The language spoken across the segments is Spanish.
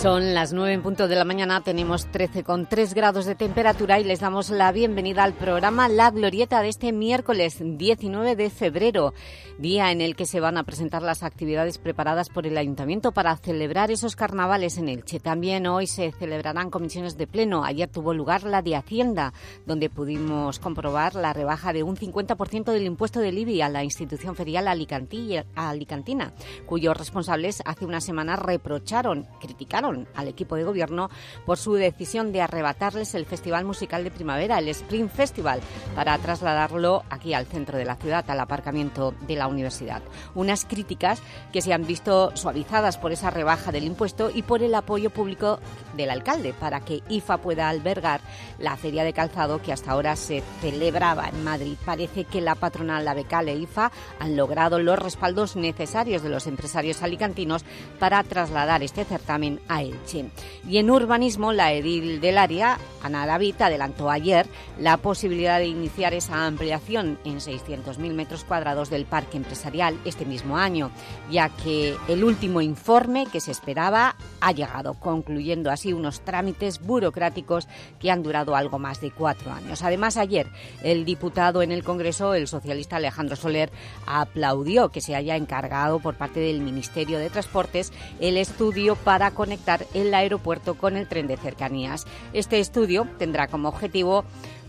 Son las 9 en punto de la mañana, tenemos 13,3 grados de temperatura y les damos la bienvenida al programa La Glorieta de este miércoles 19 de febrero, día en el que se van a presentar las actividades preparadas por el Ayuntamiento para celebrar esos carnavales en Elche. También hoy se celebrarán comisiones de pleno. Ayer tuvo lugar la de Hacienda, donde pudimos comprobar la rebaja de un 50% del impuesto del IBI a la institución ferial alicantina, cuyos responsables hace una semana reprocharon, criticaron al equipo de gobierno por su decisión de arrebatarles el Festival Musical de Primavera, el Spring Festival, para trasladarlo aquí al centro de la ciudad, al aparcamiento de la universidad. Unas críticas que se han visto suavizadas por esa rebaja del impuesto y por el apoyo público del alcalde para que IFA pueda albergar la feria de calzado que hasta ahora se celebraba en Madrid. Parece que la patronal, la Becal e IFA han logrado los respaldos necesarios de los empresarios alicantinos para trasladar este certamen a Elche. Y en urbanismo, la edil del área, Ana David, adelantó ayer la posibilidad de iniciar esa ampliación en 600.000 metros cuadrados del parque empresarial este mismo año, ya que el último informe que se esperaba ha llegado, concluyendo así unos trámites burocráticos que han durado algo más de cuatro años. Además, ayer el diputado en el Congreso, el socialista Alejandro Soler, aplaudió que se haya encargado por parte del Ministerio de Transportes el estudio para conectar el aeropuerto con el tren de cercanías. Este estudio tendrá como objetivo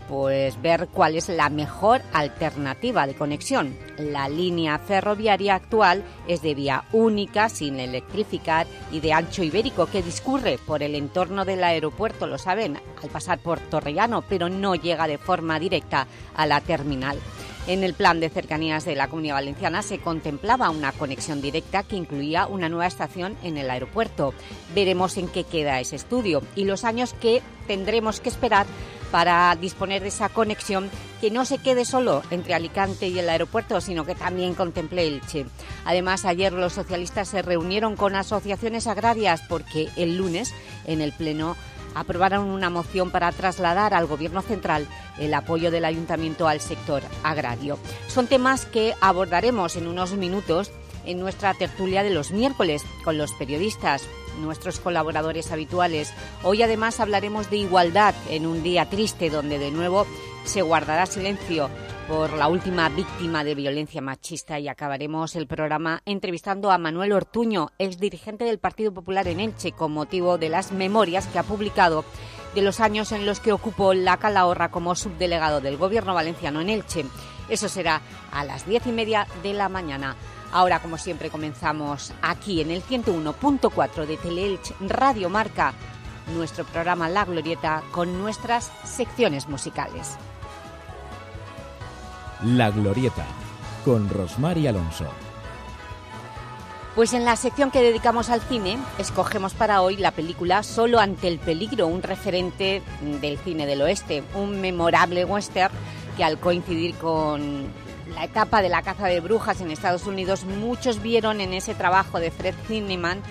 pues ver cuál es la mejor alternativa de conexión. La línea ferroviaria actual es de vía única, sin electrificar y de ancho ibérico, que discurre por el entorno del aeropuerto, lo saben, al pasar por Torrellano, pero no llega de forma directa a la terminal. En el plan de cercanías de la Comunidad Valenciana se contemplaba una conexión directa que incluía una nueva estación en el aeropuerto. Veremos en qué queda ese estudio y los años que tendremos que esperar para disponer de esa conexión que no se quede solo entre Alicante y el aeropuerto, sino que también contemple Elche. Además, ayer los socialistas se reunieron con asociaciones agrarias porque el lunes, en el Pleno, aprobaron una moción para trasladar al Gobierno central el apoyo del Ayuntamiento al sector agrario. Son temas que abordaremos en unos minutos en nuestra tertulia de los miércoles con los periodistas, nuestros colaboradores habituales. Hoy además hablaremos de igualdad en un día triste donde de nuevo se guardará silencio por la última víctima de violencia machista y acabaremos el programa entrevistando a Manuel Ortuño, ex dirigente del Partido Popular en Elche, con motivo de las memorias que ha publicado de los años en los que ocupó la Calahorra como subdelegado del Gobierno valenciano en Elche. Eso será a las diez y media de la mañana. Ahora, como siempre, comenzamos aquí en el 101.4 de Teleelch Radio Marca, nuestro programa La Glorieta con nuestras secciones musicales. La Glorieta, con Rosmar y Alonso. Pues en la sección que dedicamos al cine, escogemos para hoy la película Solo ante el peligro, un referente del cine del oeste, un memorable western que al coincidir con la etapa de la caza de brujas en Estados Unidos, muchos vieron en ese trabajo de Fred Zinnemann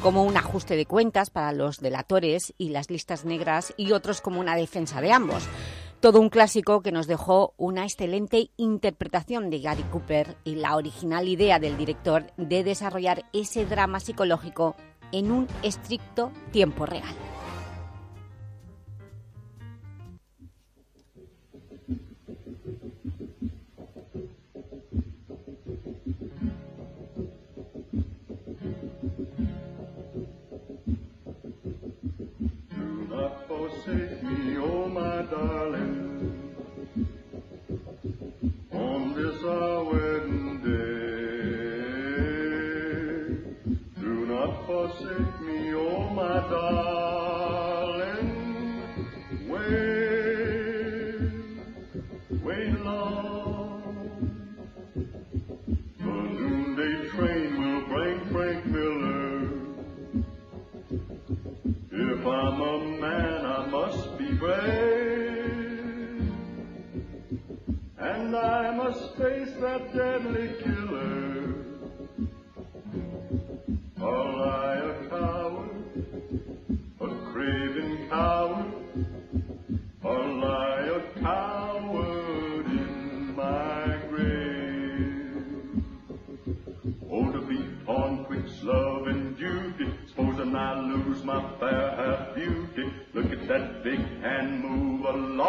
como un ajuste de cuentas para los delatores y las listas negras y otros como una defensa de ambos. Todo un clásico que nos dejó una excelente interpretación de Gary Cooper y la original idea del director de desarrollar ese drama psicológico en un estricto tiempo real. not forsake me, oh my darling. On this our wedding day, do not forsake me, oh my darling. Brave and I must face that deadly killer.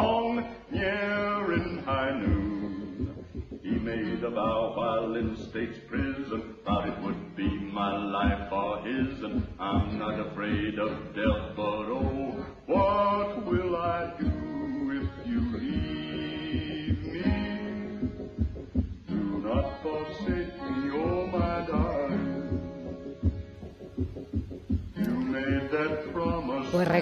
Move along near in high noon. He made a vow while in state's prison, thought it would be my life or his, and I'm not afraid of death, but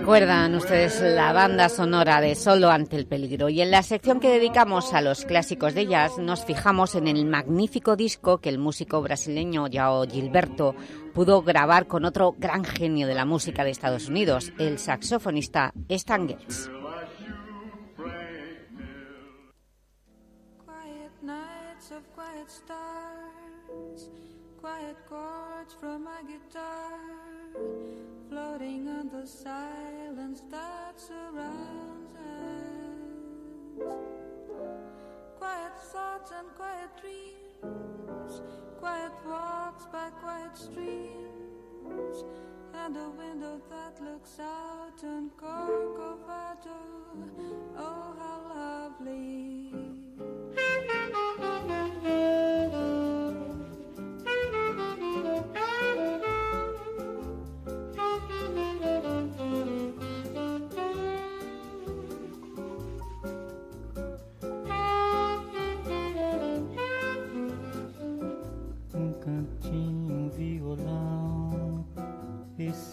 recuerdan ustedes la banda sonora de Solo ante el peligro y en la sección que dedicamos a los clásicos de jazz nos fijamos en el magnífico disco que el músico brasileño João Gilberto pudo grabar con otro gran genio de la música de Estados Unidos, el saxofonista Stan Getz. Floating on the silence that surrounds us. Quiet thoughts and quiet dreams, quiet walks by quiet streams, and a window that looks out on Corcovado. Oh, how lovely!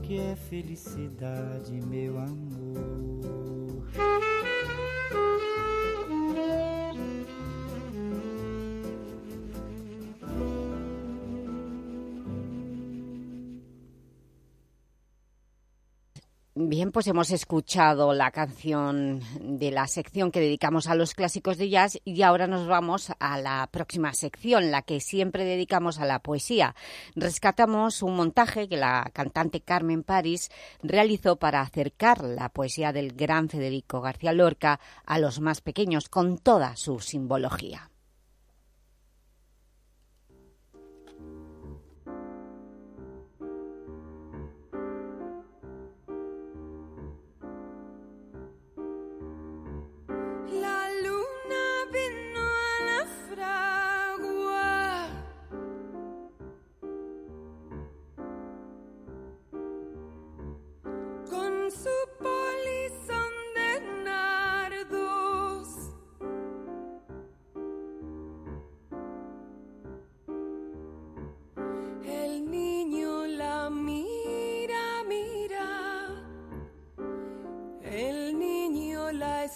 que é felicidade, meu amor. Bien, pues hemos escuchado la canción de la sección que dedicamos a los clásicos de jazz y ahora nos vamos a la próxima sección, la que siempre dedicamos a la poesía. Rescatamos un montaje que la cantante Carmen París realizó para acercar la poesía del gran Federico García Lorca a los más pequeños con toda su simbología.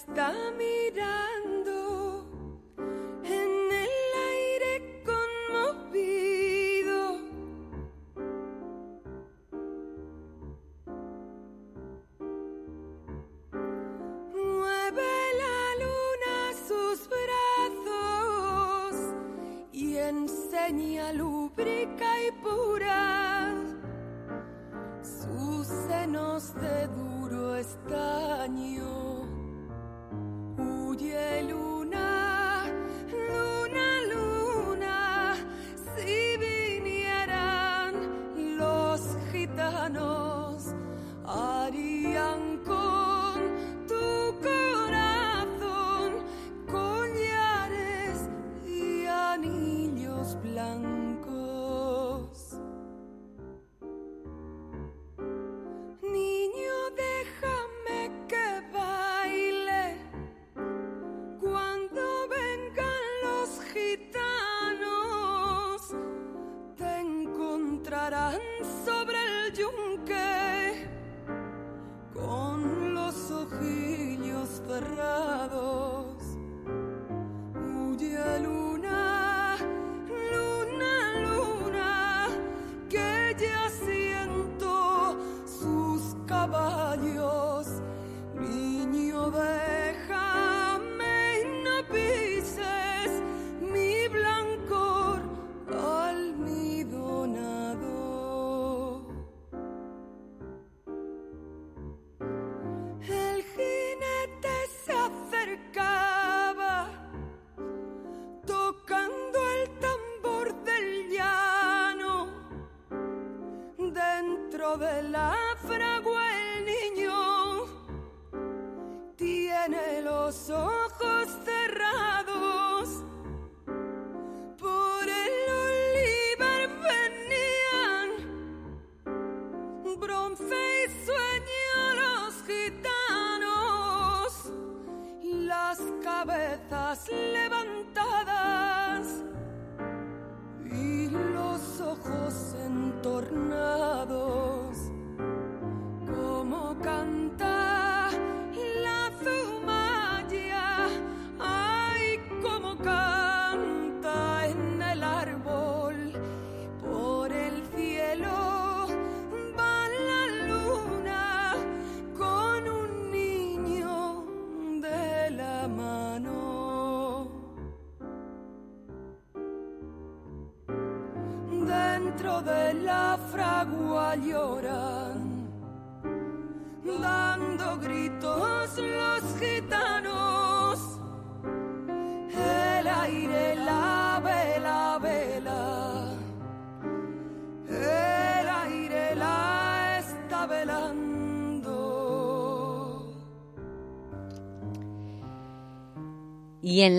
Está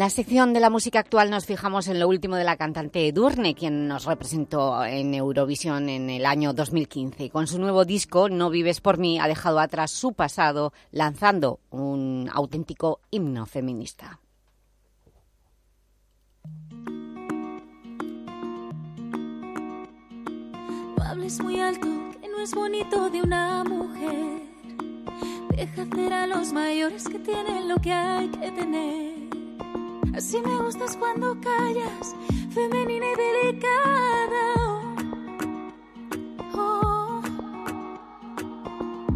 la sección de la música actual nos fijamos en lo último de la cantante Edurne, quien nos representó en Eurovisión en el año 2015. Con su nuevo disco, No vives por mí, ha dejado atrás su pasado, lanzando un auténtico himno feminista. No hables muy alto, que no es bonito de una mujer. Deja hacer a los mayores que tienen lo que hay que tener. Así me gustas cuando callas, femenina y delicada. Oh.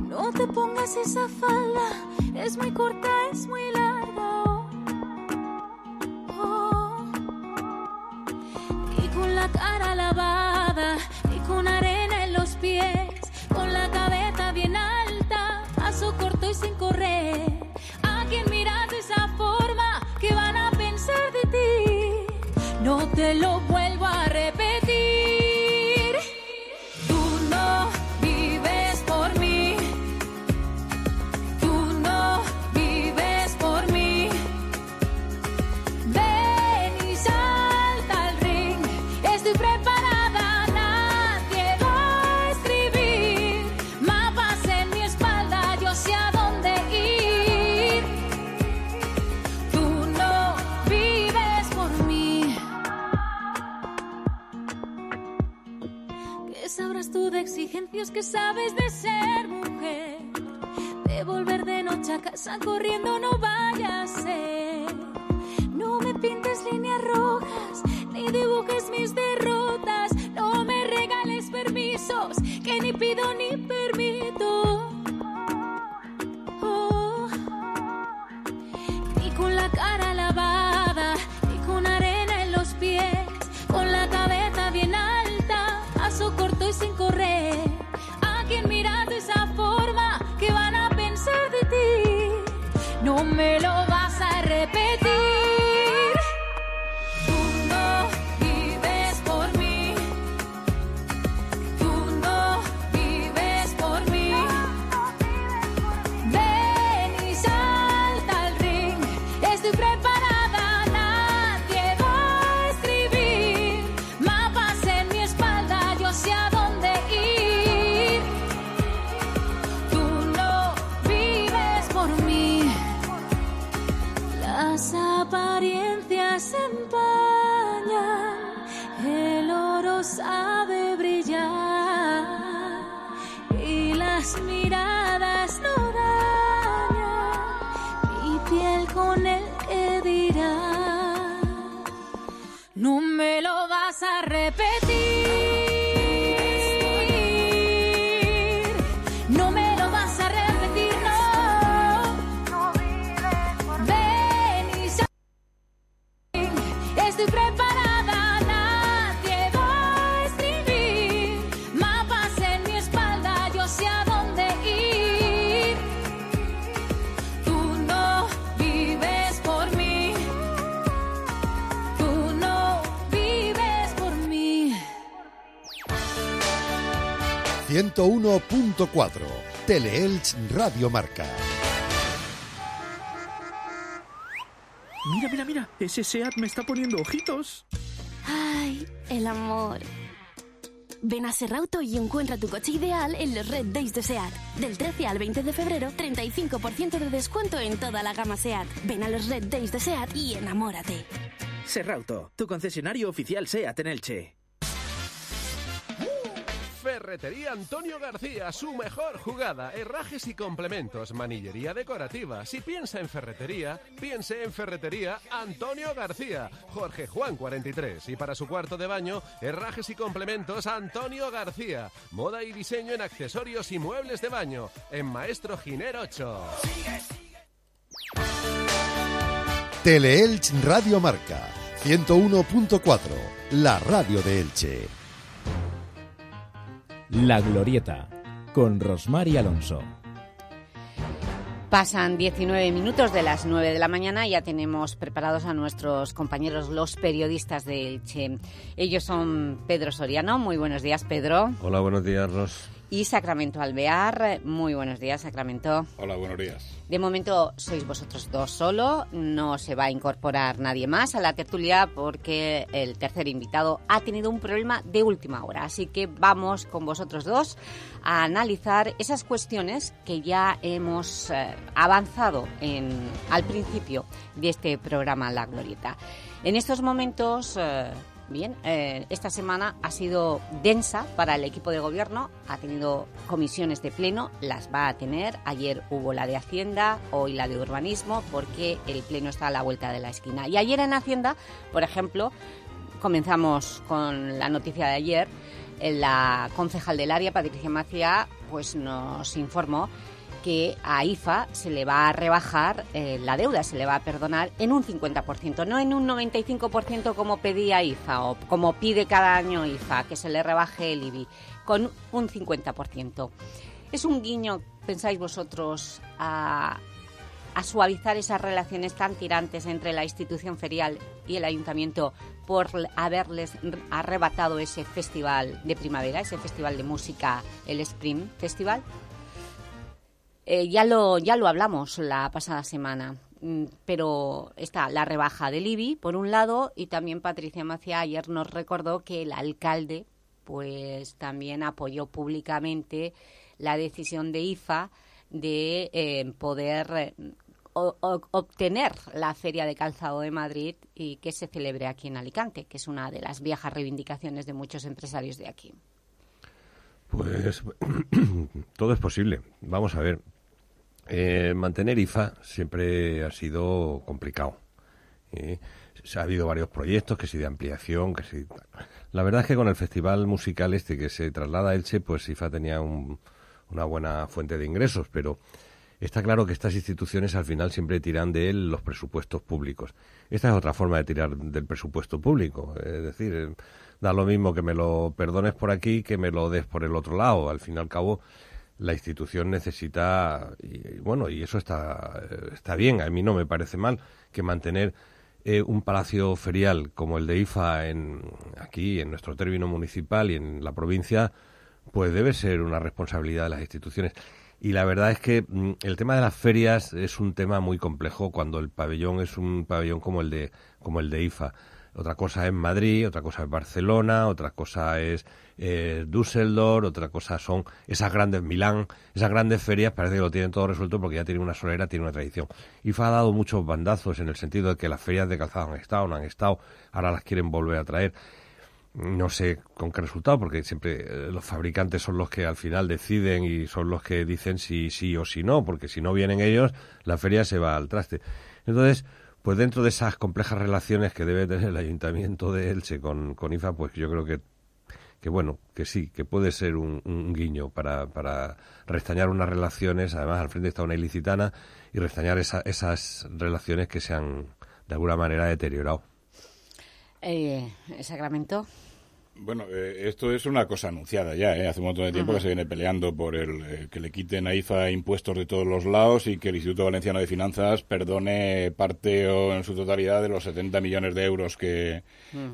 No te pongas esa falda, es muy corta, es muy larga. oh. Y con la cara lavada y con arena en los pies, con la cabeza bien alta, paso corto y sin correr. Te lo vuelvo a repetir. Que sabes de ser mujer? De volver de noche a casa corriendo no vaya a ser. No me pintes líneas rojas, ni dibujes mis derrotas. No me regales permisos, que ni pido ni permito. Oh. Y con la cara lavada y con arena en los pies, con la cabeza bien alta, paso corto y sin correr. Esa forma, ¿qué van a pensar de ti? No me lo vas a repetir. No me lo vas a repetir 101.4 Teleelch Radio Marca. Mira, mira, mira, ese SEAT me está poniendo ojitos. Ay, el amor. Ven a Serrauto y encuentra tu coche ideal en los Red Days de SEAT. Del 13 al 20 de febrero, 35% de descuento en toda la gama SEAT. Ven a los Red Days de SEAT y enamórate. Serrauto, tu concesionario oficial SEAT en Elche. Ferretería Antonio García, su mejor jugada. Herrajes y complementos, manillería decorativa. Si piensa en ferretería, piense en Ferretería Antonio García. Jorge Juan 43. Y para su cuarto de baño, herrajes y complementos Antonio García. Moda y diseño en accesorios y muebles de baño. En Maestro Giner 8. Teleelch Radio Marca 101.4, la radio de Elche. La Glorieta, con Rosmar y Alonso. Pasan 19 minutos de las 9 de la mañana y ya tenemos preparados a nuestros compañeros, los periodistas de Elche. Ellos son Pedro Soriano. Muy buenos días, Pedro. Hola, buenos días, Ros. Y Sacramento Alvear. Muy buenos días, Sacramento. Hola, buenos días. De momento sois vosotros dos solo, no se va a incorporar nadie más a la tertulia porque el tercer invitado ha tenido un problema de última hora. Así que vamos con vosotros dos a analizar esas cuestiones que ya hemos eh, avanzado en, al principio de este programa La Glorieta. En estos momentos... eh, Eh, esta semana ha sido densa para el equipo de gobierno, ha tenido comisiones de pleno, las va a tener. Ayer hubo la de Hacienda, hoy la de Urbanismo, porque el pleno está a la vuelta de la esquina. Y ayer en Hacienda, por ejemplo, comenzamos con la noticia de ayer, eh, la concejal del área, Patricia Macia, pues nos informó que a IFA se le va a rebajar eh, la deuda, se le va a perdonar en un 50%, no en un 95% como pedía IFA o como pide cada año IFA, que se le rebaje el IBI, con un 50%. ¿Es un guiño, pensáis vosotros, a, a suavizar esas relaciones tan tirantes entre la institución ferial y el ayuntamiento por haberles arrebatado ese festival de primavera, ese festival de música, el Spring Festival? Eh, ya, lo, ya lo hablamos la pasada semana, mm, pero está la rebaja del IBI, por un lado, y también Patricia Macia ayer nos recordó que el alcalde pues también apoyó públicamente la decisión de IFA de eh, poder eh, obtener la Feria de Calzado de Madrid y que se celebre aquí en Alicante, que es una de las viejas reivindicaciones de muchos empresarios de aquí. Pues todo es posible. Vamos a ver. Eh, mantener IFA siempre ha sido complicado. ¿eh? ha habido varios proyectos, que si de ampliación, que si... La verdad es que con el festival musical este que se traslada a Elche, pues IFA tenía una buena fuente de ingresos, pero Está claro que estas instituciones al final siempre tiran de él los presupuestos públicos. Esta es otra forma de tirar del presupuesto público. Es decir, eh, da lo mismo que me lo perdones por aquí que me lo des por el otro lado. Al fin y al cabo, la institución necesita, y, bueno, y eso está, está bien, a mí no me parece mal que mantener eh, un palacio ferial como el de IFA en, aquí, en nuestro término municipal y en la provincia, pues debe ser una responsabilidad de las instituciones. Y la verdad es que mm, el tema de las ferias es un tema muy complejo cuando el pabellón es un pabellón como el de, como el de IFA. Otra cosa es Madrid, otra cosa es Barcelona, otra cosa es eh, Düsseldorf, otra cosa son esas grandes Milán, esas grandes ferias parece que lo tienen todo resuelto porque ya tienen una solera, tienen una tradición. IFA ha dado muchos bandazos en el sentido de que las ferias de calzado han estado, no han estado, ahora las quieren volver a traer no sé con qué resultado, porque siempre eh, los fabricantes son los que al final deciden y son los que dicen si sí o si no, porque si no vienen ellos, la feria se va al traste. Entonces, pues dentro de esas complejas relaciones que debe tener el ayuntamiento de Elche con, con IFA, pues yo creo que, que bueno, que sí, que puede ser un, guiño para, para restañar unas relaciones, además al frente está una ilicitana, y restañar esas relaciones que se han de alguna manera deteriorado. Eh, Sacramento. Bueno, eh, esto es una cosa anunciada ya, ¿eh? hace un montón de tiempo que se viene peleando por el eh, que le quiten a IFA impuestos de todos los lados y que el Instituto Valenciano de Finanzas perdone parte o en su totalidad de los 70 millones de euros que,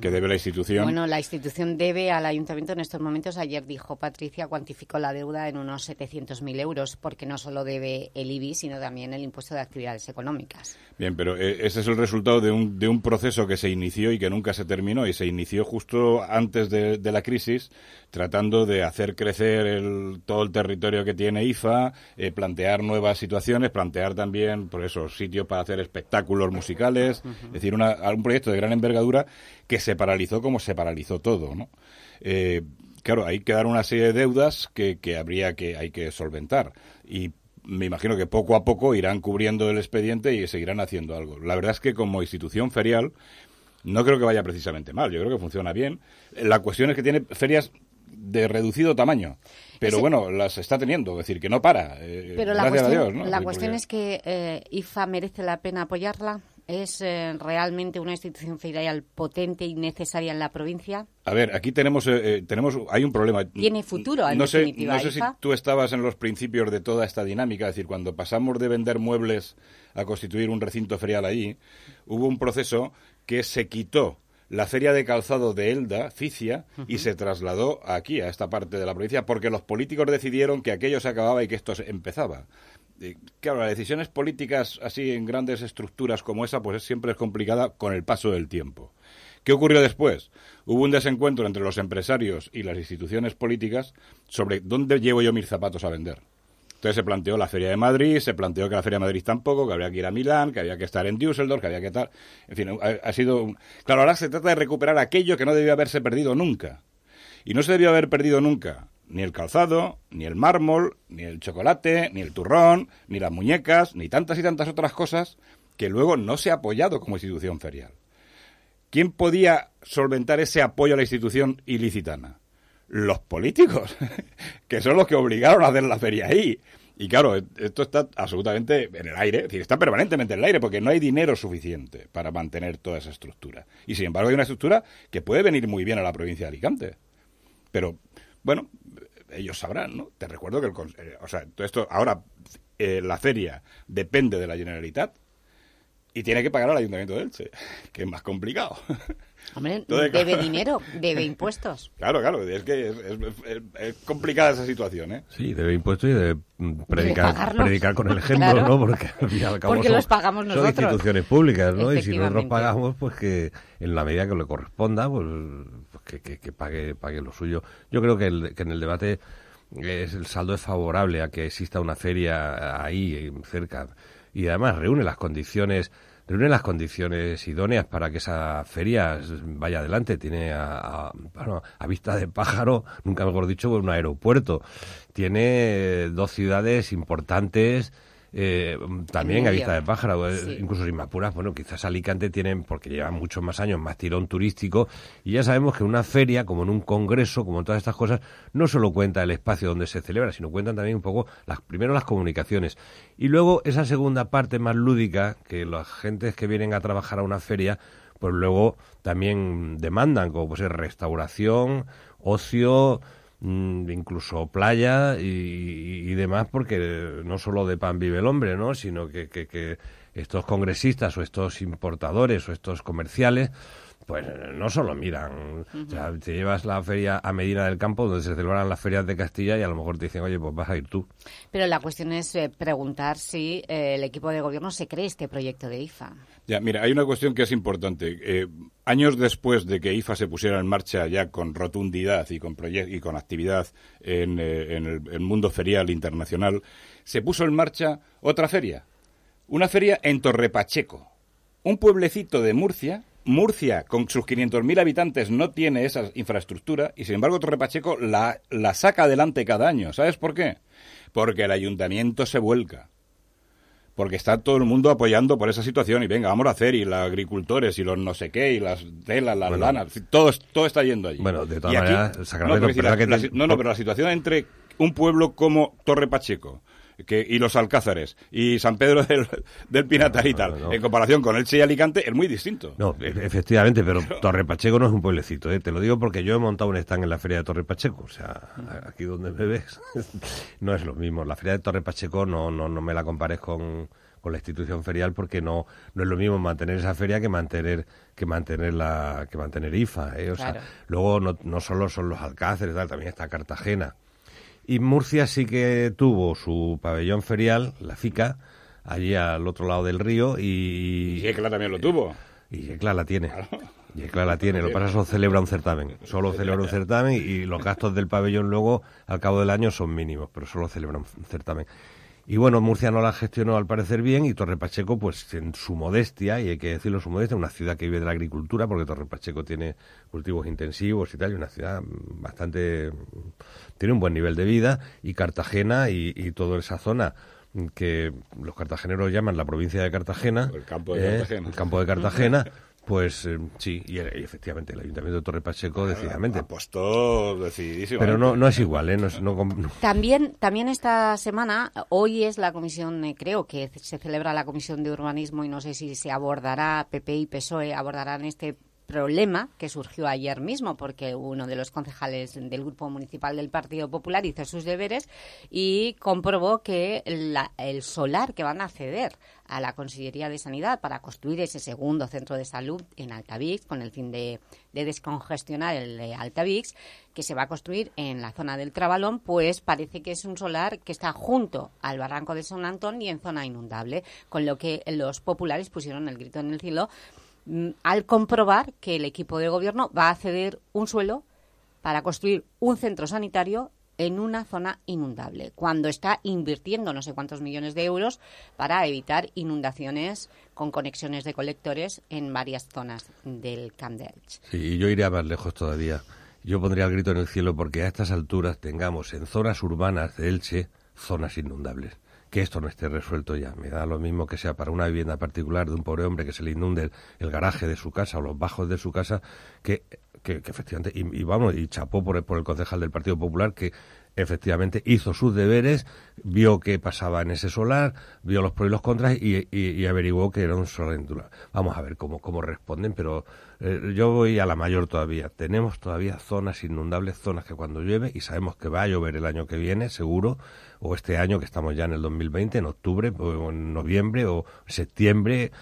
debe la institución. Bueno, la institución debe al ayuntamiento en estos momentos, ayer dijo Patricia, cuantificó la deuda en unos 700.000 euros, porque no solo debe el IBI, sino también el impuesto de actividades económicas. Bien, pero ese es el resultado de un, de un proceso que se inició y que nunca se terminó y se inició justo antes de, la crisis, tratando de hacer crecer el, todo el territorio que tiene IFA, eh, plantear nuevas situaciones, plantear también, por eso, sitios para hacer espectáculos musicales, es decir, un proyecto de gran envergadura que se paralizó como se paralizó todo, ¿no? Eh, claro, hay que dar una serie de deudas que, que habría que, hay que solventar. Y me imagino que poco a poco irán cubriendo el expediente y seguirán haciendo algo. La verdad es que como institución ferial no creo que vaya precisamente mal, yo creo que funciona bien. La cuestión es que tiene ferias de reducido tamaño. Pero bueno, las está teniendo, es decir, que no para. Eh, pero la cuestión, La cuestión es que eh, IFA merece la pena apoyarla. ¿Es eh, realmente una institución ferial potente y necesaria en la provincia? A ver, aquí tenemos, tenemos hay un problema. ¿Tiene futuro, en no definitiva, No sé si tú estabas en los principios de toda esta dinámica, es decir, cuando pasamos de vender muebles a constituir un recinto ferial allí, hubo un proceso que se quitó la feria de calzado de Elda, Ficia, y se trasladó aquí, a esta parte de la provincia, porque los políticos decidieron que aquello se acababa y que esto empezaba. claro, las decisiones políticas así en grandes estructuras como esa, pues siempre es complicada con el paso del tiempo. ¿Qué ocurrió después? Hubo un desencuentro entre los empresarios y las instituciones políticas sobre dónde llevo yo mis zapatos a vender. Entonces se planteó la Feria de Madrid, se planteó que la Feria de Madrid tampoco, que habría que ir a Milán, que había que estar en Düsseldorf, que había que estar... En fin, ha, sido... Claro, ahora se trata de recuperar aquello que no debió haberse perdido nunca. Y no se debió haber perdido nunca ni el calzado, ni el mármol, ni el chocolate, ni el turrón, ni las muñecas, ni tantas y tantas otras cosas que luego no se ha apoyado como institución ferial. ¿Quién podía solventar ese apoyo a la institución ilicitana? Los políticos, que son los que obligaron a hacer la feria ahí. Y claro, esto está absolutamente en el aire, es decir, está permanentemente en el aire porque no hay dinero suficiente para mantener toda esa estructura. Y sin embargo hay una estructura que puede venir muy bien a la provincia de Alicante. Pero, bueno, ellos sabrán, ¿no? Te recuerdo que el, eh, o sea, todo esto ahora eh, la feria depende de la Generalitat y tiene que pagar al Ayuntamiento de Elche, que es más complicado. Hombre, debe dinero, debe impuestos. Claro, claro, es que es, complicada esa situación, ¿eh? Sí, debe impuestos y debe predicar, predicar con el ejemplo, ¿no? Porque Porque los pagamos nosotros. Son instituciones públicas, ¿no? Y si nosotros pagamos, pues que en la medida que le corresponda, pues, pues que, que, pague, pague lo suyo. Yo creo que, el, que en el debate es, el saldo es favorable a que exista una feria ahí cerca y además reúne las condiciones reúne las condiciones idóneas para que esa feria vaya adelante. Tiene a, a, vista de pájaro, nunca mejor dicho, un aeropuerto. Tiene dos ciudades importantes eh, también a vista de pájaro, eh, incluso sin más puras, bueno, quizás Alicante tienen, porque llevan muchos más años, más tirón turístico, y ya sabemos que en una feria, como en un congreso, como en todas estas cosas, no solo cuenta el espacio donde se celebra, sino cuentan también un poco, las, primero las comunicaciones, y luego esa segunda parte más lúdica, que las gentes que vienen a trabajar a una feria, pues luego también demandan, como pues restauración, ocio, Mm, incluso playa y, demás, porque no solo de pan vive el hombre, ¿no? sino que, que, estos congresistas o estos importadores o estos comerciales pues no solo miran, o sea, te llevas la feria a Medina del Campo, donde se celebran las ferias de Castilla, y a lo mejor te dicen, oye, pues vas a ir tú. Pero la cuestión es eh, preguntar si eh, el equipo de gobierno se cree este proyecto de IFA. Ya, mira, hay una cuestión que es importante. Eh, años después de que IFA se pusiera en marcha ya con rotundidad y con, y con actividad en, el, mundo ferial internacional, se puso en marcha otra feria. Una feria en Torrepacheco, un pueblecito de Murcia Murcia, con sus 500.000 habitantes, no tiene esa infraestructura y, sin embargo, Torre Pacheco la, la saca adelante cada año. ¿Sabes por qué? Porque el ayuntamiento se vuelca porque está todo el mundo apoyando por esa situación y venga, vamos a hacer y los agricultores y los no sé qué y las telas, las lanas, todo, todo está yendo allí. Bueno, de todas maneras, no, no, pero la situación entre un pueblo como Torre Pacheco que, y los Alcázares y San Pedro del, del Pinatar y tal, en comparación con Elche y Alicante, es muy distinto. No, e, efectivamente, pero Torre Pacheco no es un pueblecito, ¿eh? te lo digo porque yo he montado un stand en la feria de Torre Pacheco, o sea, aquí donde me ves, no es lo mismo. La feria de Torre Pacheco no, no, no me la compares con con la institución ferial porque no no es lo mismo mantener esa feria que mantener que mantener la que mantener IFA ¿eh? o sea, luego no, no solo son los alcáceres tal, también está Cartagena y Murcia sí que tuvo su pabellón ferial, la FICA, allí al otro lado del río y... Y Yecla también lo tuvo. Y Yecla la tiene. Yecla la tiene. Lo que pasa es que solo celebra un certamen. Solo celebra un certamen y los gastos del pabellón luego, al cabo del año, son mínimos, pero solo celebra un certamen. Y bueno, Murcia no la gestionó al parecer bien y Torre Pacheco, pues en su modestia, y hay que decirlo su modestia, una ciudad que vive de la agricultura, porque Torre Pacheco tiene cultivos intensivos y tal, y una ciudad bastante, tiene un buen nivel de vida, y Cartagena y, y toda esa zona que los cartageneros llaman la provincia de Cartagena, el campo de ¿eh? Cartagena, el campo de Cartagena Pues eh, sí, y, efectivamente el Ayuntamiento de Torre Pacheco decididamente. Apostó decididísimo. Pero no, no es igual, ¿eh? No También, también esta semana, hoy es la comisión, eh, creo que se celebra la comisión de urbanismo y no sé si se abordará, PP y PSOE abordarán este problema que surgió ayer mismo porque uno de los concejales del Grupo Municipal del Partido Popular hizo sus deberes y comprobó que el solar que van a ceder a la Consellería de Sanidad para construir ese segundo centro de salud en Altavix con el fin de, descongestionar el de Altavix que se va a construir en la zona del Trabalón, pues parece que es un solar que está junto al barranco de San Antón y en zona inundable, con lo que los populares pusieron el grito en el cielo Mm, al comprobar que el equipo de gobierno va a ceder un suelo para construir un centro sanitario en una zona inundable, cuando está invirtiendo no sé cuántos millones de euros para evitar inundaciones con conexiones de colectores en varias zonas del Camp de Sí, yo iría más lejos todavía. Yo pondría el grito en el cielo porque a estas alturas tengamos en zonas urbanas de Elche zonas inundables que esto no esté resuelto ya. Me da lo mismo que sea para una vivienda particular de un pobre hombre que se le inunde el, garaje de su casa o los bajos de su casa, que, que, efectivamente, y, vamos, y chapó por el, por el concejal del Partido Popular que efectivamente hizo sus deberes, vio qué pasaba en ese solar, vio los pros y los contras y, y- averiguó que era un solar. Vamos a ver cómo, cómo responden, pero eh, yo voy a la mayor todavía. Tenemos todavía zonas inundables, zonas que cuando llueve, y sabemos que va a llover el año que viene, seguro, o este año que estamos ya en el 2020, en octubre, o en noviembre, o septiembre,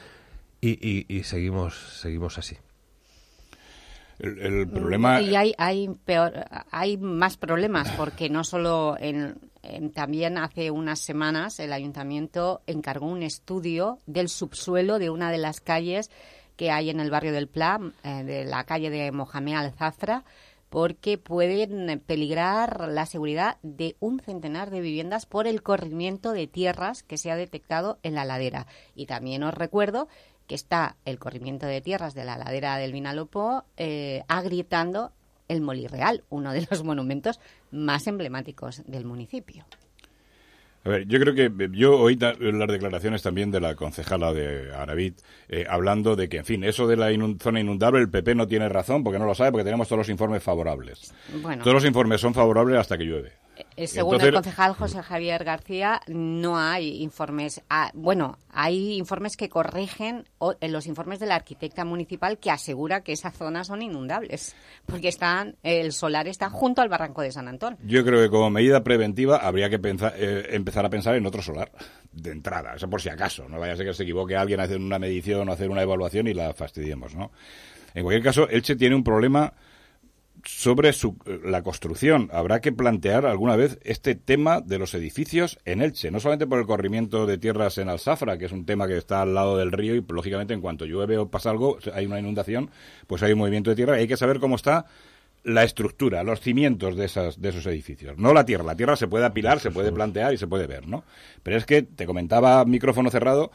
y, y, y seguimos, seguimos así. El, el problema... Y hay, hay, peor, hay más problemas, porque no solo en, en- también hace unas semanas el ayuntamiento encargó un estudio del subsuelo de una de las calles que hay en el barrio del Pla, eh, de la calle de Mohamed Al-Zafra, porque pueden peligrar la seguridad de un centenar de viviendas por el corrimiento de tierras que se ha detectado en la ladera. Y también os recuerdo que está el corrimiento de tierras de la ladera del Vinalopó eh, agrietando el Molirreal, uno de los monumentos más emblemáticos del municipio. A ver, yo creo que eh, yo oí las declaraciones también de la concejala de Aravit eh, hablando de que, en fin, eso de la zona inundable, el PP no tiene razón porque no lo sabe, porque tenemos todos los informes favorables. Bueno. Todos los informes son favorables hasta que llueve. Eh, Según Entonces- el concejal José Javier García, no hay informes. ah, bueno, hay informes que corrigen o- en los informes de la arquitecta municipal que asegura que esas zonas son inundables, porque están el solar está junto al barranco de San Antón. Yo creo que como medida preventiva habría que pensar- eh, empezar a pensar en otro solar de entrada, eso por si acaso, no vaya a ser que se equivoque alguien a hacer una medición o hacer una evaluación y la fastidiemos, ¿no? En cualquier caso, Elche tiene un problema sobre su, eh, la construcción. Habrá que plantear alguna vez este tema de los edificios en Elche, no solamente por el corrimiento de tierras en Alsafra, que es un tema que está al lado del río y, lógicamente, en cuanto llueve o pasa algo, hay una inundación, pues hay un movimiento de tierra y hay que saber cómo está la estructura, los cimientos de, esas, de esos edificios. No la tierra. La tierra se puede apilar, se puede plantear y se puede ver, ¿no? Pero es que te comentaba micrófono cerrado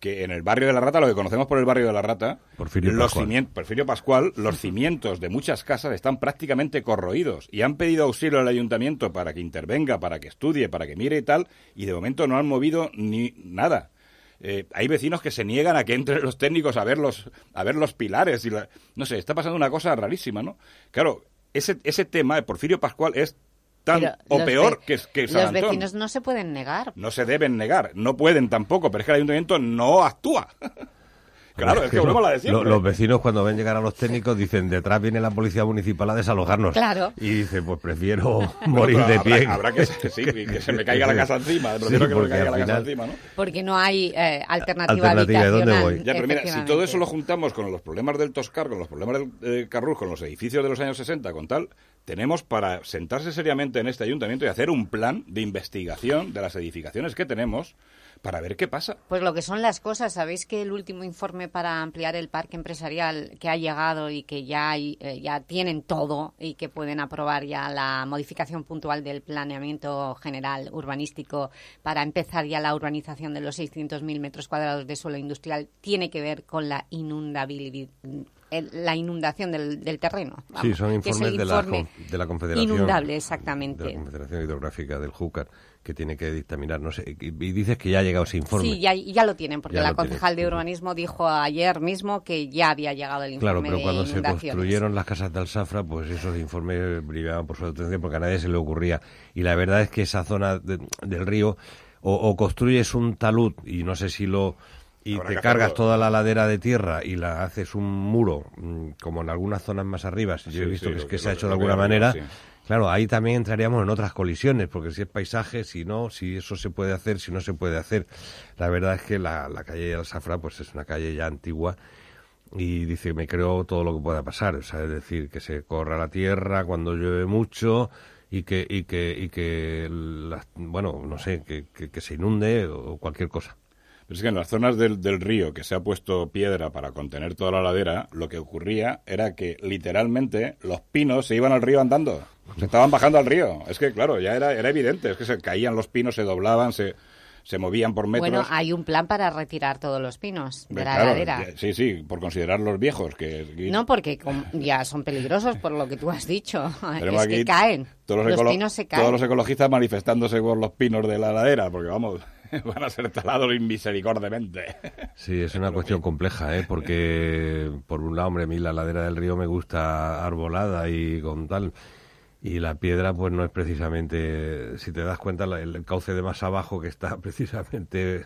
que en el barrio de la Rata, lo que conocemos por el barrio de la Rata, Porfirio los Pascual. cimien- Porfirio Pascual, los cimientos de muchas casas están prácticamente corroídos y han pedido auxilio al ayuntamiento para que intervenga, para que estudie, para que mire y tal, y de momento no han movido ni nada. Eh, hay vecinos que se niegan a que entren los técnicos a ver los, a ver los pilares. y la- No sé, está pasando una cosa rarísima, ¿no? Claro, ese, ese tema de Porfirio Pascual es tan Pero o peor que, que San Los Antón. vecinos no se pueden negar. No se deben negar, no pueden tampoco, pero es que el ayuntamiento no actúa. claro, es que volvemos a la de lo- siempre. los vecinos cuando ven llegar a los técnicos dicen, detrás viene la policía municipal a desalojarnos. Claro. Y dice, pues prefiero morir de pie. habrá que- sí, que se me caiga la casa encima, Sí, prefiero que me porque caiga la casa encima, ¿no? Porque no hay eh, alternativa, Alternativa, ¿de dónde habitacional. voy? Ya, pero mira, si todo eso lo juntamos con los problemas del Toscar, con los problemas del eh, Carrus, con los edificios de los años 60, con tal, tenemos para sentarse seriamente en este ayuntamiento y hacer un plan de investigación de las edificaciones que tenemos para ver qué pasa. Pues lo que son las cosas, sabéis que el último informe para ampliar el parque empresarial que ha llegado y que ya, eh, tienen todo y que pueden aprobar ya la modificación puntual del planeamiento general urbanístico para empezar ya la urbanización de los 600.000 metros cuadrados de suelo industrial, tiene que ver con la inundabilidad el- la inundación del, del terreno. Sí, son informes de, la, informe con- de la Confederación. Inundable, De exactamente. la Confederación Hidrográfica del Júcar, que tiene que dictaminar, no sé, y, y dices que ya ha llegado ese informe. Sí, ya, ya lo tienen, porque Ya la tienen. concejal de urbanismo dijo ayer mismo que ya había llegado el informe Claro, pero de cuando se construyeron las casas de Alsafra, pues esos informes brillaban por su ausencia porque a nadie se le ocurría. Y la verdad es que esa zona de- del río, o, o construyes un talud y no sé si lo y Habrá te cargas toda la ladera de tierra y la haces un muro, mm, como en algunas zonas más arriba, yo he visto sí, que es que que- se ha hecho de alguna manera. sí. Claro, ahí también entraríamos en otras colisiones, porque si es paisaje, si no, si eso se puede hacer, si no se puede hacer. La verdad es que la, la calle de Alsafra pues es una calle ya antigua y dice, me creo todo lo que pueda pasar. O sea, es decir, que se corra la tierra cuando llueve mucho y que, y que, y que las- bueno, no sé, que, que- que se inunde o cualquier cosa. Pero es que en las zonas del, del río que se ha puesto piedra para contener toda la ladera, lo que ocurría era que literalmente los pinos se iban al río andando. Se estaban bajando al río. Es que, claro, ya era, era evidente. Es que se caían los pinos, se doblaban, se, se movían por metros. Bueno, hay un plan para retirar todos los pinos de la ladera. sí, sí, por considerarlos viejos. Que, No, porque ya son peligrosos por lo que tú has dicho. Tenemos es que caen. Todos Los, los, pinos se caen. todos los ecologistas manifestándose por los pinos de la ladera, porque vamos, van a ser talados inmisericordiamente. Sí, es una cuestión compleja, ¿eh? Porque, por un lado, hombre, a mí la ladera del río me gusta arbolada y con tal. y la piedra pues no es precisamente, si te das cuenta, el cauce de más abajo que está precisamente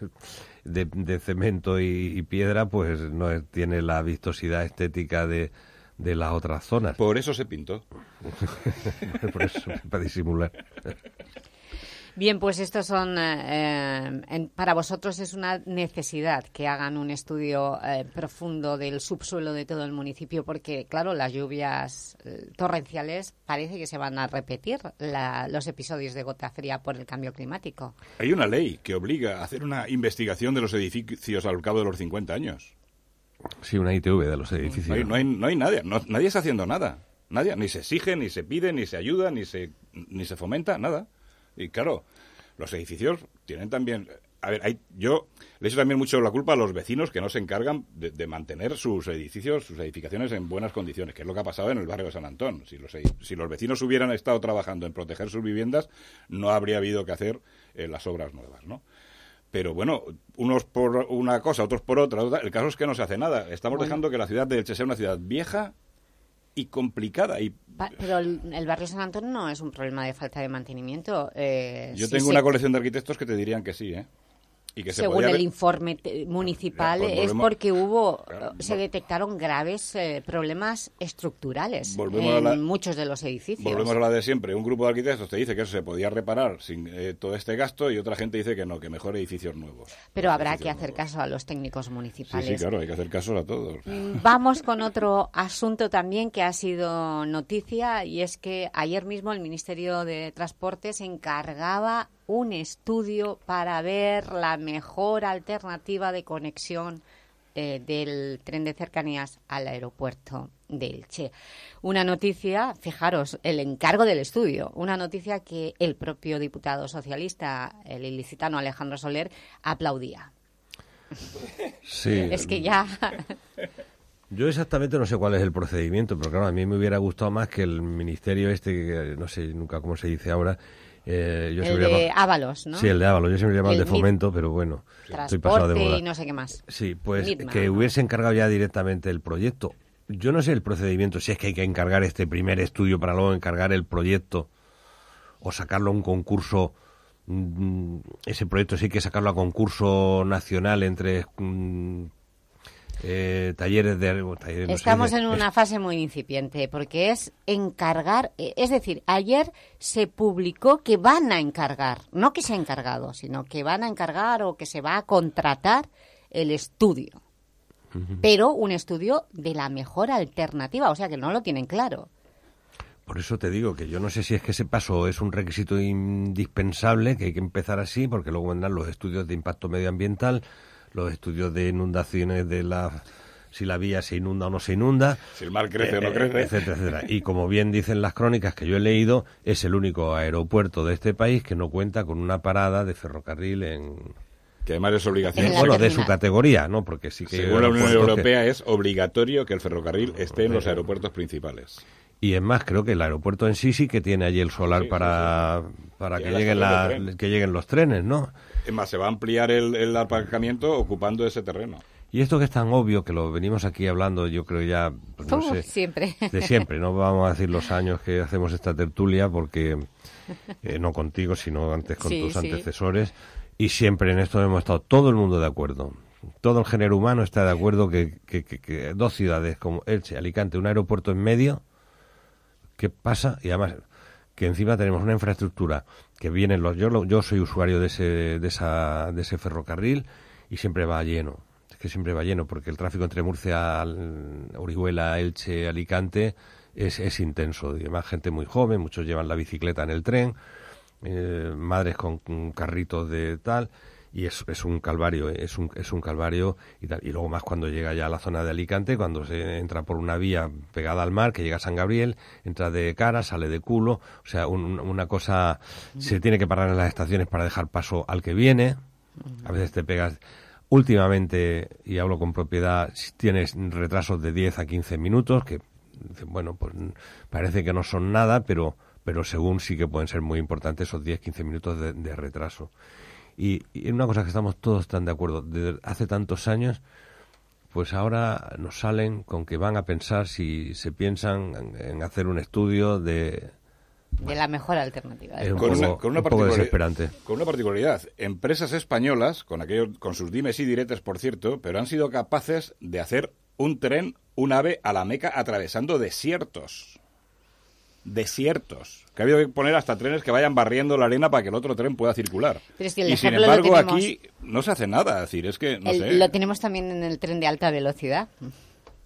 de, cemento y, piedra, pues no tiene la vistosidad estética de, de las otras zonas. Por eso se pintó. Por eso, para disimular. Bien, pues estos son, eh, eh, para vosotros es una necesidad que hagan un estudio eh, profundo del subsuelo de todo el municipio, porque claro, las lluvias torrenciales parece que se van a repetir los episodios de gota fría por el cambio climático. Hay una ley que obliga a hacer una investigación de los edificios al cabo de los 50 años. Sí, una ITV de los edificios. No hay, no hay, nadie, nadie está haciendo nada. Nadie, ni se exige, ni se pide, ni se ayuda, ni se, ni se fomenta, nada. Y claro, los edificios tienen también... A ver, hay, yo le echo también mucho la culpa a los vecinos que no se encargan de, mantener sus edificios, sus edificaciones en buenas condiciones, que es lo que ha pasado en el barrio de San Antón. Si los, si los vecinos hubieran estado trabajando en proteger sus viviendas, no habría habido que hacer eh, las obras nuevas, ¿no? Pero bueno, unos por una cosa, otros por otra, El caso es que no se hace nada. Estamos dejando que la ciudad de Elche sea una ciudad vieja y complicada. Y... Pero el, barrio San Antonio no es un problema de falta de mantenimiento. Eh, Yo tengo una colección de arquitectos que te dirían que sí, ¿eh? Según el informe municipal pues es porque hubo se detectaron graves eh, problemas estructurales en muchos de los edificios. Volvemos a la de siempre. Un grupo de arquitectos te dice que eso se podía reparar sin eh, todo este gasto y otra gente dice que no, que mejor edificios nuevos. Pero habrá que hacer caso a los técnicos municipales. Sí, claro, hay que hacer caso a todos. Mm, vamos con otro asunto también que ha sido noticia y es que ayer mismo el Ministerio de Transportes encargaba un estudio para ver la mejor alternativa de conexión eh, del tren de cercanías al aeropuerto de Elche. Una noticia, fijaros, el encargo del estudio, una noticia que el propio diputado socialista, el ilicitano Alejandro Soler, aplaudía. Sí. es que ya... Yo exactamente no sé cuál es el procedimiento, pero claro, a mí me hubiera gustado más que el ministerio este, no sé nunca cómo se dice ahora, eh, el de Ábalos, ¿no? Sí, el de Ábalos. Yo siempre llamaba el de Fomento, pero bueno, estoy pasado de moda. y no sé qué más. Sí, pues que hubiese encargado ya directamente el proyecto. Yo no sé el procedimiento, si es que hay que encargar este primer estudio para luego encargar el proyecto o sacarlo a un concurso mm, ese proyecto sí hay que sacarlo a concurso nacional entre mm, eh, talleres de... Estamos en una fase muy incipiente porque es encargar, eh, es decir, ayer se publicó que van a encargar, no que se ha encargado, sino que van a encargar o que se va a contratar el estudio. Pero un estudio de la mejor alternativa, o sea que no lo tienen claro. Por eso te digo que yo no sé si es que ese paso es un requisito indispensable, que hay que empezar así, porque luego vendrán los estudios de impacto medioambiental, los estudios de inundaciones de la si la vía se inunda o no se inunda. Si el mar crece o no eh, crece. Etcétera, etcétera. Y como bien dicen las crónicas que yo he leído, es el único aeropuerto de este país que no cuenta con una parada de ferrocarril en... Que además es obligación. Bueno, de su categoría, ¿no? Porque sí que... Según la Unión Europea es obligatorio que el ferrocarril esté en los aeropuertos principales. Y es más, creo que el aeropuerto en sí sí que tiene allí el solar para, para que, lleguen que lleguen los trenes, ¿no? Es más, se va a ampliar el, aparcamiento ocupando ese terreno. Y esto que es tan obvio, que lo venimos aquí hablando, yo creo ya, pues no sé, siempre. de siempre, no vamos a decir los años que hacemos esta tertulia, porque eh, no contigo, sino antes con tus antecesores, y siempre en esto hemos estado todo el mundo de acuerdo. Todo el género humano está de acuerdo que, que dos ciudades como Elche, Alicante, un aeropuerto en medio, ¿qué pasa? Y además que encima tenemos una infraestructura que vienen los yo yo soy usuario de ese de esa de ese ferrocarril y siempre va lleno. Es que siempre va lleno porque el tráfico entre Murcia Orihuela Elche Alicante es, es intenso. Además gente muy joven muchos llevan la bicicleta en el tren eh, madres con carritos de tal y es, es un calvario, eh, es un, es un calvario y tal. Y luego más cuando llega ya a la zona de Alicante, cuando se entra por una vía pegada al mar, que llega a San Gabriel, entra de cara, sale de culo, o sea, una cosa, se tiene que parar en las estaciones para dejar paso al que viene, a veces te pegas, últimamente, y hablo con propiedad, tienes retrasos de 10 a 15 minutos, que, bueno, pues parece que no son nada, pero pero según sí que pueden ser muy importantes esos 10-15 minutos de retraso. Y, en una cosa que estamos todos tan de acuerdo, desde hace tantos años, pues ahora nos salen con que van a pensar si se piensan en, hacer un estudio de, de la mejor alternativa. Es un con, poco- una, con, una un poco desesperante. con una particularidad. Empresas españolas, con, aquellos, con sus dimes y diretes, por cierto, pero han sido capaces de hacer un tren, un ave a la Meca atravesando desiertos. Desiertos. Que ha habido que poner hasta trenes que vayan barriendo la arena para que el otro tren pueda circular. Pero es que el y sin embargo tenemos- aquí no se hace nada. Es decir, es que, no El- sé. Lo tenemos también en el tren de alta velocidad,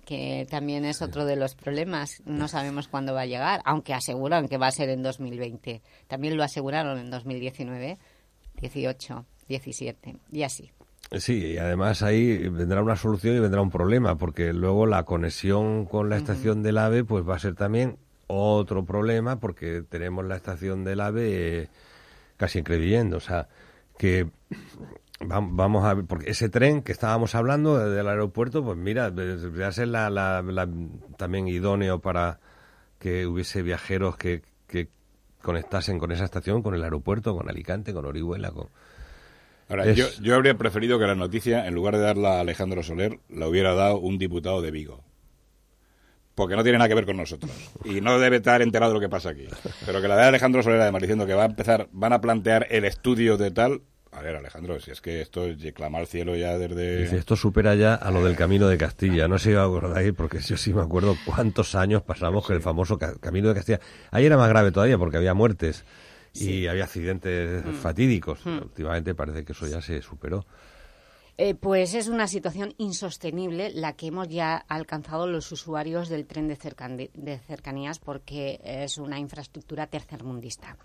que también es otro de los problemas. No sabemos cuándo va a llegar, aunque aseguran que va a ser en 2020. También lo aseguraron en 2019, 18, 17 y así. Sí, y además ahí vendrá una solución y vendrá un problema, porque luego la conexión con la estación del AVE pues va a ser también otro problema, porque tenemos la estación del AVE eh, casi en Crevillent, o sea, que vam- vamos a ver, porque ese tren que estábamos hablando de- del aeropuerto, pues mira, debería ser la, la- la- también idóneo para que hubiese viajeros que, que conectasen con esa estación, con el aeropuerto, con Alicante, con Orihuela, con... Ahora, Es- yo, yo habría preferido que la noticia, en lugar de darla a Alejandro Soler, la hubiera dado un diputado de Vigo. Porque no tiene nada que ver con nosotros. Y no debe estar enterado de lo que pasa aquí. Pero que la de Alejandro Soler, además, diciendo que va a empezar, van a plantear el estudio de tal. A ver, Alejandro, si es que esto es de clamar al cielo ya desde. Dice, esto supera ya a lo del Camino de Castilla. No sé si os acordáis, porque yo sí me acuerdo cuántos años pasamos con el famoso ca- Camino de Castilla. Ahí era más grave todavía porque había muertes y había accidentes fatídicos. Mm. Últimamente parece que eso ya se superó. Eh, pues es una situación insostenible la que hemos ya alcanzado los usuarios del tren de, de cercanías porque es una infraestructura tercermundista.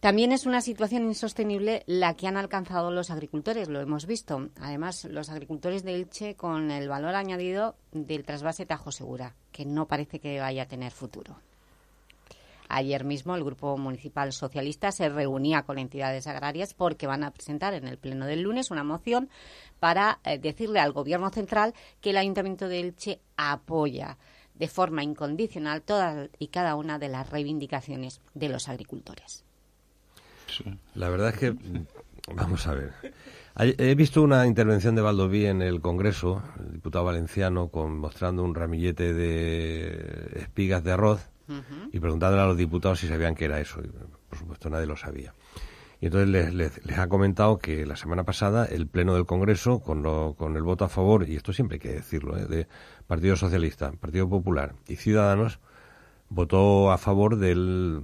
También es una situación insostenible la que han alcanzado los agricultores, lo hemos visto. Además, los agricultores de Elche con el valor añadido del trasvase Tajo Segura, que no parece que vaya a tener futuro. Ayer mismo el Grupo Municipal Socialista se reunía con entidades agrarias porque van a presentar en el Pleno del lunes una moción para eh, decirle al Gobierno central que el Ayuntamiento de Elche apoya de forma incondicional todas y cada una de las reivindicaciones de los agricultores. La verdad es que, vamos a ver. He visto una intervención de Valdoví en el Congreso, el diputado valenciano, con, mostrando un ramillete de espigas de arroz y preguntándole a los diputados si sabían qué era eso. Y, por supuesto, nadie lo sabía. Y entonces les, les- les ha comentado que la semana pasada el Pleno del Congreso, con, lo- con el voto a favor, y esto siempre hay que decirlo, ¿eh? de Partido Socialista, Partido Popular y Ciudadanos, votó a favor del,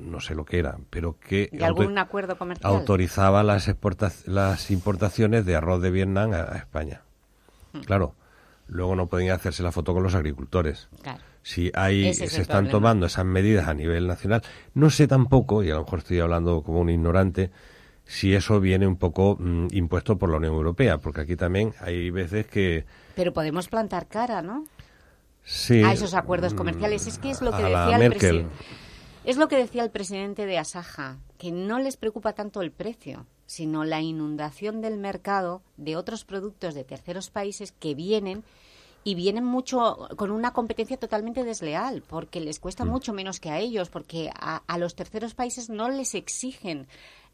no sé lo que era, pero que ¿De algún auto- acuerdo comercial? autorizaba las, exporta- las importaciones de arroz de Vietnam a, a España. Hmm. Claro, luego no podían hacerse la foto con los agricultores. Claro. Si hay, Ese se están problema. tomando esas medidas a nivel nacional, no sé tampoco, y a lo mejor estoy hablando como un ignorante, si eso viene un poco mm, impuesto por la Unión Europea, porque aquí también hay veces que Pero podemos plantar cara, ¿no? sí, a esos acuerdos comerciales. Es que es lo que decía el presidente. Es lo que decía el presidente de Asaja, que no les preocupa tanto el precio, sino la inundación del mercado de otros productos de terceros países que vienen y vienen mucho con una competencia totalmente desleal, porque les cuesta mucho menos que a ellos, porque a, a los terceros países no les exigen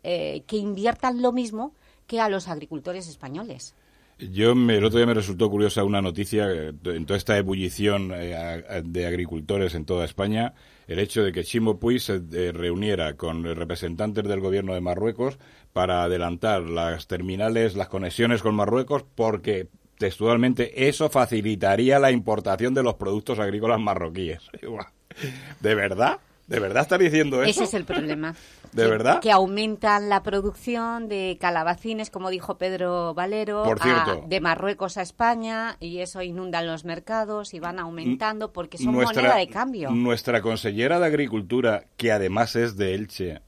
eh, que inviertan lo mismo que a los agricultores españoles. Yo me- el otro día me resultó curiosa una noticia eh, en toda esta ebullición eh, de agricultores en toda España, el hecho de que Chimo Puig se eh, reuniera con representantes del gobierno de Marruecos para adelantar las terminales, las conexiones con Marruecos, porque textualmente eso facilitaría la importación de los productos agrícolas marroquíes. ¿De verdad? ¿De verdad estás diciendo eso? Ese es el problema. ¿De que, verdad? Que aumentan la producción de calabacines, como dijo Pedro Valero, Por a- cierto. de Marruecos a España, y eso inundan los mercados y van aumentando porque son nuestra, moneda de cambio. Nuestra consellera de Agricultura, que además es de Elche,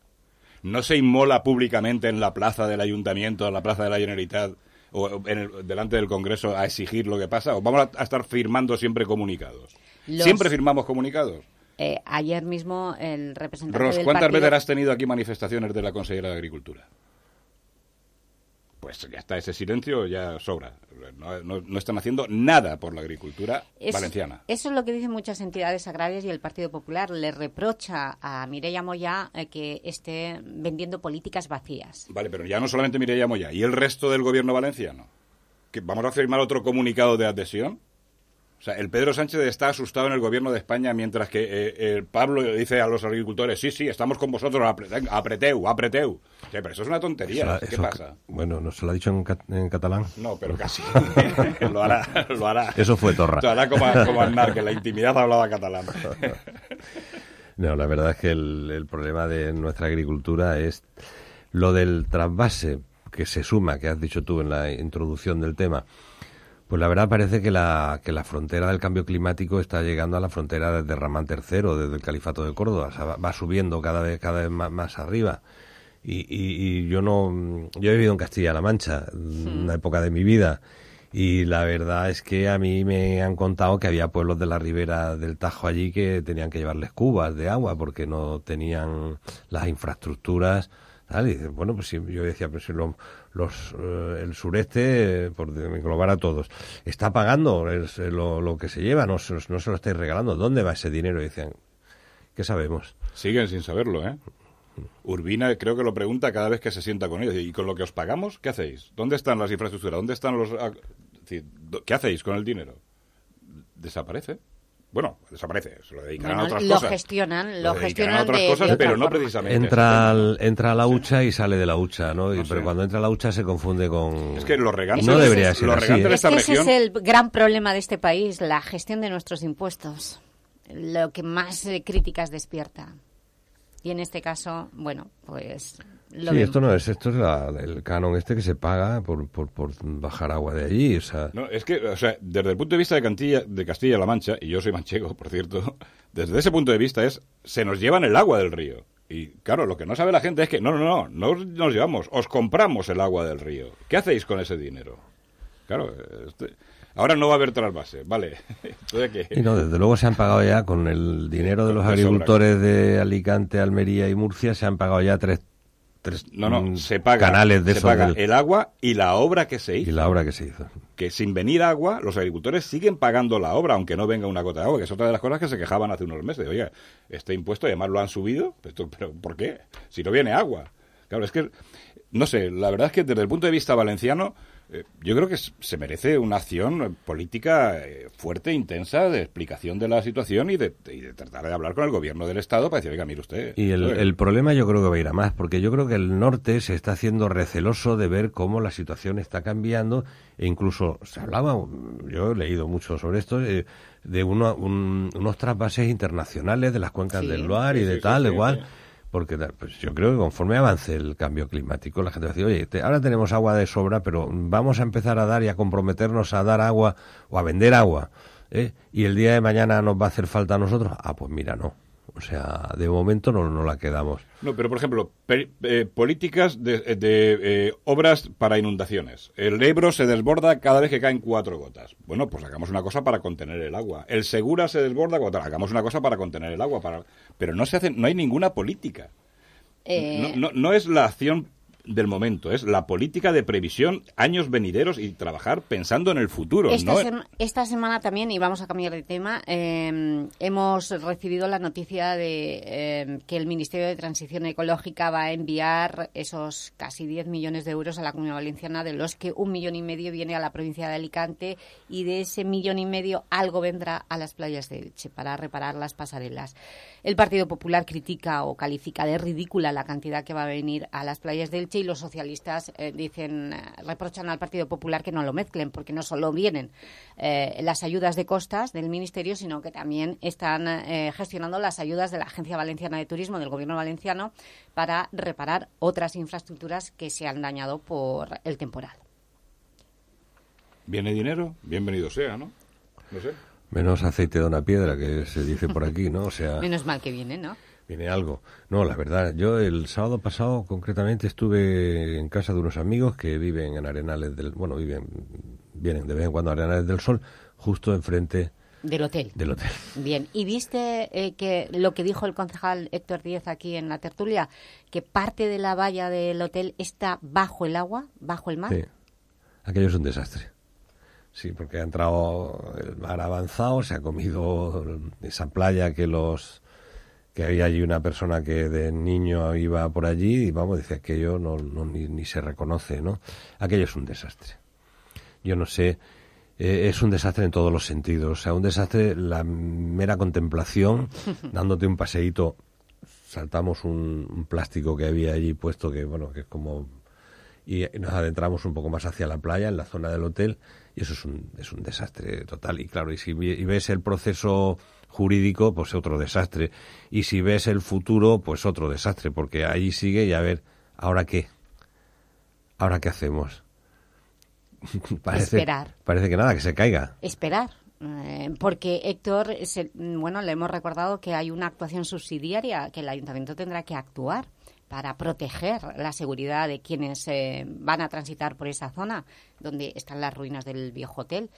no se inmola públicamente en la plaza del ayuntamiento, en la plaza de la Generalitat o en el- delante del Congreso a exigir lo que pasa. ¿O vamos a, a estar firmando siempre comunicados? Los- ¿Siempre firmamos comunicados? Eh, ayer mismo el representante Ros, del ¿cuántas partido... veces has tenido aquí manifestaciones de la consellera de Agricultura? Pues ya está, ese silencio ya sobra. No, no- no están haciendo nada por la agricultura valenciana. Eso es lo que dicen muchas entidades agrarias y el Partido Popular le reprocha a Mireia Moya eh, que esté vendiendo políticas vacías. Vale, pero ya no solamente Mireia Moya, ¿y el resto del gobierno valenciano? ¿Que ¿Vamos a firmar otro comunicado de adhesión? O sea, el Pedro Sánchez está asustado en el gobierno de España mientras que eh, eh, Pablo dice a los agricultores, sí, sí, estamos con vosotros, apreteu, apreteu. pero eso es una tontería. Eso- ¿Qué eso- pasa? Bueno, ¿no se lo ha dicho en, cat- en catalán? No, pero casi. lo hará, lo hará. Eso fue Torra. Lo hará como, como Aznar, que en la intimidad hablaba catalán. No, la verdad es que el, el problema de nuestra agricultura es lo del trasvase que se suma, que has dicho tú en la introducción del tema. Pues la verdad parece que la, que la frontera del cambio climático está llegando a la frontera desde Ramán III, desde el Califato de Córdoba. O sea, va, va subiendo cada vez, cada vez más, más arriba. Y, y- y yo no, yo he vivido en Castilla-La Mancha, una época de mi vida, y la verdad es que a mí me han contado que había pueblos de la ribera del Tajo allí que tenían que llevarles cubas de agua porque no tenían las infraestructuras. Y bueno, pues sí, yo decía, pues si lo- los, eh, el sureste, por englobar a todos, está pagando eh, lo, lo que se lleva, no, se- no se lo estáis regalando. ¿Dónde va ese dinero? Y decían, ¿qué sabemos? Siguen sin saberlo, ¿eh? Urbina creo que lo pregunta cada vez que se sienta con ellos. ¿Y con lo que os pagamos? ¿Qué hacéis? ¿Dónde están las infraestructuras? ¿Dónde están los... do- ¿Qué hacéis con el dinero? ¿Desaparece? Bueno, desaparece. Se lo dedicarán Bueno, a otras lo cosas. gestionan, lo gestionan a otras de- cosas, de otra pero no precisamente. Entra, al- entra a la hucha y sale de la hucha, ¿no? Y- No pero sé. cuando entra a la hucha se confunde con... Es que los regantes- No debería ser los así, ¿eh? de Es esta que ese es región- el gran problema de este país, la gestión de nuestros impuestos. Lo que más eh, críticas despierta. Y en este caso, bueno, pues lo Sí, vemos. esto no es, esto es la- el canon este que se paga por, por, por bajar agua de allí, o sea... No, es que, o sea, desde el punto de vista de, Cantilla, de Castilla-La Mancha, y yo soy manchego, por cierto, desde ese punto de vista es, se nos llevan el agua del río. Y claro, lo que no sabe la gente es que, no, no, no, no os- nos llevamos, os compramos el agua del río. ¿Qué hacéis con ese dinero? Claro, este- ahora no va a haber trasvase, vale. Entonces, ¿qué? Y no, desde luego se han pagado ya con el dinero de los agricultores de Alicante, Almería y Murcia, se han pagado ya tres, tres No, no, mm, se paga, canales de se paga del- el agua y la obra que se hizo. y la obra que se hizo. que sin venir agua, los agricultores siguen pagando la obra, aunque no venga una gota de agua, que es otra de las cosas que se quejaban hace unos meses. Oiga, este impuesto además lo han subido, Esto- pero ¿por qué? Si no viene agua. Claro, es que, no sé, la verdad es que desde el punto de vista valenciano, yo creo que se merece una acción eh, política eh, fuerte, intensa, de explicación de la situación y de, y de tratar de hablar con el gobierno del Estado para decir, oiga, mire usted. Y el, problema yo creo que va a ir a más, porque yo creo que el norte se está haciendo receloso de ver cómo la situación está cambiando e incluso se hablaba, yo he leído mucho sobre esto, eh, de uno- un- unos trasvases internacionales de las cuencas Sí. del Loire y Sí, de sí, tal, igual. Porque pues, yo creo que conforme avance el cambio climático, la gente va a decir, oye, ahora tenemos agua de sobra, pero vamos a empezar a dar y a comprometernos a dar agua o a vender agua. ¿eh? Y el día de mañana nos va a hacer falta a nosotros. Ah, pues mira, no. O sea, de momento no, no la quedamos. No, pero por ejemplo, eh, políticas de, de, eh, obras para inundaciones. El Ebro se desborda cada vez que caen cuatro gotas. Bueno, pues hagamos una cosa para contener el agua. El Segura se desborda cuando hagamos una cosa para contener el agua. Para... Pero no se hace, no hay ninguna política. Eh, No, no, no es la acción del momento, es la política de previsión, años venideros y trabajar pensando en el futuro. Esta, ¿no? sema- esta semana también, y vamos a cambiar de tema, eh, hemos recibido la noticia de eh, que el Ministerio de Transición Ecológica va a enviar esos casi 10 millones de euros a la Comunidad Valenciana, de los que un millón y medio viene a la provincia de Alicante y de ese millón y medio algo vendrá a las playas de Elche para reparar las pasarelas. El Partido Popular critica o califica de ridícula la cantidad que va a venir a las playas de Elche y los socialistas eh, dicen, eh, reprochan al Partido Popular que no lo mezclen porque no solo vienen eh, las ayudas de costas del Ministerio, sino que también están eh, gestionando las ayudas de la Agencia Valenciana de Turismo del Gobierno valenciano para reparar otras infraestructuras que se han dañado por el temporal. ¿Viene dinero? Bienvenido sea, ¿no? No sé. Menos aceite de una piedra, que se dice por aquí, ¿no? O sea, Menos mal que viene, ¿no? Viene algo. No, la verdad, yo el sábado pasado concretamente estuve en casa de unos amigos que viven en Arenales del... Bueno, viven, vienen de vez en cuando a Arenales del Sol, justo enfrente Del hotel. del hotel. Bien, ¿y viste eh, que lo que dijo el concejal Héctor Díez aquí en la tertulia, que parte de la valla del hotel está bajo el agua, bajo el mar? Sí. Aquello es un desastre. Sí, porque ha entrado el mar avanzado, se ha comido esa playa que los que había allí una persona que de niño iba por allí y vamos, dice aquello no, no ni, ni se reconoce, ¿no? Aquello es un desastre. Yo no sé eh, es un desastre en todos los sentidos. O sea, un desastre la mera contemplación, dándote un paseíto. Saltamos un, un plástico que había allí puesto que, bueno, que es como... Y nos adentramos un poco más hacia la playa, en la zona del hotel, y eso es un, es un desastre total. Y claro, y si y ves el proceso jurídico, pues otro desastre. Y si ves el futuro, pues otro desastre, porque ahí sigue y a ver, ¿ahora qué? ¿Ahora qué hacemos? Esperar. Parece que nada, que se caiga. Esperar. Eh, porque Héctor, es el- bueno, le hemos recordado que hay una actuación subsidiaria, que el ayuntamiento tendrá que actuar para proteger la seguridad de quienes eh, van a transitar por esa zona donde están las ruinas del viejo hotel.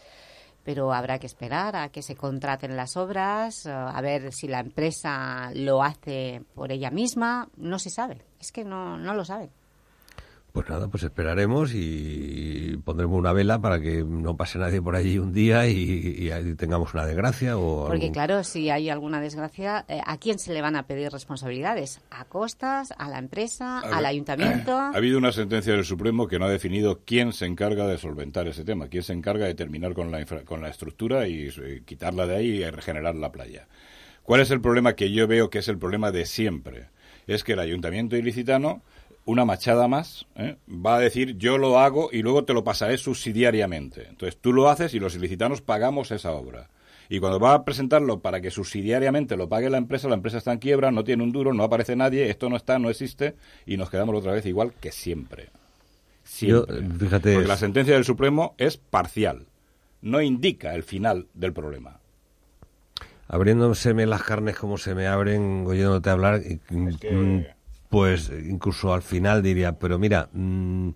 Pero habrá que esperar a que se contraten las obras, eh, a ver si la empresa lo hace por ella misma. No se sabe, es que no, no lo saben. Pues nada, pues esperaremos y pondremos una vela para que no pase nadie por allí un día y, y tengamos una desgracia o Porque algún- claro, si hay alguna desgracia, eh, ¿a quién se le van a pedir responsabilidades? ¿A Costas? ¿A la empresa? A ver, ¿Al ayuntamiento? Ha habido una sentencia del Supremo que no ha definido quién se encarga de solventar ese tema, quién se encarga de terminar con la, infra- con la estructura y, eh, quitarla de ahí y regenerar la playa. ¿Cuál es el problema que yo veo que es el problema de siempre? Es que el ayuntamiento ilicitano, una machada más, ¿eh? va a decir yo lo hago y luego te lo pasaré subsidiariamente. Entonces tú lo haces y los ilicitanos pagamos esa obra. Y cuando va a presentarlo para que subsidiariamente lo pague la empresa, la empresa está en quiebra, no tiene un duro, no aparece nadie, esto no está, no existe, y nos quedamos otra vez igual que siempre. Siempre. Yo, fíjate, Porque es- la sentencia del Supremo es parcial, no indica el final del problema. abriéndoseme las carnes como se me abren oyéndote hablar, y- mm, pues incluso al final diría, pero mira, mm,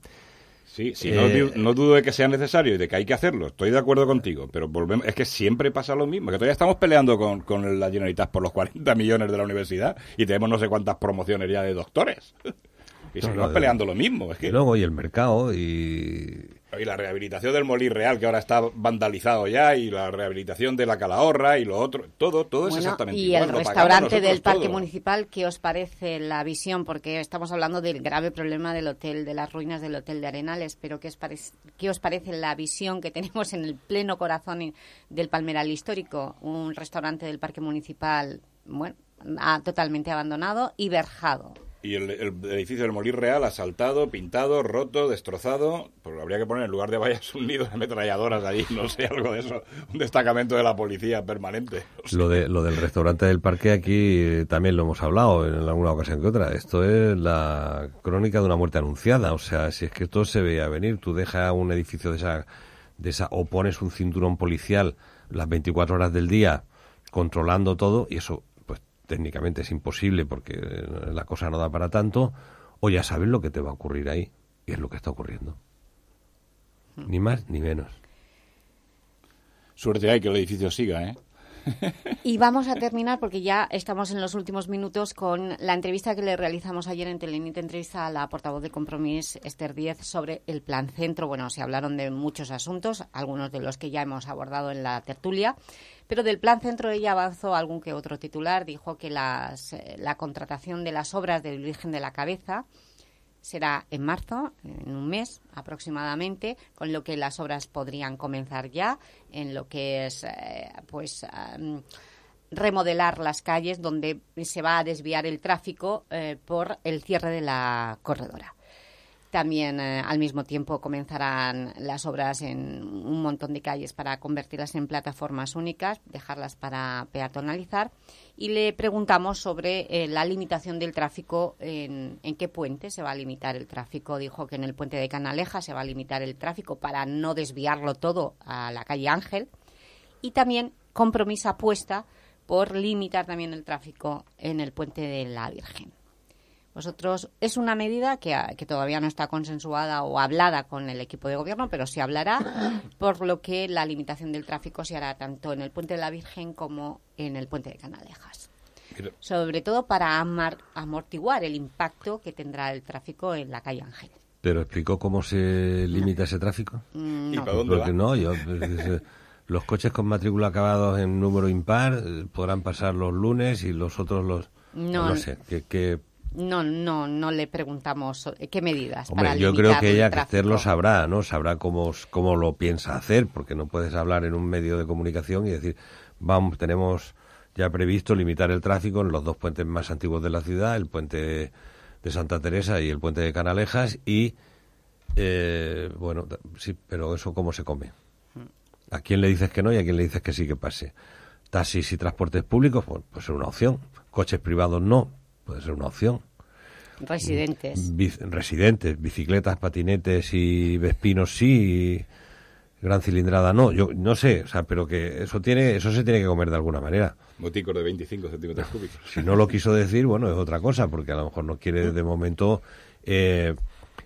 Sí, sí, Eh, no, du- no dudo de que sea necesario y de que hay que hacerlo, estoy de acuerdo contigo, pero volvemos, es que siempre pasa lo mismo, que todavía estamos peleando con, con la Generalitat por los 40 millones de la universidad y tenemos no sé cuántas promociones ya de doctores. Y No, seguimos no, peleando lo mismo. Es que, y luego y el mercado y y la rehabilitación del Molí Real, que ahora está vandalizado ya, y la rehabilitación de la Calahorra y lo otro, todo, todo es exactamente y igual. el lo restaurante del parque todo. municipal, ¿qué os parece la visión? Porque estamos hablando del grave problema del hotel, de las ruinas del hotel de Arenales, pero ¿qué os, parece, qué os parece la visión que tenemos en el pleno corazón del Palmeral Histórico? Un restaurante del parque municipal, bueno, totalmente abandonado y verjado. Y el, edificio del Molí Real asaltado, pintado, roto, destrozado. Pues habría que poner en lugar de vallas un nido de ametralladoras ahí, no sé, algo de eso. Un destacamento de la policía permanente. lo de lo del restaurante del parque aquí eh, también lo hemos hablado en alguna ocasión que otra. Esto es la crónica de una muerte anunciada, o sea, si es que esto se veía venir, tú dejas un edificio de esa de esa o pones un cinturón policial las 24 horas del día controlando todo y eso técnicamente es imposible porque eh, la cosa no da para tanto o ya sabes lo que te va a ocurrir ahí y es lo que está ocurriendo. Ni más ni menos. Suerte hay que el edificio siga, ¿eh? Y vamos a terminar, porque ya estamos en los últimos minutos, con la entrevista que le realizamos ayer en Telenit, entrevista a la portavoz de Compromís, Esther Díez, sobre el plan centro. Bueno, se hablaron de muchos asuntos, algunos de los que ya hemos abordado en la tertulia, pero del plan centro ella avanzó algún que otro titular. Dijo que las, eh, la contratación de las obras del Virgen de la Cabeza será en marzo, en un mes aproximadamente, con lo que las obras podrían comenzar ya en lo que es eh, pues remodelar las calles donde se va a desviar el tráfico eh, por el cierre de la corredora. También eh, al mismo tiempo comenzarán las obras en un montón de calles para convertirlas en plataformas únicas, dejarlas para peatonalizar. Y le preguntamos sobre eh, la limitación del tráfico, en, en qué puente se va a limitar el tráfico. Dijo que en el puente de Canaleja se va a limitar el tráfico para no desviarlo todo a la calle Ángel. Y también compromiso apuesta por limitar también el tráfico en el puente de la Virgen. Vosotros, es una medida que, ah, que todavía no está consensuada o hablada con el equipo de gobierno, pero se hablará, por lo que la limitación del tráfico se hará tanto en el Puente de la Virgen como en el Puente de Canalejas. Mira. Sobre todo para amar- amortiguar el impacto que tendrá el tráfico en la calle Ángel. ¿Pero explicó cómo se limita ese tráfico? Mm, ¿Y para dónde Porque va? no, yo, eh, los coches con matrícula acabados en número impar eh, podrán pasar los lunes y los otros los... No. No, sé, ¿qué, qué, no, no, no le preguntamos eh, qué medidas Hombre, para yo creo que el ella, que tráfico. Esther lo sabrá, ¿no? Sabrá cómo, cómo lo piensa hacer, porque no puedes hablar en un medio de comunicación y decir, vamos, tenemos ya previsto limitar el tráfico en los dos puentes más antiguos de la ciudad, el puente de Santa Teresa y el puente de Canalejas, y, eh, bueno, sí, pero eso cómo se come. ¿A quién le dices que no y a quién le dices que sí que pase? Taxis y transportes públicos, pues puede ser una opción. Coches privados no, puede ser una opción. Residentes. Bic- residentes, bicicletas, patinetes y vespinos sí, y gran cilindrada no. Yo no sé, o sea, pero que eso tiene, eso se tiene que comer de alguna manera. Moticos de 25 centímetros cúbicos. Si no lo quiso decir, bueno, es otra cosa, porque a lo mejor no quiere de momento eh,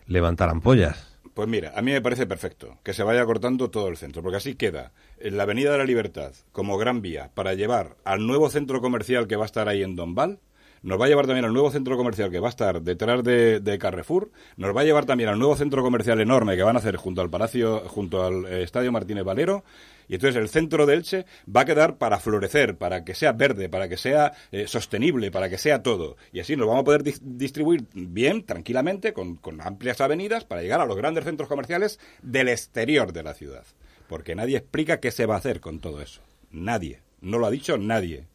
levantar ampollas. Pues mira, a mí me parece perfecto que se vaya cortando todo el centro, porque así queda en la Avenida de la Libertad como gran vía para llevar al nuevo centro comercial que va a estar ahí en Dombal, nos va a llevar también al nuevo centro comercial que va a estar detrás de, Carrefour, nos va a llevar también al nuevo centro comercial enorme que van a hacer junto al Palacio, junto al eh, Estadio Martínez Valero, y entonces el centro de Elche va a quedar para florecer, para que sea verde, para que sea eh, sostenible, para que sea todo. Y así nos vamos a poder dis- distribuir bien, tranquilamente, con, con amplias avenidas, para llegar a los grandes centros comerciales del exterior de la ciudad. Porque nadie explica qué se va a hacer con todo eso. Nadie. No lo ha dicho nadie.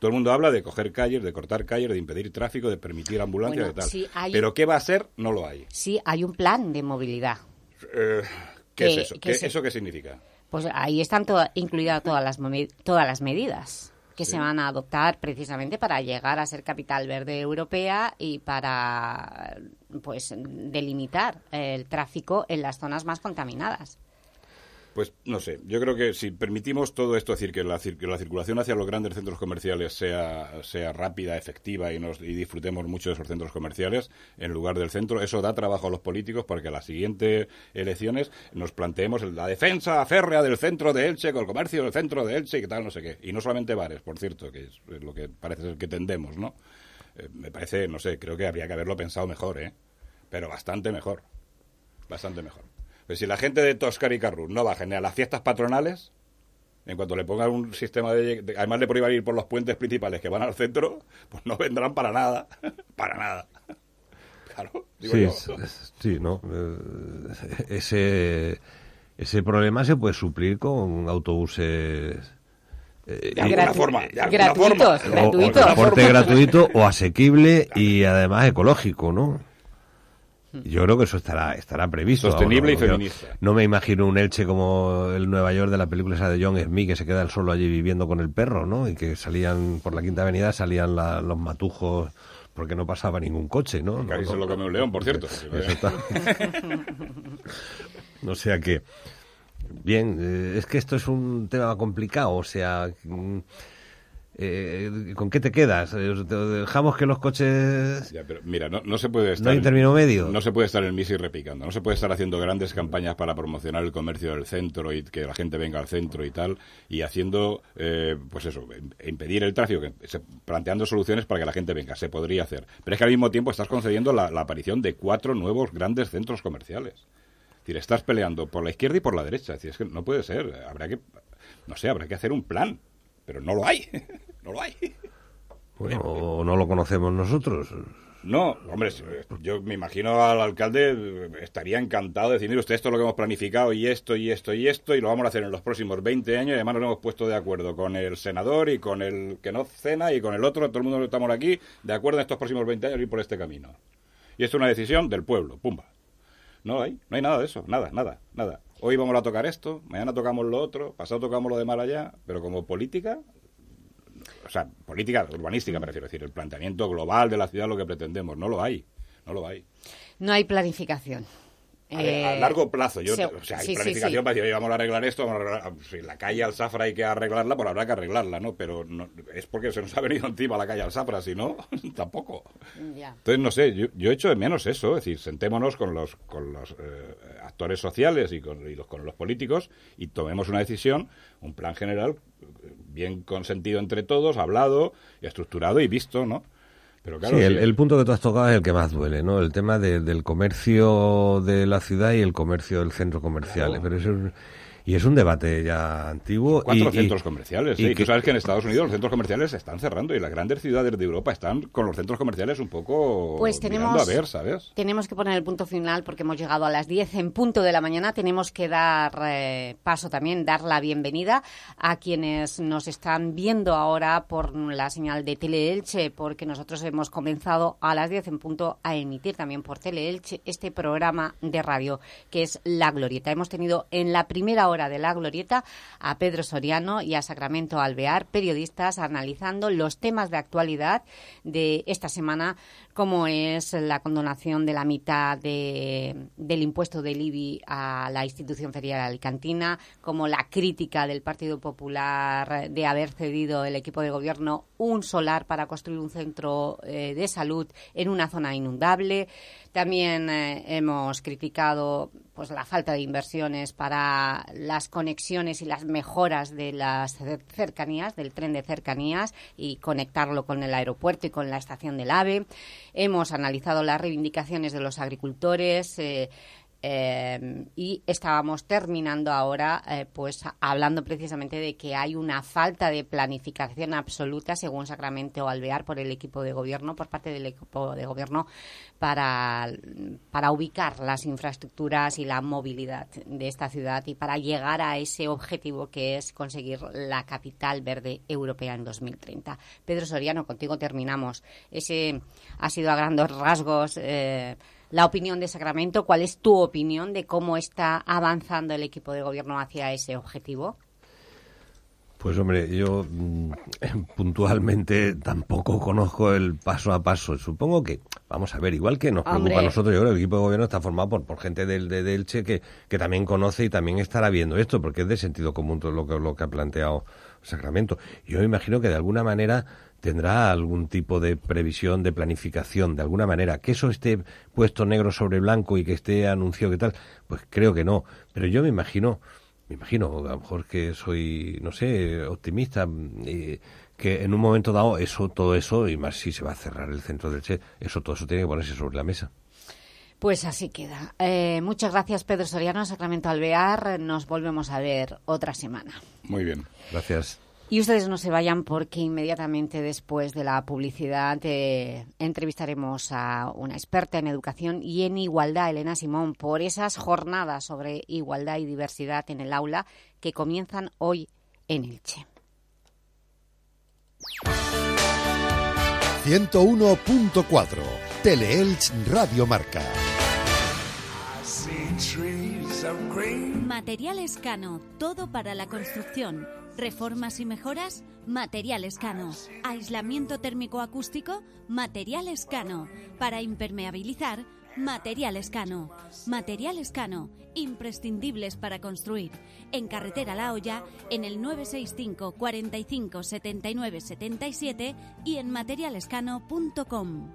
Todo el mundo habla de coger calles, de cortar calles, de impedir tráfico, de permitir ambulancias Bueno, y tal. hay- Pero ¿qué va a ser? No lo hay. Sí, hay un plan de movilidad. Eh, ¿Qué es eso? ¿Qué- ¿Eso qué significa? Pues ahí están incluidas todas las, todas las medidas que Sí. se van a adoptar precisamente para llegar a ser capital verde europea y para pues delimitar el tráfico en las zonas más contaminadas. Pues no sé, yo creo que si permitimos todo esto, es decir, que la, la circulación hacia los grandes centros comerciales sea, sea rápida, efectiva y, nos, y disfrutemos mucho de esos centros comerciales en lugar del centro, eso da trabajo a los políticos para que a las siguientes elecciones nos planteemos la defensa férrea del centro de Elche, con el comercio del centro de Elche y tal, no sé qué. Y no solamente bares, por cierto, que es lo que parece ser que tendemos, ¿no? Eh, me parece, no sé, creo que habría que haberlo pensado mejor, ¿eh? Pero bastante mejor. Bastante mejor. Pero si la gente de Toscar y Carrus no baja ni a las fiestas patronales, en cuanto le pongan un sistema de, de- Además le prohíban ir por los puentes principales que van al centro, pues no vendrán para nada. para nada. Claro, digo Sí, yo. es- es- sí, ¿no? Eh, ese, ese problema se puede suplir con autobuses... eh, De alguna Gratu- forma, de alguna gratuitos, forma. o- o gratuitos. transporte gratuito o asequible y además ecológico, ¿no? Yo creo que eso estará estará previsto. Sostenible y feminista. No me imagino un Elche como el Nueva York de la película esa de John Smith que se queda él solo allí viviendo con el perro, ¿no? Y que salían por la Quinta Avenida salían la- los matujos porque no pasaba ningún coche, ¿no? Casi No, se no. lo come un león, por cierto. Eso está. O sea que, bien, eh, es que esto es un tema complicado, o sea, mm, eh, ¿con qué te quedas? Eh, ¿te ¿Dejamos que los coches... Ya, pero mira, no, no se puede estar... ¿No hay término medio? No se puede estar en misa y repicando. No se puede estar haciendo grandes campañas para promocionar el comercio del centro y que la gente venga al centro y tal, y haciendo, eh, pues eso, im- impedir el tráfico, que se- planteando soluciones para que la gente venga. Se podría hacer. Pero es que al mismo tiempo estás concediendo la, la aparición de cuatro nuevos grandes centros comerciales. Es decir, estás peleando por la izquierda y por la derecha. Es decir, es que no puede ser. Habrá que, no sé, habrá que hacer un plan. Pero no lo hay. no lo hay. Bueno, o no lo conocemos nosotros. No, hombre, si- yo me imagino al alcalde eh, estaría encantado de decir, mire usted, esto es lo que hemos planificado y esto y esto y esto y lo vamos a hacer en los próximos 20 años y además nos hemos puesto de acuerdo con el senador y con el que no cena y con el otro, todo el mundo que estamos aquí, de acuerdo en estos próximos 20 años ir por este camino. Y esto es una decisión del pueblo, pumba. No hay, no hay nada de eso, nada, nada, nada. Hoy vamos a tocar esto, mañana tocamos lo otro, pasado tocamos lo de mal allá, pero como política, o sea, política urbanística, me refiero, es decir, el planteamiento global de la ciudad, lo que pretendemos, no lo hay, no lo hay. No hay planificación. A, Eh, largo plazo, yo, se- o sea, hay sí, planificación sí. para decir, oye, vamos a arreglar esto, vamos a arreglar, si la calle Alzafra hay que arreglarla, pues habrá que arreglarla, ¿no? Pero no, es porque se nos ha venido encima la calle Alzafra, si no, tampoco. Ya. Entonces, no sé, yo, yo echo de menos eso, es decir, sentémonos con los, con los eh, actores sociales y, con, y los, con los políticos y tomemos una decisión, un plan general eh, bien consentido entre todos, hablado, estructurado y visto, ¿no? Pero claro, sí, el, punto que tú has tocado es el que más duele, ¿no? El tema de- del comercio de la ciudad y el comercio del centro comercial. Claro. Pero eso es- y es un debate ya antiguo. Cuatro y, centros comerciales. Y, tú sabes que en Estados Unidos los centros comerciales se están cerrando y las grandes ciudades de Europa están con los centros comerciales un poco pues tenemos, a ver, ¿sabes? Tenemos que poner el punto final porque hemos llegado a las 10 en punto de la mañana. Tenemos que dar eh, paso también, dar la bienvenida a quienes nos están viendo ahora por la señal de Teleelche, porque nosotros hemos comenzado a las 10 en punto a emitir también por Teleelche este programa de radio que es La Glorieta. Hemos tenido en la primera hora de La Glorieta a Pedro Soriano y a Sacramento Alvear, periodistas, analizando los temas de actualidad de esta semana, como es la condonación de la mitad de, del impuesto del IBI a la institución ferial alicantina, como la crítica del Partido Popular de haber cedido el equipo de gobierno un solar para construir un centro eh, de salud en una zona inundable. También eh, hemos criticado pues la falta de inversiones para las conexiones y las mejoras de las cercanías, del tren de cercanías y conectarlo con el aeropuerto y con la estación del AVE. Hemos analizado las reivindicaciones de los agricultores, eh, eh, y estábamos terminando ahora eh, pues hablando precisamente de que hay una falta de planificación absoluta según Sacramento Alvear por el equipo de gobierno, por parte del equipo de gobierno para, para ubicar las infraestructuras y la movilidad de esta ciudad y para llegar a ese objetivo que es conseguir la capital verde europea en 2030. Pedro Soriano, contigo terminamos. Ese ha sido a grandes rasgos eh, la opinión de Sacramento. ¿Cuál es tu opinión de cómo está avanzando el equipo de gobierno hacia ese objetivo? Pues hombre, yo mm, puntualmente tampoco conozco el paso a paso. Supongo que, vamos a ver, igual que nos preocupa a nosotros, yo creo que el equipo de gobierno está formado por, por gente del, de, Elche que, que también conoce y también estará viendo esto, porque es de sentido común todo lo que, lo que ha planteado Sacramento. Yo me imagino que de alguna manera tendrá algún tipo de previsión, de planificación, de alguna manera. Que eso esté puesto negro sobre blanco y que esté anunciado que tal, pues creo que no. Pero yo me imagino, me imagino, a lo mejor que soy, no sé, optimista, eh, que en un momento dado eso, todo eso, y más si se va a cerrar el centro del Che, eso, todo eso tiene que ponerse sobre la mesa. Pues así queda. Eh, muchas gracias, Pedro Soriano, Sacramento Alvear. Nos volvemos a ver otra semana. Muy bien. Gracias. Y ustedes no se vayan porque inmediatamente después de la publicidad eh, entrevistaremos a una experta en educación y en igualdad, Elena Simón, por esas jornadas sobre igualdad y diversidad en el aula que comienzan hoy en Elche. 101.4 Teleelch Radio Marca. Materiales Cano, todo para la construcción Reformas y mejoras, Materiales Cano. Aislamiento térmico acústico, Materiales Cano. Para impermeabilizar, Materiales Cano. Materiales Cano, imprescindibles para construir. En Carretera La Hoya, en el 965 45 79 77 y en materialescano.com.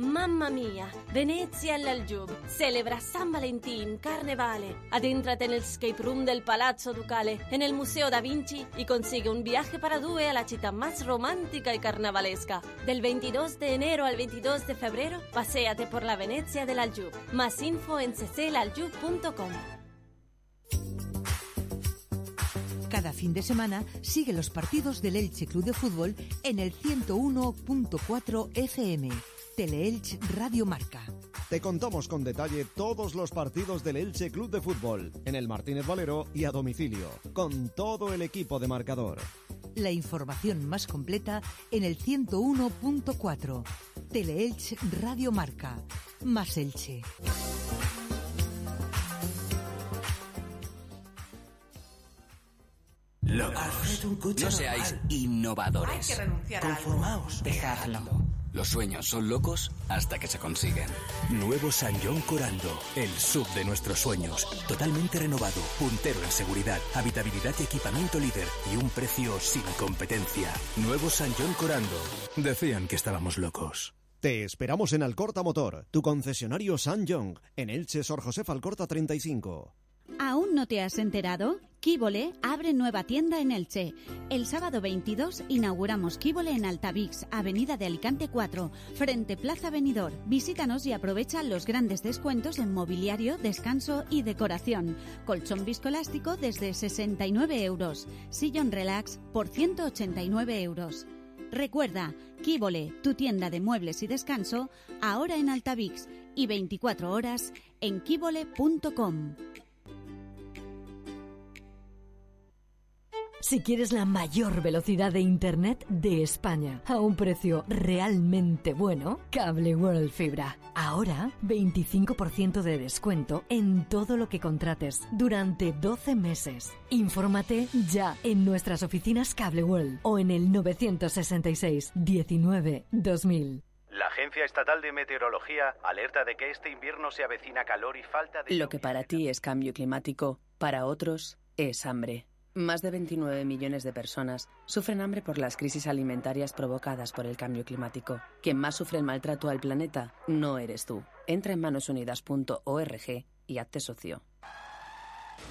Mamma mia, Venezia all'Aljub, celebra San Valentín, Carnevale. Adéntrate en el escape room del Palazzo Ducale, en el Museo da Vinci y consigue un viaje para due a la città más romántica y carnavalesca. Del 22 de enero al 22 de febrero, paséate por la Venecia del Aljub. Más info en cclaljub.com. Cada fin de semana sigue los partidos del Elche Club de Fútbol en el 101.4 FM Teleelch Radio Marca. Te contamos con detalle todos los partidos del Elche Club de Fútbol, en el Martínez Valero y a domicilio, con todo el equipo de marcador. La información más completa en el 101.4. Teleelch Radio Marca. Más Elche. No seáis innovadores. Conformaos. Dejadlo. Los sueños son locos hasta que se consiguen. Nuevo San John Corando, el sub de nuestros sueños. Totalmente renovado, puntero en seguridad, habitabilidad y equipamiento líder y un precio sin competencia. Nuevo San John Corando. Decían que estábamos locos. Te esperamos en Alcorta Motor, tu concesionario San John, en Elche Sor José Alcorta 35. ¿Aún no te has enterado? Kibole abre nueva tienda en Elche. El sábado 22 inauguramos Kibole en Altavix, Avenida de Alicante 4, frente Plaza Venidor. Visítanos y aprovecha los grandes descuentos en mobiliario, descanso y decoración. Colchón viscoelástico desde 69 euros. Sillón relax por 189 euros. Recuerda, Kibole, tu tienda de muebles y descanso, ahora en Altavix y 24 horas en kibole.com. Si quieres la mayor velocidad de Internet de España a un precio realmente bueno, Cable World Fibra. Ahora, 25% de descuento en todo lo que contrates durante 12 meses. Infórmate ya en nuestras oficinas Cable World o en el 966 19 2000. La Agencia Estatal de Meteorología alerta de que este invierno se avecina calor y falta de... Lo que para ti es cambio climático, para otros es hambre. Más de 29 millones de personas sufren hambre por las crisis alimentarias provocadas por el cambio climático. Quien más sufre el maltrato al planeta no eres tú. Entra en manosunidas.org y hazte socio.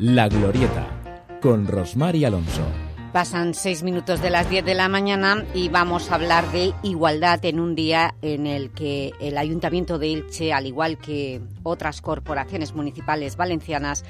La Glorieta, con Rosmar y Alonso. Pasan seis minutos de las 10 de la mañana y vamos a hablar de igualdad en un día en el que el Ayuntamiento de Elche, al igual que otras corporaciones municipales valencianas,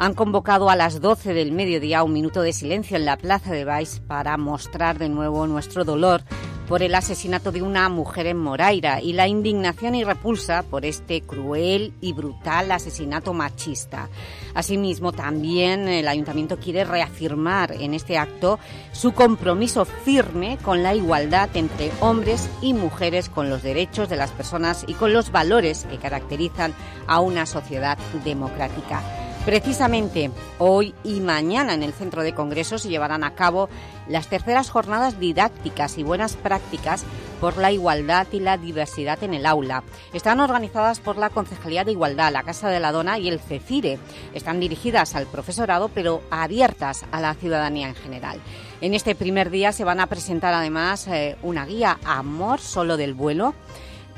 han convocado a las 12 del mediodía un minuto de silencio en la Plaza de Baix para mostrar de nuevo nuestro dolor por el asesinato de una mujer en Moraira y la indignación y repulsa por este cruel y brutal asesinato machista. Asimismo, también el Ayuntamiento quiere reafirmar en este acto su compromiso firme con la igualdad entre hombres y mujeres, con los derechos de las personas y con los valores que caracterizan a una sociedad democrática. Precisamente hoy y mañana en el Centro de Congresos se llevarán a cabo las terceras jornadas didácticas y buenas prácticas por la igualdad y la diversidad en el aula. Están organizadas por la Concejalía de Igualdad, la Casa de la Dona y el CECIRE. Están dirigidas al profesorado, pero abiertas a la ciudadanía en general. En este primer día se van a presentar además eh, una guía Amor solo del vuelo,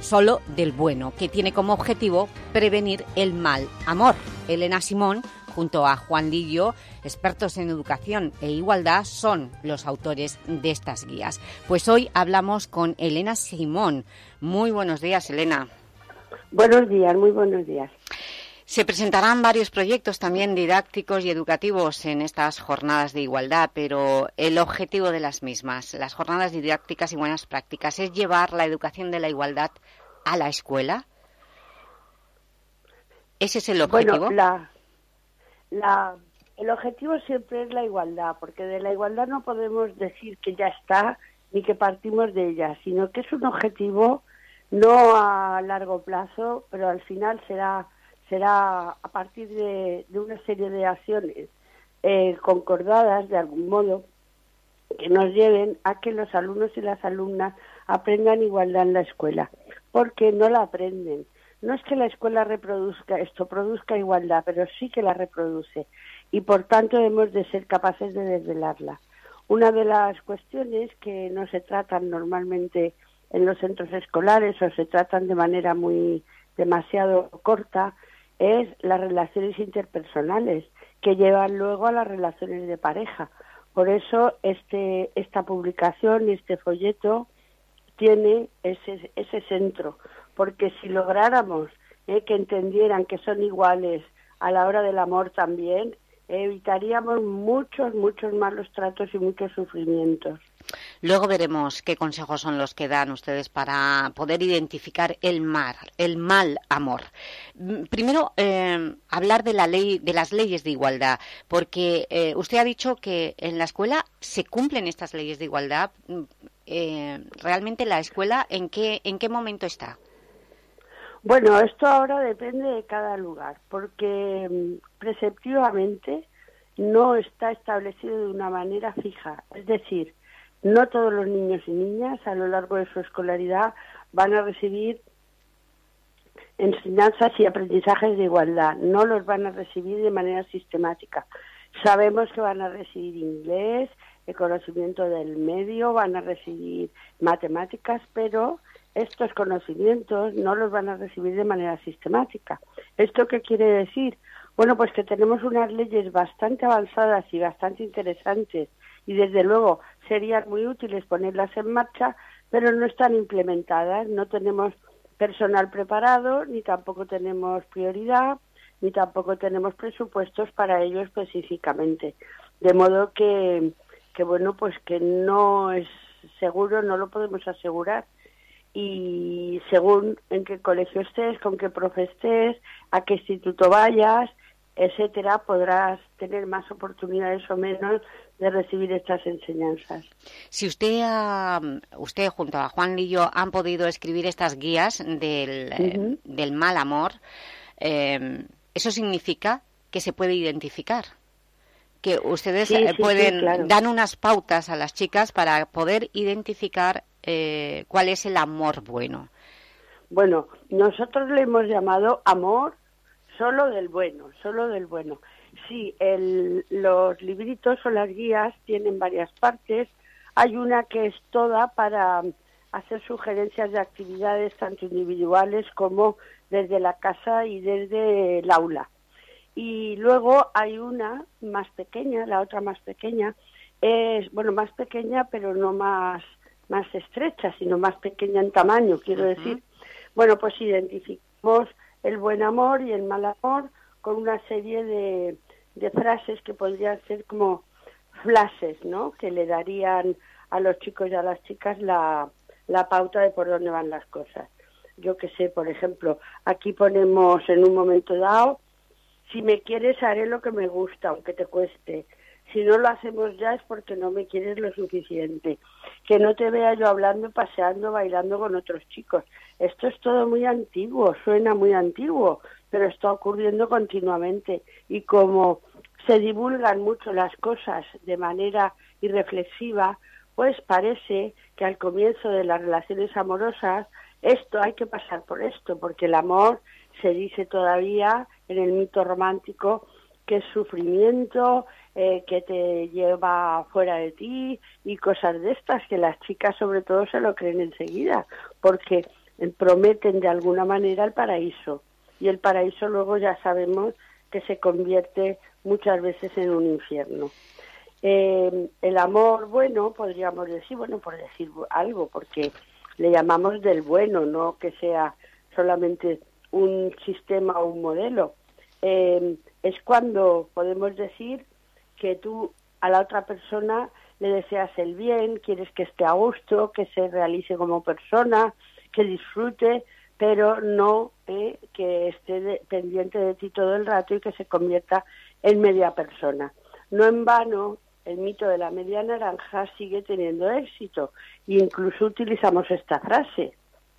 solo del bueno, que tiene como objetivo prevenir el mal amor. Elena Simón, junto a Juan Lillo, expertos en educación e igualdad, son los autores de estas guías. Pues hoy hablamos con Elena Simón. Muy buenos días, Elena. Buenos días, muy buenos días. Se presentarán varios proyectos también didácticos y educativos en estas jornadas de igualdad, pero el objetivo de las mismas, las jornadas didácticas y buenas prácticas, es llevar la educación de la igualdad a la escuela. ¿Ese es el objetivo? Bueno, la, la, el objetivo siempre es la igualdad, porque de la igualdad no podemos decir que ya está ni que partimos de ella, sino que es un objetivo no a largo plazo, pero al final será será a partir de, una serie de acciones eh, concordadas de algún modo que nos lleven a que los alumnos y las alumnas aprendan igualdad en la escuela, porque no la aprenden. No es que la escuela reproduzca esto, produzca igualdad, pero sí que la reproduce y por tanto hemos de ser capaces de desvelarla. Una de las cuestiones que no se tratan normalmente en los centros escolares o se tratan de manera muy demasiado corta es las relaciones interpersonales que llevan luego a las relaciones de pareja. Por eso este, esta publicación y este folleto tiene ese, ese centro, porque si lográramos eh, que entendieran que son iguales a la hora del amor también, evitaríamos muchos, muchos malos tratos y muchos sufrimientos. Luego veremos qué consejos son los que dan ustedes para poder identificar el mal, el mal amor. Mm, primero, eh, hablar de la ley, de las leyes de igualdad, porque eh, usted ha dicho que en la escuela se cumplen estas leyes de igualdad. Mm, eh, ¿Realmente la escuela en qué, en qué momento está? Bueno, esto ahora depende de cada lugar, porque mm, preceptivamente no está establecido de una manera fija. Es decir, no todos los niños y niñas a lo largo de su escolaridad van a recibir enseñanzas y aprendizajes de igualdad, no los van a recibir de manera sistemática. Sabemos que van a recibir inglés, el conocimiento del medio, van a recibir matemáticas, pero estos conocimientos no los van a recibir de manera sistemática. ¿Esto qué quiere decir? Bueno, pues que tenemos unas leyes bastante avanzadas y bastante interesantes y desde luego serían muy útiles ponerlas en marcha, pero no están implementadas, no tenemos personal preparado, ni tampoco tenemos prioridad, ni tampoco tenemos presupuestos para ello específicamente. De modo que, que bueno, pues que no es seguro, no lo podemos asegurar y según en qué colegio estés, con qué profe estés, a qué instituto vayas, etcétera, podrás tener más oportunidades o menos de recibir estas enseñanzas. Si usted, usted junto a Juan Lillo han podido escribir estas guías del, eh, del mal amor, eh, ¿eso significa que se puede identificar? Que ustedes eh, pueden dan unas pautas a las chicas para poder identificar cuál es el amor bueno. Bueno, nosotros le hemos llamado amor solo del bueno, solo del bueno. Sí, el, los libritos o las guías tienen varias partes. Hay una que es toda para hacer sugerencias de actividades tanto individuales como desde la casa y desde el aula. Y luego hay una más pequeña, la otra más pequeña, es, bueno, más pequeña pero no más, más estrecha, sino más pequeña en tamaño, quiero decir. Bueno, pues identificamos el buen amor y el mal amor con una serie de, de frases que podrían ser como flashes, ¿no? Que le darían a los chicos y a las chicas la, la pauta de por dónde van las cosas. Yo que sé, por ejemplo, aquí ponemos en un momento dado, si me quieres haré lo que me gusta, aunque te cueste. Si no lo hacemos ya es porque no me quieres lo suficiente. Que no te vea yo hablando, paseando, bailando con otros chicos. Esto es todo muy antiguo, suena muy antiguo, pero está ocurriendo continuamente. Y como se divulgan mucho las cosas de manera irreflexiva, pues parece que al comienzo de las relaciones amorosas esto hay que pasar por esto, porque el amor se dice todavía en el mito romántico que es sufrimiento, eh, que te lleva fuera de ti y cosas de estas que las chicas sobre todo se lo creen enseguida, porque prometen de alguna manera el paraíso y el paraíso luego ya sabemos que se convierte muchas veces en un infierno. Eh, el amor bueno, podríamos decir, bueno, por decir algo, porque le llamamos del bueno, no que sea solamente un sistema o un modelo. Eh, es cuando podemos decir que tú a la otra persona le deseas el bien, quieres que esté a gusto, que se realice como persona, que disfrute, pero no eh, que esté pendiente de ti todo el rato y que se convierta en media persona. No en vano, el mito de la media naranja sigue teniendo éxito. Incluso utilizamos esta frase,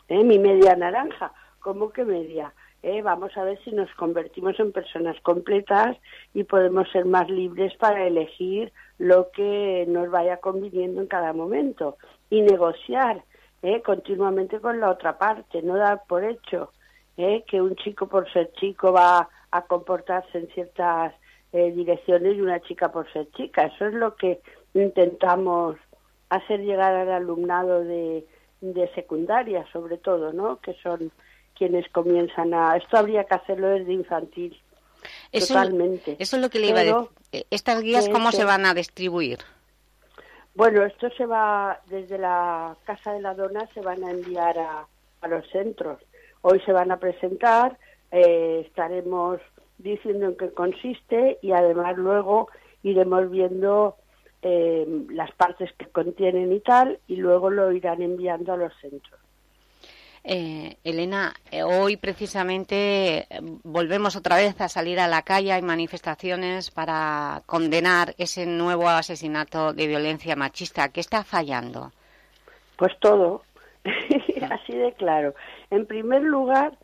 ¿eh? mi media naranja. ¿Cómo que media? ¿Eh? Vamos a ver si nos convertimos en personas completas y podemos ser más libres para elegir lo que nos vaya conviniendo en cada momento y negociar ¿eh? continuamente con la otra parte, no dar por hecho ¿eh? que un chico por ser chico va a comportarse en ciertas eh, direcciones y una chica por ser chica. Eso es lo que intentamos hacer llegar al alumnado de, de secundaria, sobre todo, ¿no? Que son quienes comienzan a... Esto habría que hacerlo desde infantil. totalmente. Eso es lo que le iba a decir. ¿Estas guías cómo se van a distribuir? Bueno, esto se va desde la Casa de la Dona, se van a enviar a, a los centros. Hoy se van a presentar, eh, estaremos diciendo en qué consiste y además luego iremos viendo eh, las partes que contienen y tal y luego lo irán enviando a los centros. Eh, Elena, eh, hoy precisamente eh, volvemos otra vez a salir a la calle, hay manifestaciones para condenar ese nuevo asesinato de violencia machista. ¿Qué está fallando? Pues todo, así de claro. En primer lugar,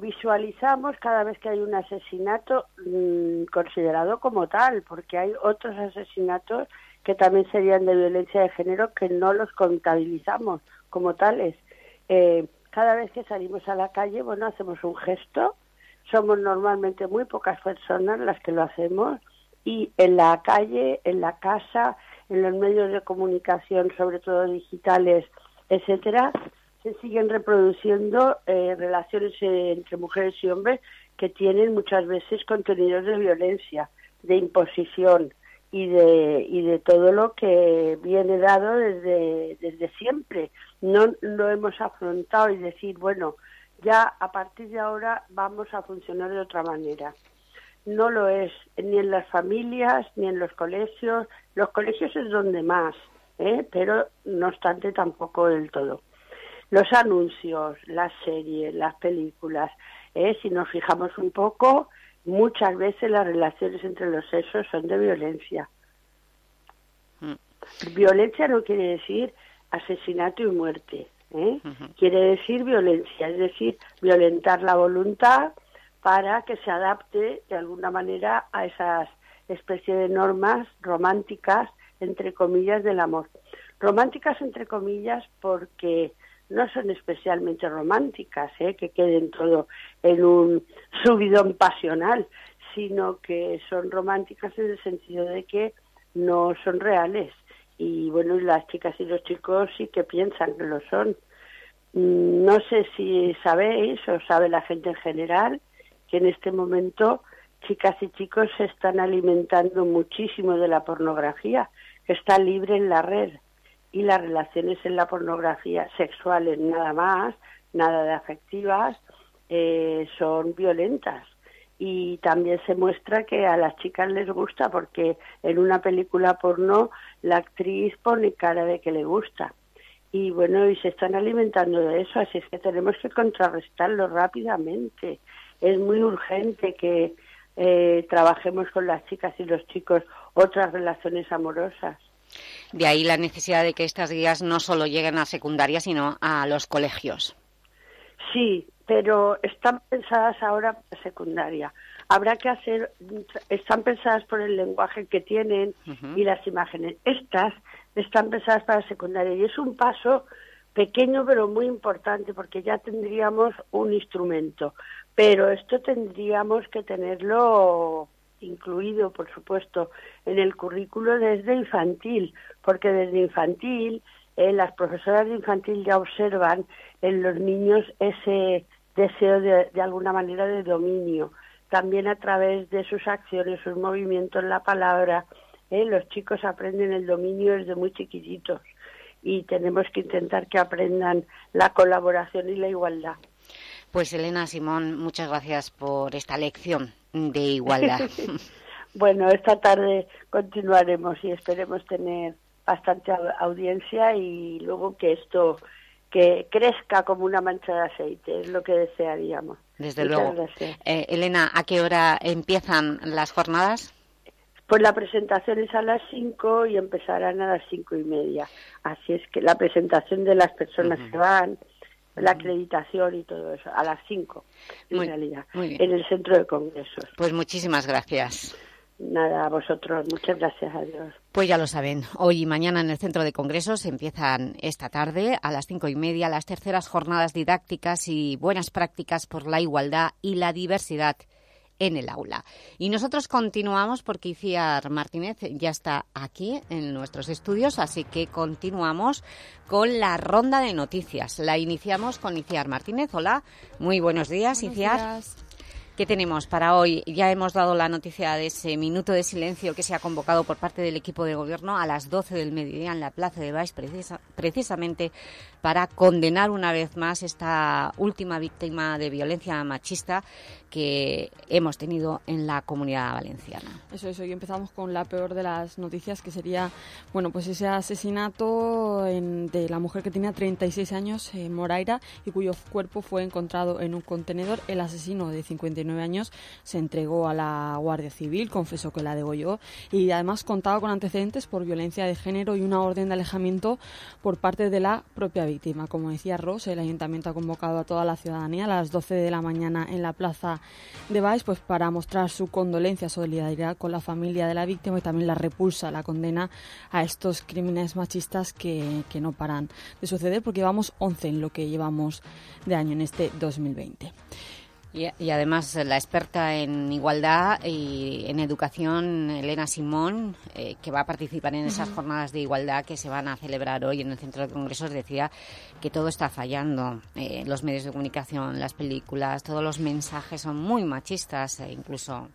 visualizamos cada vez que hay un asesinato mm, considerado como tal, porque hay otros asesinatos que también serían de violencia de género que no los contabilizamos como tales. Eh, cada vez que salimos a la calle, bueno, hacemos un gesto, somos normalmente muy pocas personas las que lo hacemos. Y en la calle, en la casa, en los medios de comunicación, sobre todo digitales, etcétera, se siguen reproduciendo eh, relaciones entre mujeres y hombres que tienen muchas veces contenidos de violencia, de imposición y de, y de todo lo que viene dado desde, desde siempre no lo hemos afrontado y decir, bueno, ya a partir de ahora vamos a funcionar de otra manera. No lo es ni en las familias ni en los colegios. Los colegios es donde más, ¿eh? pero no obstante tampoco del todo. Los anuncios, las series, las películas, ¿eh? si nos fijamos un poco, muchas veces las relaciones entre los sexos son de violencia. Mm. Violencia no quiere decir asesinato y muerte. ¿eh? Quiere decir violencia, es decir, violentar la voluntad para que se adapte de alguna manera a esas especie de normas románticas, entre comillas, del amor. Románticas, entre comillas, porque no son especialmente románticas, ¿eh? que queden todo en un subidón pasional, sino que son románticas en el sentido de que no son reales, y bueno, las chicas y los chicos sí que piensan que lo son. Mm, no sé si sabéis o sabe la gente en general que en este momento chicas y chicos se están alimentando muchísimo de la pornografía, que está libre en la red y las relaciones en la pornografía sexuales nada más, nada de afectivas, eh, son violentas. Y también se muestra que a las chicas les gusta porque en una película porno la actriz pone cara de que le gusta. Y bueno y se están alimentando de eso así es que tenemos que contrarrestarlo rápidamente. Es muy urgente que eh, trabajemos con las chicas y los chicos otras relaciones amorosas de ahí la necesidad de que estas guías no solo lleguen a secundaria sino a los colegios sí pero están pensadas ahora para secundaria. Habrá que hacer, están pensadas por el lenguaje que tienen y las imágenes. Estas están pensadas para secundaria y es un paso pequeño pero muy importante porque ya tendríamos un instrumento. Pero esto tendríamos que tenerlo incluido, por supuesto, en el currículo desde infantil, porque desde infantil eh, las profesoras de infantil ya observan en los niños ese deseo de, alguna manera de dominio. También a través de sus acciones, sus movimientos, la palabra, ¿eh? los chicos aprenden el dominio desde muy chiquititos y tenemos que intentar que aprendan la colaboración y la igualdad. Pues Elena Simón, muchas gracias por esta lección de igualdad. bueno, esta tarde continuaremos y esperemos tener bastante audiencia y luego que esto que crezca como una mancha de aceite, es lo que desearíamos. Desde luego. Eh, Elena, ¿a qué hora empiezan las jornadas? Pues la presentación es a las 5 y empezarán a las cinco y media. Así es que la presentación de las personas que van, la acreditación y todo eso, a las 5 en realidad, en el centro de congresos. Pues muchísimas gracias. Nada, a vosotros. Muchas gracias a Dios. Pues ya lo saben, hoy y mañana en el Centro de Congresos empiezan esta tarde a las cinco y media las terceras jornadas didácticas y buenas prácticas por la igualdad y la diversidad en el aula. Y nosotros continuamos porque Iciar Martínez ya está aquí en nuestros estudios, así que continuamos con la ronda de noticias. La iniciamos con Iciar Martínez. Hola, muy buenos días, buenos Iciar. Días. ¿Qué tenemos para hoy? Ya hemos dado la noticia de ese minuto de silencio que se ha convocado por parte del equipo de gobierno a las 12 del mediodía en la Plaza de Baix, precisamente para condenar una vez más esta última víctima de violencia machista que hemos tenido en la comunidad valenciana. Eso es, hoy empezamos con la peor de las noticias, que sería bueno, pues ese asesinato de la mujer que tenía 36 años, en Moraira, y cuyo cuerpo fue encontrado en un contenedor. El asesino de 59 años se entregó a la Guardia Civil, confesó que la degolló y además contaba con antecedentes por violencia de género y una orden de alejamiento por parte de la propia víctima. Como decía Ross, el ayuntamiento ha convocado a toda la ciudadanía a las 12 de la mañana en la plaza de Baix pues, para mostrar su condolencia, solidaridad con la familia de la víctima y también la repulsa, la condena a estos crímenes machistas que, que no paran de suceder porque llevamos 11 en lo que llevamos de año en este 2020. Y, además la experta en igualdad y en educación, Elena Simón, eh, que va a participar en esas jornadas de igualdad que se van a celebrar hoy en el Centro de Congresos, decía que todo está fallando. Eh, los medios de comunicación, las películas, todos los mensajes son muy machistas e incluso,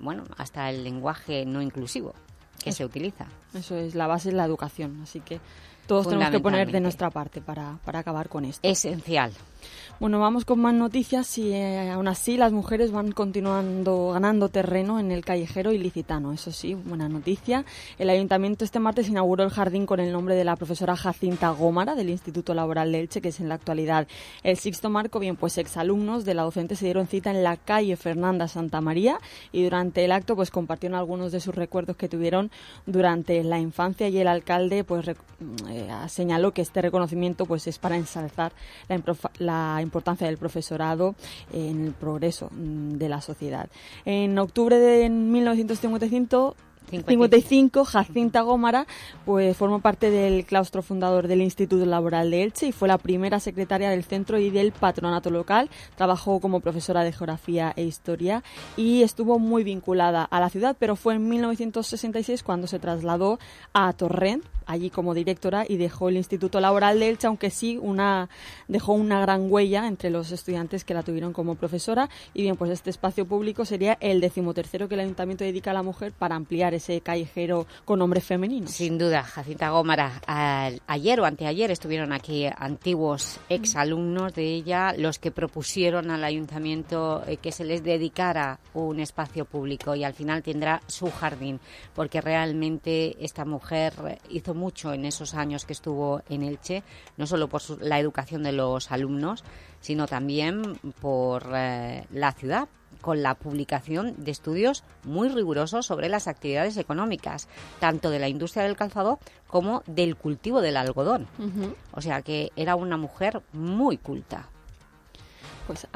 bueno, hasta el lenguaje no inclusivo que se utiliza. Eso es, la base de la educación, así que todos tenemos que poner de nuestra parte para, para acabar con esto. Esencial. Bueno, vamos con más noticias y eh, aún así las mujeres van continuando ganando terreno en el callejero ilicitano. Eso sí, buena noticia. El ayuntamiento este martes inauguró el jardín con el nombre de la profesora Jacinta Gómara del Instituto Laboral de Elche, que es en la actualidad el Sixto Marco. Bien, pues exalumnos de la docente se dieron cita en la calle Fernanda Santa María y durante el acto pues compartieron algunos de sus recuerdos que tuvieron durante la infancia y el alcalde pues eh, señaló que este reconocimiento pues es para ensalzar la, la importancia del profesorado en el progreso mm, de la sociedad. En octubre de 1955 55, Jacinta Gómara, pues formó parte del claustro fundador del Instituto Laboral de Elche y fue la primera secretaria del centro y del patronato local. Trabajó como profesora de geografía e historia y estuvo muy vinculada a la ciudad, pero fue en 1966 cuando se trasladó a Torrent, allí como directora y dejó el Instituto Laboral de Elche, aunque sí una, dejó una gran huella entre los estudiantes que la tuvieron como profesora. Y bien, pues este espacio público sería el decimotercero que el Ayuntamiento dedica a la mujer para ampliar ese callejero con nombres femeninos. Sin duda, Jacinta Gómara. ayer o anteayer estuvieron aquí antiguos exalumnos de ella, los que propusieron al Ayuntamiento eh, que se les dedicara un espacio público y al final tendrá su jardín, porque realmente esta mujer hizo mucho en esos años que estuvo en Elche, no solo por la educación de los alumnos, sino también por eh, la ciudad, con la publicación de estudios muy rigurosos sobre las actividades económicas, tanto de la industria del calzado como del cultivo del algodón. O sea que era una mujer muy culta. Pues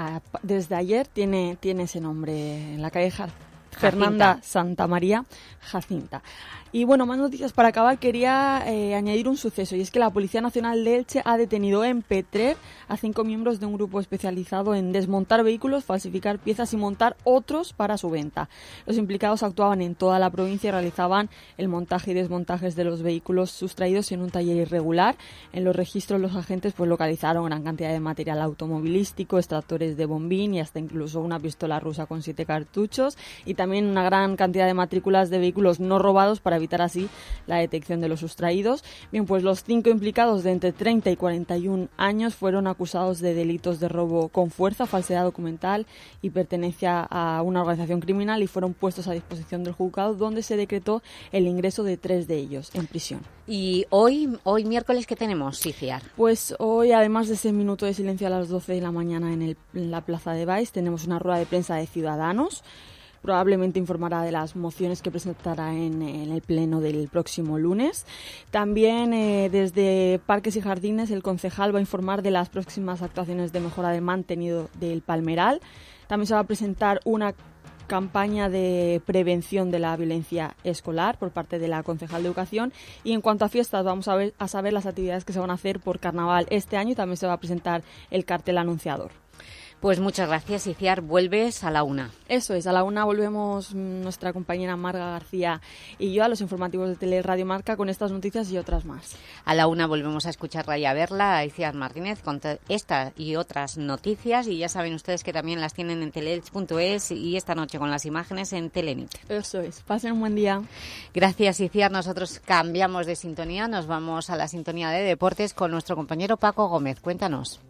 desde ayer tiene, tiene ese nombre en la calle Fernanda Santa María Jacinta. Y bueno, más noticias para acabar. Quería eh, añadir un suceso y es que la Policía Nacional de Elche ha detenido en Petrer a cinco miembros de un grupo especializado en desmontar vehículos, falsificar piezas y montar otros para su venta. Los implicados actuaban en toda la provincia y realizaban el montaje y desmontajes de los vehículos sustraídos en un taller irregular. En los registros los agentes pues localizaron gran cantidad de material automovilístico, extractores de bombín y hasta incluso una pistola rusa con siete cartuchos y también una gran cantidad de matrículas de vehículos no robados para evitar así la detección de los sustraídos. Bien, pues los cinco implicados de entre 30 y 41 años fueron acusados de delitos de robo con fuerza, falsedad documental y pertenencia a una organización criminal y fueron puestos a disposición del juzgado donde se decretó el ingreso de tres de ellos en prisión. ¿Y hoy, hoy miércoles, qué tenemos, Ciciar? Pues hoy, además de ese minuto de silencio a las 12 de la mañana en, el, en la Plaza de Baix, tenemos una rueda de prensa de ciudadanos probablemente informará de las mociones que presentará en, el pleno del próximo lunes. También eh, desde Parques y Jardines el concejal va a informar de las próximas actuaciones de mejora de mantenido del Palmeral. También se va a presentar una campaña de prevención de la violencia escolar por parte de la concejal de educación y en cuanto a fiestas vamos a, a saber las actividades que se van a hacer por carnaval este año y también se va a presentar el cartel anunciador. Pues muchas gracias, Iciar. Vuelves a la una. Eso es, a la una volvemos mm, nuestra compañera Marga García y yo a los informativos de Teleradio Marca con estas noticias y otras más. A la una volvemos a escucharla y a verla, a Iciar Martínez, con esta y otras noticias. Y ya saben ustedes que también las tienen en teleelch.es y esta noche con las imágenes en Telenit. Eso es. Pasen un buen día. Gracias, Iciar. Nosotros cambiamos de sintonía. Nos vamos a la sintonía de deportes con nuestro compañero Paco Gómez. Cuéntanos.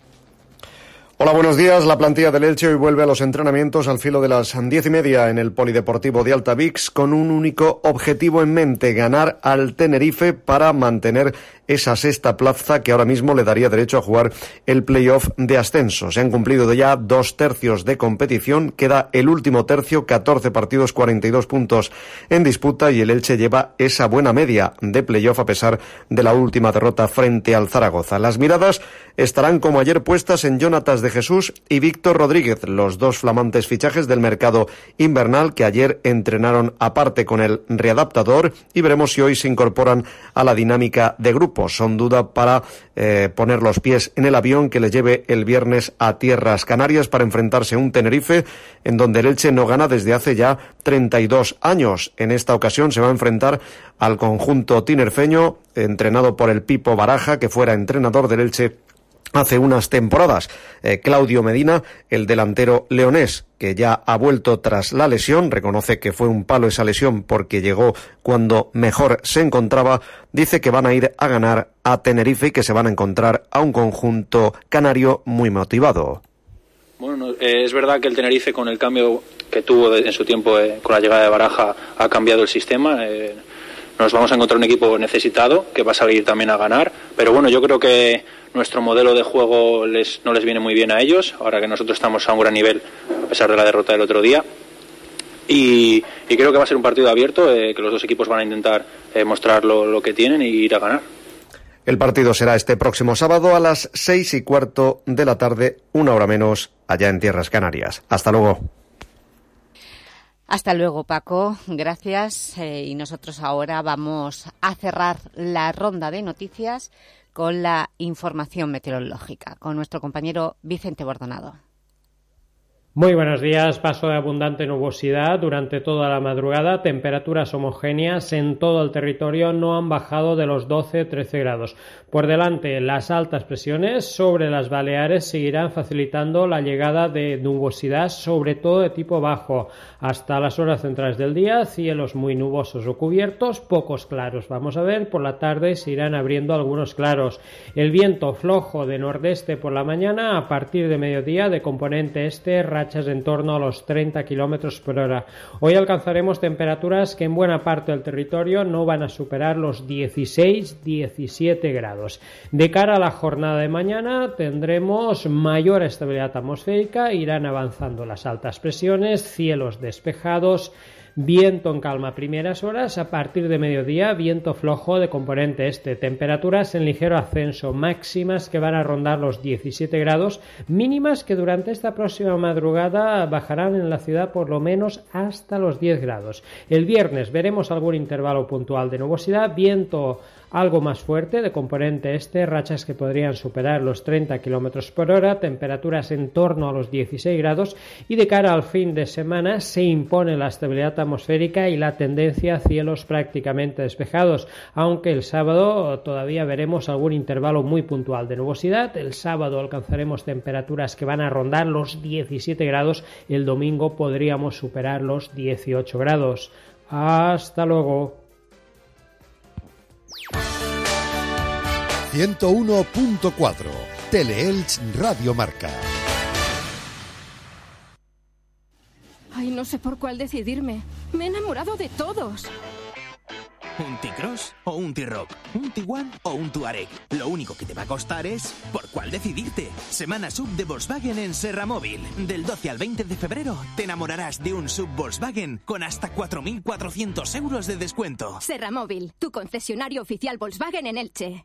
Hola, buenos días. La plantilla del Elche hoy vuelve a los entrenamientos al filo de las diez y media en el Polideportivo de Altavix con un único objetivo en mente, ganar al Tenerife para mantener esa sexta plaza que ahora mismo le daría derecho a jugar el playoff de ascenso. Se han cumplido ya dos tercios de competición, queda el último tercio, 14 partidos, 42 puntos en disputa y el Elche lleva esa buena media de playoff a pesar de la última derrota frente al Zaragoza. Las miradas estarán como ayer puestas en Jonatas de Jesús y Víctor Rodríguez, los dos flamantes fichajes del mercado invernal que ayer entrenaron aparte con el readaptador y veremos si hoy se incorporan a la dinámica de grupo son duda para eh, poner los pies en el avión que le lleve el viernes a tierras canarias para enfrentarse a un Tenerife en donde el Elche no gana desde hace ya 32 años. En esta ocasión se va a enfrentar al conjunto tinerfeño entrenado por el Pipo Baraja que fuera entrenador del Elche hace unas temporadas. Eh, Claudio Medina, el delantero leonés, que ya ha vuelto tras la lesión, reconoce que fue un palo esa lesión porque llegó cuando mejor se encontraba, dice que van a ir a ganar a Tenerife y que se van a encontrar a un conjunto canario muy motivado. Bueno, eh, es verdad que el Tenerife con el cambio que tuvo en su tiempo eh, con la llegada de Baraja ha cambiado el sistema. Nos vamos a encontrar un equipo necesitado que va a salir también a ganar, pero bueno, yo creo que nuestro modelo de juego les, no les viene muy bien a ellos, ahora que nosotros estamos a un gran nivel, a pesar de la derrota del otro día. Y, creo que va a ser un partido abierto, eh, que los dos equipos van a intentar eh, mostrar lo, que tienen y ir a ganar. El partido será este próximo sábado a las seis y cuarto de la tarde, una hora menos, allá en Tierras Canarias. Hasta luego. Hasta luego, Paco. Gracias. Eh, y nosotros ahora vamos a cerrar la ronda de noticias con la información meteorológica, con nuestro compañero Vicente Bordonado. Muy buenos días. Paso de abundante nubosidad durante toda la madrugada. Temperaturas homogéneas en todo el territorio no han bajado de los 12-13 grados. Por delante, las altas presiones sobre las Baleares seguirán facilitando la llegada de nubosidad, sobre todo de tipo bajo. Hasta las horas centrales del día, cielos muy nubosos o cubiertos, pocos claros. Vamos a ver, por la tarde se irán abriendo algunos claros. El viento flojo de nordeste por la mañana, a partir de mediodía de componente este, en torno a los 30 kilómetros por hora. Hoy alcanzaremos temperaturas que en buena parte del territorio no van a superar los 16-17 grados. De cara a la jornada de mañana tendremos mayor estabilidad atmosférica, irán avanzando las altas presiones, cielos despejados, Viento en calma primeras horas, a partir de mediodía viento flojo de componente este, temperaturas en ligero ascenso, máximas que van a rondar los 17 grados, mínimas que durante esta próxima madrugada bajarán en la ciudad por lo menos hasta los 10 grados. El viernes veremos algún intervalo puntual de nubosidad, viento algo más fuerte de componente este, rachas que podrían superar los 30 km por hora, temperaturas en torno a los 16 grados y de cara al fin de semana se impone la estabilidad atmosférica y la tendencia a cielos prácticamente despejados, aunque el sábado todavía veremos algún intervalo muy puntual de nubosidad, el sábado alcanzaremos temperaturas que van a rondar los 17 grados, el domingo podríamos superar los 18 grados. Hasta luego. 101.4 Teleelch Radio Marca. Ay, no sé por cuál decidirme. Me he enamorado de todos. ¿Un T-Cross o un T-Rock? ¿Un Tiguan o un Tuareg? Lo único que te va a costar es por cuál decidirte. Semana Sub de Volkswagen en Serra Móvil. Del 12 al 20 de febrero te enamorarás de un Sub Volkswagen con hasta 4.400 euros de descuento. Serra Móvil, tu concesionario oficial Volkswagen en Elche.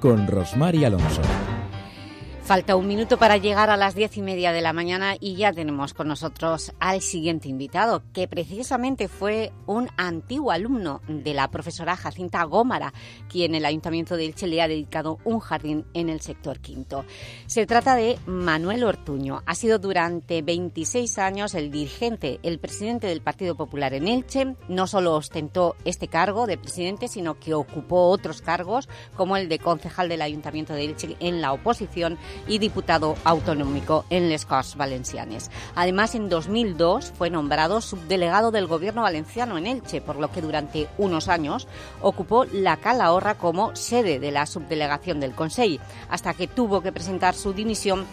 con Rosmar Alonso. Falta un minuto para llegar a las diez y media de la mañana y ya tenemos con nosotros al siguiente invitado, que precisamente fue un antiguo alumno de la profesora Jacinta Gómara, quien el Ayuntamiento de Elche le ha dedicado un jardín en el sector quinto. Se trata de Manuel Ortuño. Ha sido durante 26 años el dirigente, el presidente del Partido Popular en Elche. No solo ostentó este cargo de presidente, sino que ocupó otros cargos, como el de concejal del Ayuntamiento de Elche en la oposición y diputado autonómico en Les Corts Valencianes. Además, en 2002 fue nombrado subdelegado del Gobierno valenciano en Elche, por lo que durante unos años ocupó la Calahorra como sede de la subdelegación del Consejo, hasta que tuvo que presentar su dimisión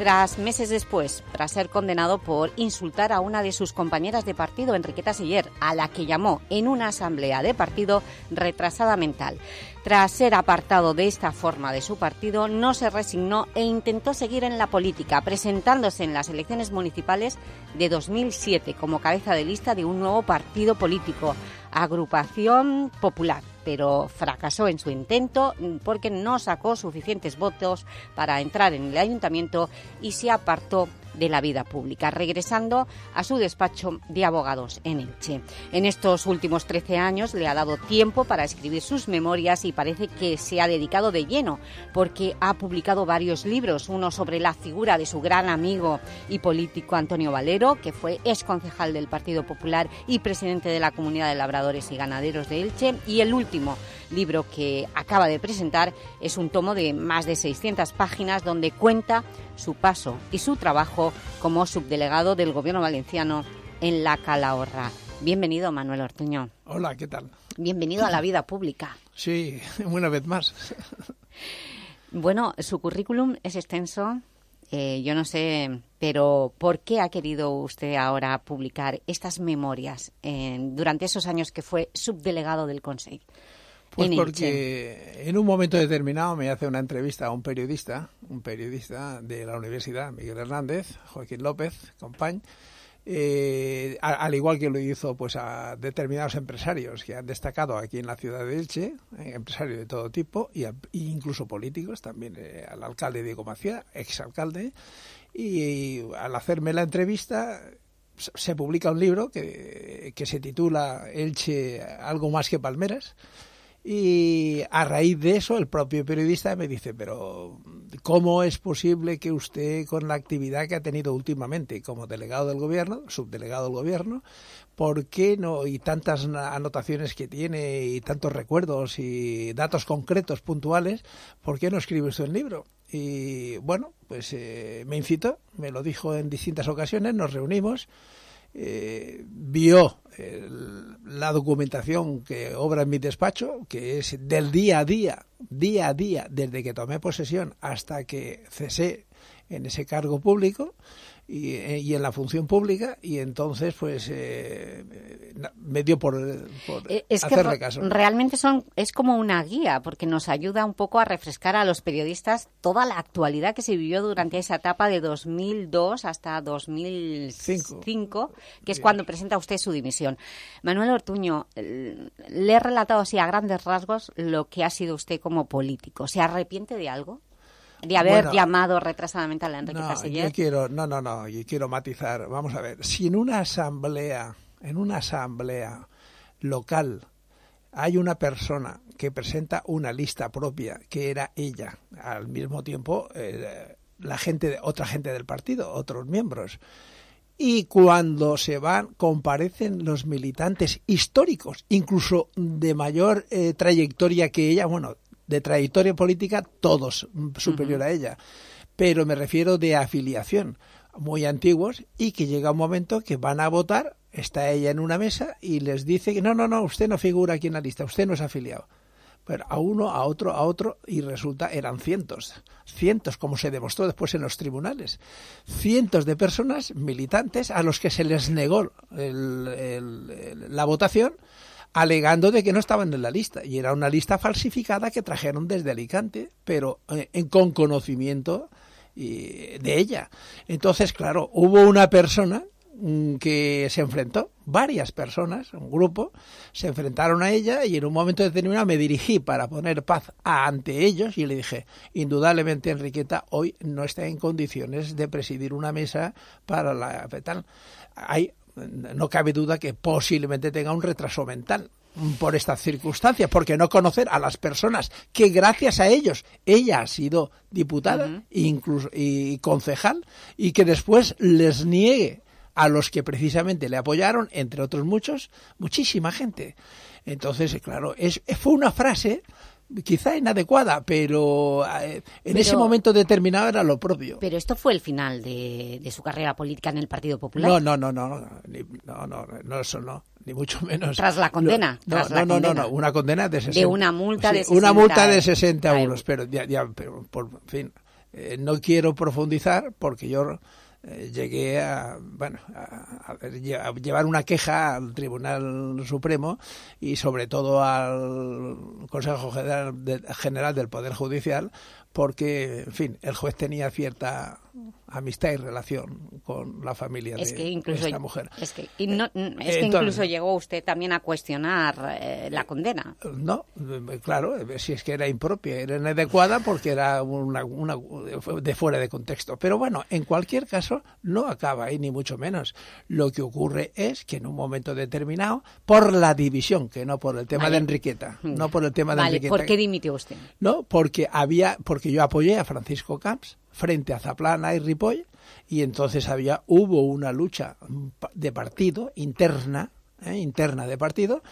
tras meses después, tras ser condenado por insultar a una de sus compañeras de partido, Enriqueta Siller, a la que llamó en una asamblea de partido retrasada mental. Tras ser apartado de esta forma de su partido, no se resignó e intentó seguir en la política, presentándose en las elecciones municipales de 2007 como cabeza de lista de un nuevo partido político, Agrupación Popular, pero fracasó en su intento porque no sacó suficientes votos para entrar en el ayuntamiento y se apartó de la vida pública, regresando a su despacho de abogados en Elche. En estos últimos 13 años le ha dado tiempo para escribir sus memorias y parece que se ha dedicado de lleno, porque ha publicado varios libros, uno sobre la figura de su gran amigo y político Antonio Valero, que fue ex concejal del Partido Popular y presidente de la Comunidad de Labradores y Ganaderos de Elche, y el último libro que acaba de presentar es un tomo de más de 600 páginas donde cuenta su paso y su trabajo como subdelegado del Gobierno valenciano en la Calahorra. Bienvenido, Manuel Ortuño. Hola, ¿qué tal? Bienvenido a la vida pública. Sí, una vez más. Bueno, su currículum es extenso, eh, yo no sé, pero ¿por qué ha querido usted ahora publicar estas memorias durante esos años que fue subdelegado del Consejo? Pues porque en un momento determinado me hace una entrevista a un periodista, un periodista de la universidad, Miguel Hernández, Joaquín López, compañ, eh, al igual que lo hizo pues a determinados empresarios que han destacado aquí en la ciudad de Elche, eh, empresarios de todo tipo, y, incluso políticos, también eh, al alcalde Diego Macía, exalcalde, y, al hacerme la entrevista se publica un libro que, que se titula Elche, algo más que palmeras, y a raíz de eso, el propio periodista me dice, pero ¿cómo es posible que usted, con la actividad que ha tenido últimamente como delegado del gobierno, subdelegado del gobierno, ¿por qué no, y tantas anotaciones que tiene, y tantos recuerdos y datos concretos, puntuales, ¿por qué no escribe usted el libro? Y bueno, pues eh, me incitó, me lo dijo en distintas ocasiones, nos reunimos, eh, vio la documentación que obra en mi despacho, que es del día a día, día a día, desde que tomé posesión hasta que cesé en ese cargo público, eh, y, en la función pública y entonces pues eh, me dio por, eh, es hacerle caso. Realmente son es como una guía porque nos ayuda un poco a refrescar a los periodistas toda la actualidad que se vivió durante esa etapa de 2002 hasta 2005, que es cuando presenta usted su dimisión. Manuel Ortuño, le he relatado así a grandes rasgos lo que ha sido usted como político. ¿Se arrepiente de algo? De haber llamado retrasadamente a la Enrique no, Yo quiero, no, no, no, yo quiero matizar. Vamos a ver, si en una asamblea, en una asamblea local hay una persona que presenta una lista propia, que era ella, al mismo tiempo eh, la gente, otra gente del partido, otros miembros. Y cuando se van, comparecen los militantes históricos, incluso de mayor eh, trayectoria que ella, bueno, de trayectoria política, todos superior a ella. Pero me refiero de afiliación, muy antiguos, y que llega un momento que van a votar, está ella en una mesa y les dice que no, no, no, usted no figura aquí en la lista, usted no es afiliado. pero a uno, a otro, a otro, y resulta eran cientos, cientos, como se demostró después en los tribunales, cientos de personas militantes a los que se les negó la votación alegando de que no estaban en la lista y era una lista falsificada que trajeron desde Alicante, pero eh, con conocimiento de ella. Entonces, claro, hubo una persona Mm, que se enfrentó, varias personas, un grupo, se enfrentaron a ella y en un momento determinado me dirigí para poner paz ante ellos y le dije, indudablemente Enriqueta hoy no está en condiciones de presidir una mesa para la tal. Hay, no cabe duda que posiblemente tenga un retraso mental por estas circunstancias, porque no conocer a las personas que gracias a ellos ella ha sido diputada incluso, y concejal y que después les niegue a los que precisamente le apoyaron, entre otros muchos, muchísima gente. Entonces, claro, es, fue una frase quizá inadecuada, pero eh, en ese momento determinado era lo propio. Pero esto fue el final de, su carrera política en el Partido Popular. No, no, no, no, no, no, no, eso no, ni mucho menos. Tras la condena. No, no, no, no, una condena de 60. De una multa de 60 Una multa de 60 euros, pero ya, ya, pero, por fin, eh, no quiero profundizar porque yo eh, llegué a, bueno, a, llevar una queja al Tribunal Supremo y sobre todo al Consejo General del Poder Judicial porque, en fin, el juez tenía cierta amistad y relación con la familia de esta mujer. Es que, incluso llegó usted también a cuestionar eh, la condena. No, claro, si es que era impropia, era inadecuada porque era una, una, de fuera de contexto. Pero bueno, en cualquier caso, no acaba ahí, ni mucho menos. Lo que ocurre es que en un momento determinado, por la división, que no por el tema de Enriqueta, no por el tema de vale, Enriqueta. ¿Por qué dimitió usted? No, porque había, porque yo apoyé a Francisco Camps frente a Zaplana y Ripoll y entonces había hubo una lucha de partido interna ¿eh? interna de partido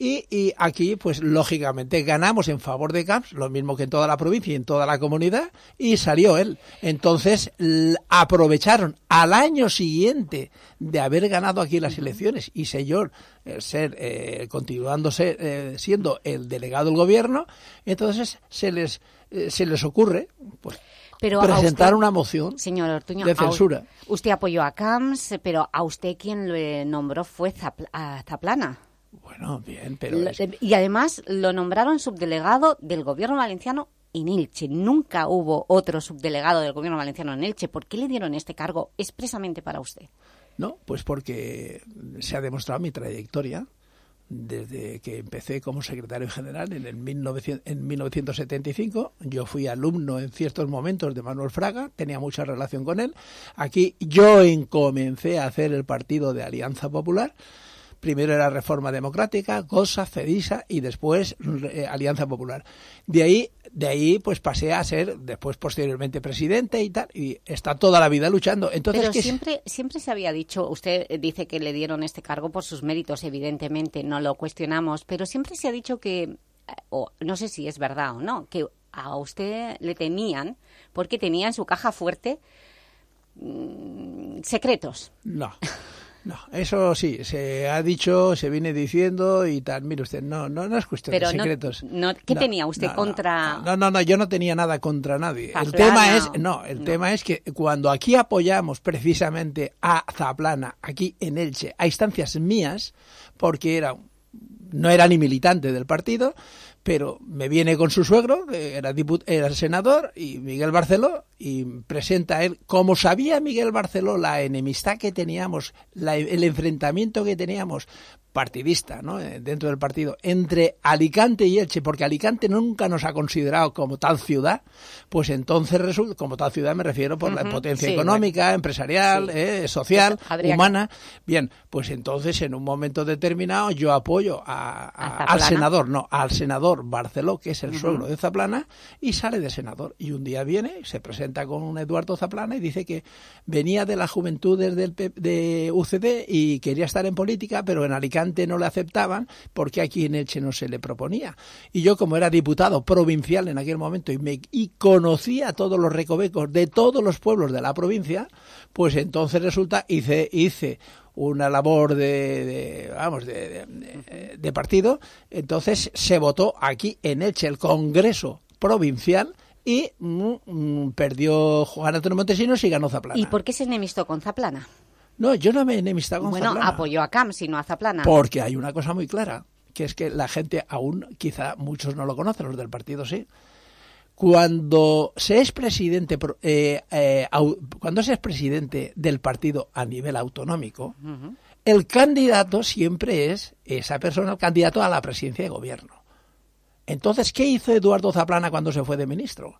y, aquí pues lógicamente ganamos en favor de Camps lo mismo que en toda la provincia y en toda la comunidad y salió él entonces aprovecharon al año siguiente de haber ganado aquí las elecciones y señor ser eh, continuándose eh, siendo el delegado del gobierno entonces se les se les ocurre pues pero presentar una moción señor de censura. usted apoyó a Camps, pero a usted quien le nombró fue a Zaplana. Bueno, bien, pero... Y además lo nombraron subdelegado del gobierno valenciano en Elche. Nunca hubo otro subdelegado del gobierno valenciano en Elche. ¿Por qué le dieron este cargo expresamente para usted? No, pues porque se ha demostrado mi trayectoria desde que empecé como secretario general en, el en 1975. Yo fui alumno en ciertos momentos de Manuel Fraga, tenía mucha relación con él. Aquí yo comencé a hacer el partido de Alianza Popular Primero era Reforma Democrática, COSA, CEDISA y después eh, Alianza Popular. De ahí, de ahí pues pasé a ser después posteriormente presidente y tal, y está toda la vida luchando. Entonces, Pero siempre, siempre se había dicho, usted dice que le dieron este cargo por sus méritos, evidentemente, no lo cuestionamos, pero siempre se ha dicho que, eh, o no sé si es verdad o no, que a usted le temían porque tenía en su caja fuerte mm, secretos. No. No, eso sí, se ha dicho, se viene diciendo y tal. Mire usted, no, no, no es cuestión de secretos. No, ¿Qué tenía usted contra...? No, no, no, yo no tenía nada contra nadie. El tema es, no, el tema es que cuando aquí apoyamos precisamente a Zaplana, aquí en Elche, a instancias mías, porque era no era ni militante del partido, pero me viene con su suegro, que era, era senador, y Miguel Barceló, y presenta a él, como sabía Miguel Barceló la enemistad que teníamos, el enfrentamiento que teníamos partidista, ¿no? Eh, dentro del partido, entre Alicante y Elche, porque Alicante nunca nos ha considerado como tal ciudad, pues entonces resulta, como tal ciudad me refiero por la potencia económica, empresarial, eh, social, humana. Bien, pues entonces en un momento determinado yo apoyo al senador, no, al senador Barceló, que es el suegro de Zaplana, y sale de senador. Y un día viene, se presenta con un Eduardo Zaplana y dice que venía de las juventudes de UCD y quería estar en política, pero en Alicante no le aceptaban porque aquí en Elche no se le proponía. Y yo como era diputado provincial en aquel momento y, me, y conocía todos los recovecos de todos los pueblos de la provincia, pues entonces resulta hice, hice una labor de, de vamos de, de- de partido entonces se votó aquí en Elche el Congreso provincial y mm, perdió Juan Antonio Montesinos y ganó Zaplana ¿Y por qué se enemistó con Zaplana? no yo no me he enemistado con Bueno, Zaplana. apoyó a Camps y no a Zaplana. Porque hay una cosa muy clara, que es que la gente aún, quizá muchos no lo conocen, los del partido sí. Cuando se es presidente, eh, eh, cuando se es presidente del partido a nivel autonómico, el candidato siempre es esa persona, el candidato a la presidencia de gobierno. Entonces, ¿qué hizo Eduardo Zaplana cuando se fue de ministro?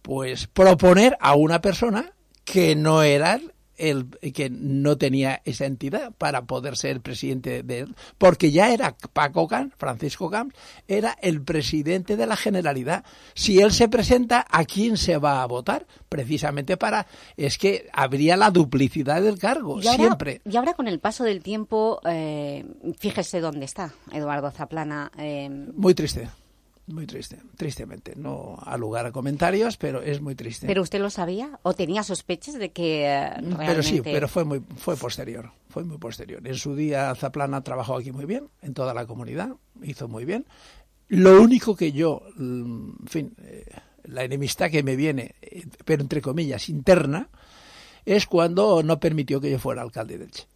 Pues proponer a una persona que no era el que no tenía esa entidad para poder ser presidente de él, porque ya era Paco Camps, Francisco Camps, era el presidente de la Generalidad. Si él se presenta, ¿a quién se va a votar? Precisamente para es que habría la duplicidad del cargo Y ahora, siempre. y ahora con el paso del tiempo, eh, fíjese dónde está Eduardo Zaplana. eh, Muy triste, muy triste, tristemente. No a lugar a comentarios, pero es muy triste. ¿Pero usted lo sabía o tenía sospechas de que eh, realmente... Pero sí, pero fue muy fue posterior, fue muy posterior. En su día Zaplana trabajó aquí muy bien, en toda la comunidad, hizo muy bien. Lo único que yo, mm, en fin, eh, la enemistad que me viene, eh, pero entre comillas, interna, es cuando no permitió que yo fuera alcalde de Elche.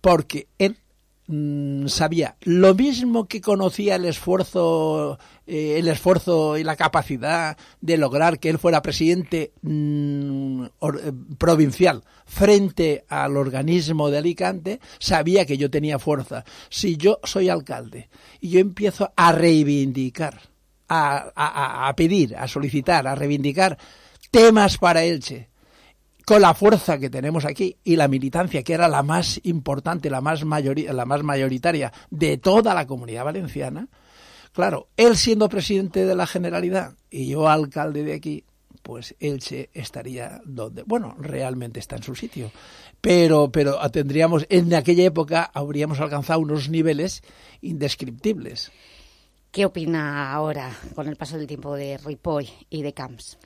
Porque él mm, sabía lo mismo que conocía el esfuerzo eh, el esfuerzo y la capacidad de lograr que él fuera presidente mm, eh, provincial frente al organismo de Alicante sabía que yo tenía fuerza. Si yo soy alcalde y yo empiezo a reivindicar a- a- a pedir a solicitar a reivindicar temas para Elche con la fuerza que tenemos aquí y la militancia que era la más importante, la más, mayori- la más mayoritaria de toda la comunidad valenciana, claro, él siendo presidente de la Generalidad y yo alcalde de aquí, pues Elche estaría donde, bueno, realmente está en su sitio. Pero, pero tendríamos, en aquella época habríamos alcanzado unos niveles indescriptibles. ¿Qué opina ahora, con el paso del tiempo, de Ripoll y de Camps?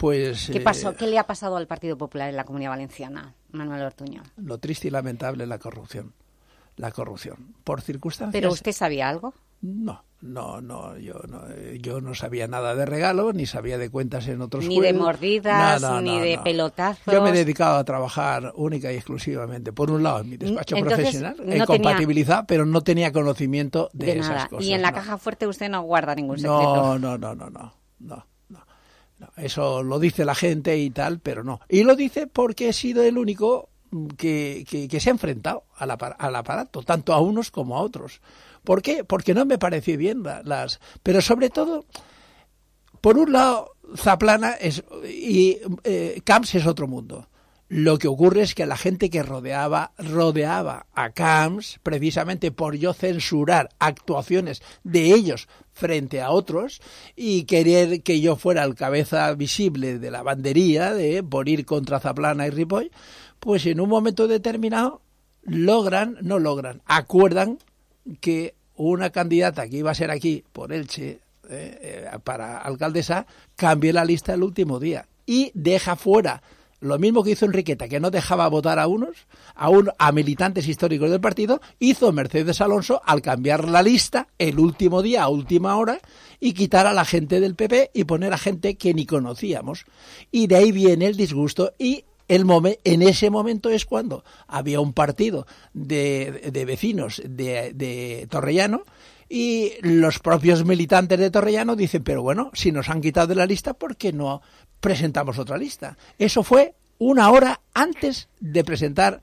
Pues ¿Qué eh, pasó? ¿Qué le ha pasado al Partido Popular en la Comunidad Valenciana, Manuel Ortuño? lo triste y lamentable es la corrupción. La corrupción. Por circunstancias. ¿Pero usted sabía algo? No, no, no, yo no, eh, yo no sabía nada de regalo, ni sabía de cuentas en otros Ni de juegos. mordidas, No, no, ni de pelotazos. Yo me he dedicado a trabajar única y exclusivamente, por un lado, en mi despacho Entonces, profesional, tenía- compatibilizado, pero no tenía conocimiento de, De, esas nada. cosas. y en la caja fuerte usted no guarda ningún secreto. No, no, no, no, no. Eso lo dice la gente y tal, pero no. Y lo dice porque he sido el único que, que, que se ha enfrentado al, apar- al aparato, tanto a unos como a otros. ¿Por qué? Porque no me pareció bien la- las... Pero sobre todo, por un lado, Zaplana es, y eh, Camps es otro mundo. Lo que ocurre es que la gente que rodeaba, rodeaba a Camps, precisamente por yo censurar actuaciones de ellos frente a otros y querer que yo fuera el cabeza visible de la bandería de por ir contra Zaplana y Ripoll, pues en un momento determinado logran, no logran, acuerdan que una candidata que iba a ser aquí por Elche eh, eh, para alcaldesa cambie la lista el último día y deja fuera lo mismo que hizo Enriqueta, que no dejaba votar a unos, a, un, a militantes históricos del partido, hizo Mercedes Alonso al cambiar la lista el último día, a última hora, y quitar a la gente del PP y poner a gente que ni conocíamos. Y de ahí viene el disgusto y el momen- en ese momento es cuando había un partido de, de vecinos de, de Torrellano y los propios militantes de Torrellano dicen, pero bueno, si nos han quitado de la lista, ¿por qué no presentamos otra lista? Eso fue una hora antes de presentar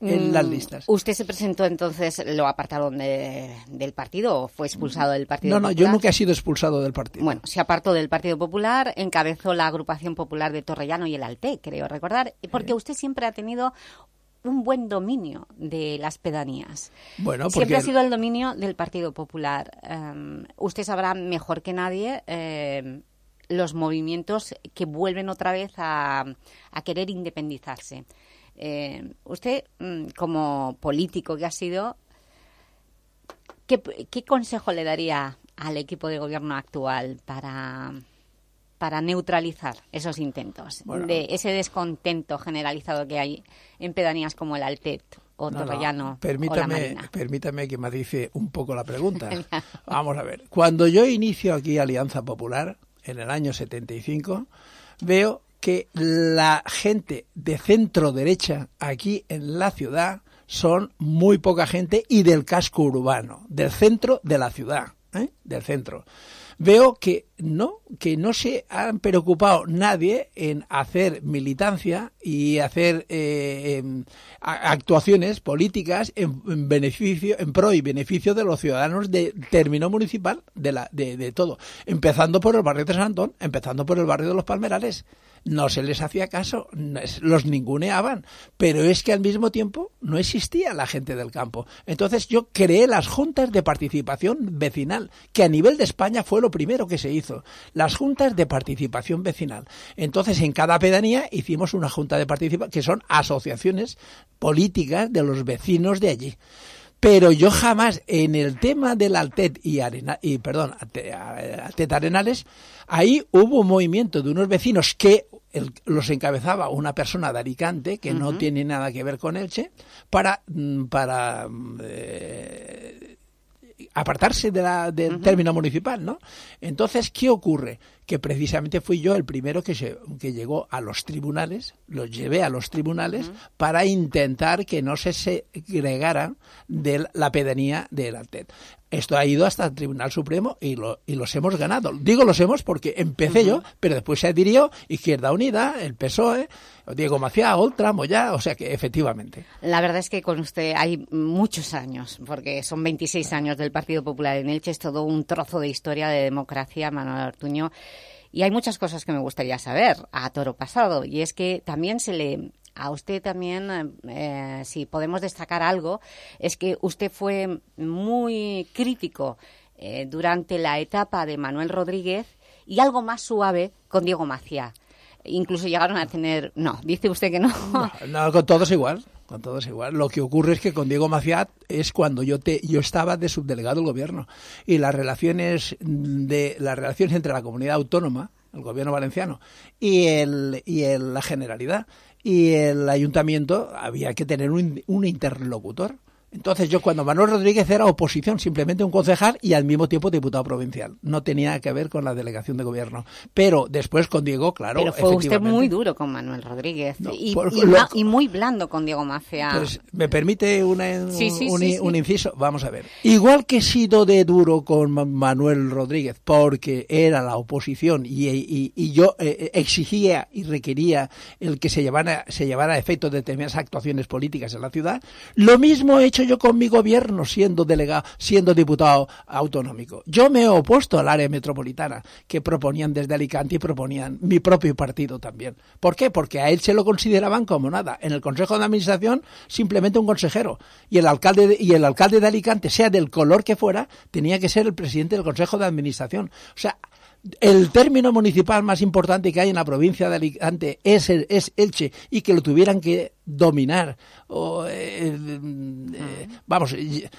en las Mm, listas. ¿Usted se presentó entonces, lo apartaron de- del partido o fue expulsado del Partido No, no, yo nunca he sido expulsado del partido. Bueno, se apartó del Partido Popular, encabezó la agrupación popular de Torrellano y el Alte, creo recordar, porque usted siempre ha tenido un buen dominio de las pedanías. Bueno, Siempre porque ha sido el dominio del Partido Popular. Em, usted sabrá mejor que nadie em, los movimientos que vuelven otra vez a, a querer independizarse. Em, usted, mm, como político que ha sido, ¿qué, qué consejo le daría al equipo de gobierno actual para, para neutralizar esos intentos Bueno. de ese descontento generalizado que hay en pedanías como el Altet o Torrellano permítame, Permítame que me dice un poco la pregunta. Vamos a ver. Cuando yo inicio aquí Alianza Popular, en el año 75, veo que la gente de centro derecha aquí en la ciudad son muy poca gente y del casco urbano, del centro de la ciudad, ¿eh? del centro veo que no, que no se han preocupado nadie en hacer militancia y hacer eh, em, actuaciones políticas en, beneficio, en pro y beneficio de los ciudadanos de término municipal de, la, de, de todo, empezando por el barrio de San Antón, empezando por el barrio de los Palmerales no se les hacía caso, los ninguneaban, pero es que al mismo tiempo no existía la gente del campo. Entonces yo creé las juntas de participación vecinal, que a nivel de España fue lo primero que se hizo, las juntas de participación vecinal. Entonces en cada pedanía hicimos una junta de participación, que son asociaciones políticas de los vecinos de allí pero yo jamás en el tema del Altet y, Arena, y perdón, Altet Arenales, ahí hubo un movimiento de unos vecinos que los encabezaba una persona de Alicante que no tiene nada que ver con Elche para mm, para eh, apartarse de la, del término municipal, ¿no? Entonces, ¿qué ocurre? Que precisamente fui yo el primero que, se, que llegó a los tribunales, los llevé a los tribunales para intentar que no se segregaran de la pedanía del Altet. Esto ha ido hasta el Tribunal Supremo y, lo, y los hemos ganado. Digo los hemos porque empecé yo, pero después se adhirió Izquierda Unida, el PSOE, Diego Macía, Oltra, Moya, o sea que efectivamente. La verdad es que con usted hay muchos años, porque son 26 años del Partido Popular en Elche, es todo un trozo de historia de democracia, Manuel Artuño. Y hay muchas cosas que me gustaría saber a toro pasado, y es que también se le a usted también, eh, si podemos destacar algo, es que usted fue muy crítico eh, durante la etapa de Manuel Rodríguez y algo más suave con Diego Macía. Incluso llegaron a tener... No, dice usted que no. No, con todos igual. Con todos igual. Lo que ocurre es que con Diego Macía es cuando yo te, yo estaba de subdelegado del gobierno y las relaciones de las relaciones entre la comunidad autónoma, el gobierno valenciano y el y el, la generalidad y el ayuntamiento había que tener un, un interlocutor. Entonces yo cuando Manuel Rodríguez era oposición, simplemente un concejal y al mismo tiempo diputado provincial. No tenía que ver con la delegación de gobierno. Pero después con Diego, claro. Pero fue usted muy duro con Manuel Rodríguez y, muy blando con Diego Mafia. Pues me permite una, un, inciso. Vamos a ver. Igual que he sido de duro con Manuel Rodríguez porque era la oposición y, yo eh, eh, exigía y requería el que se llevara, se llevara a efecto determinadas actuaciones políticas en la ciudad, lo mismo he hecho yo con mi gobierno siendo delegado, siendo diputado autonómico. Yo me he opuesto al área metropolitana que proponían desde Alicante y proponían mi propio partido también. ¿Por qué? Porque a él se lo consideraban como nada. En el Consejo de Administración simplemente un consejero y el alcalde de, y el alcalde de Alicante, sea del color que fuera, tenía que ser el presidente del Consejo de Administración. O sea, el término municipal más importante que hay en la provincia de Alicante es, es Elche y que lo tuvieran que dominar, o, eh, eh, vamos, el,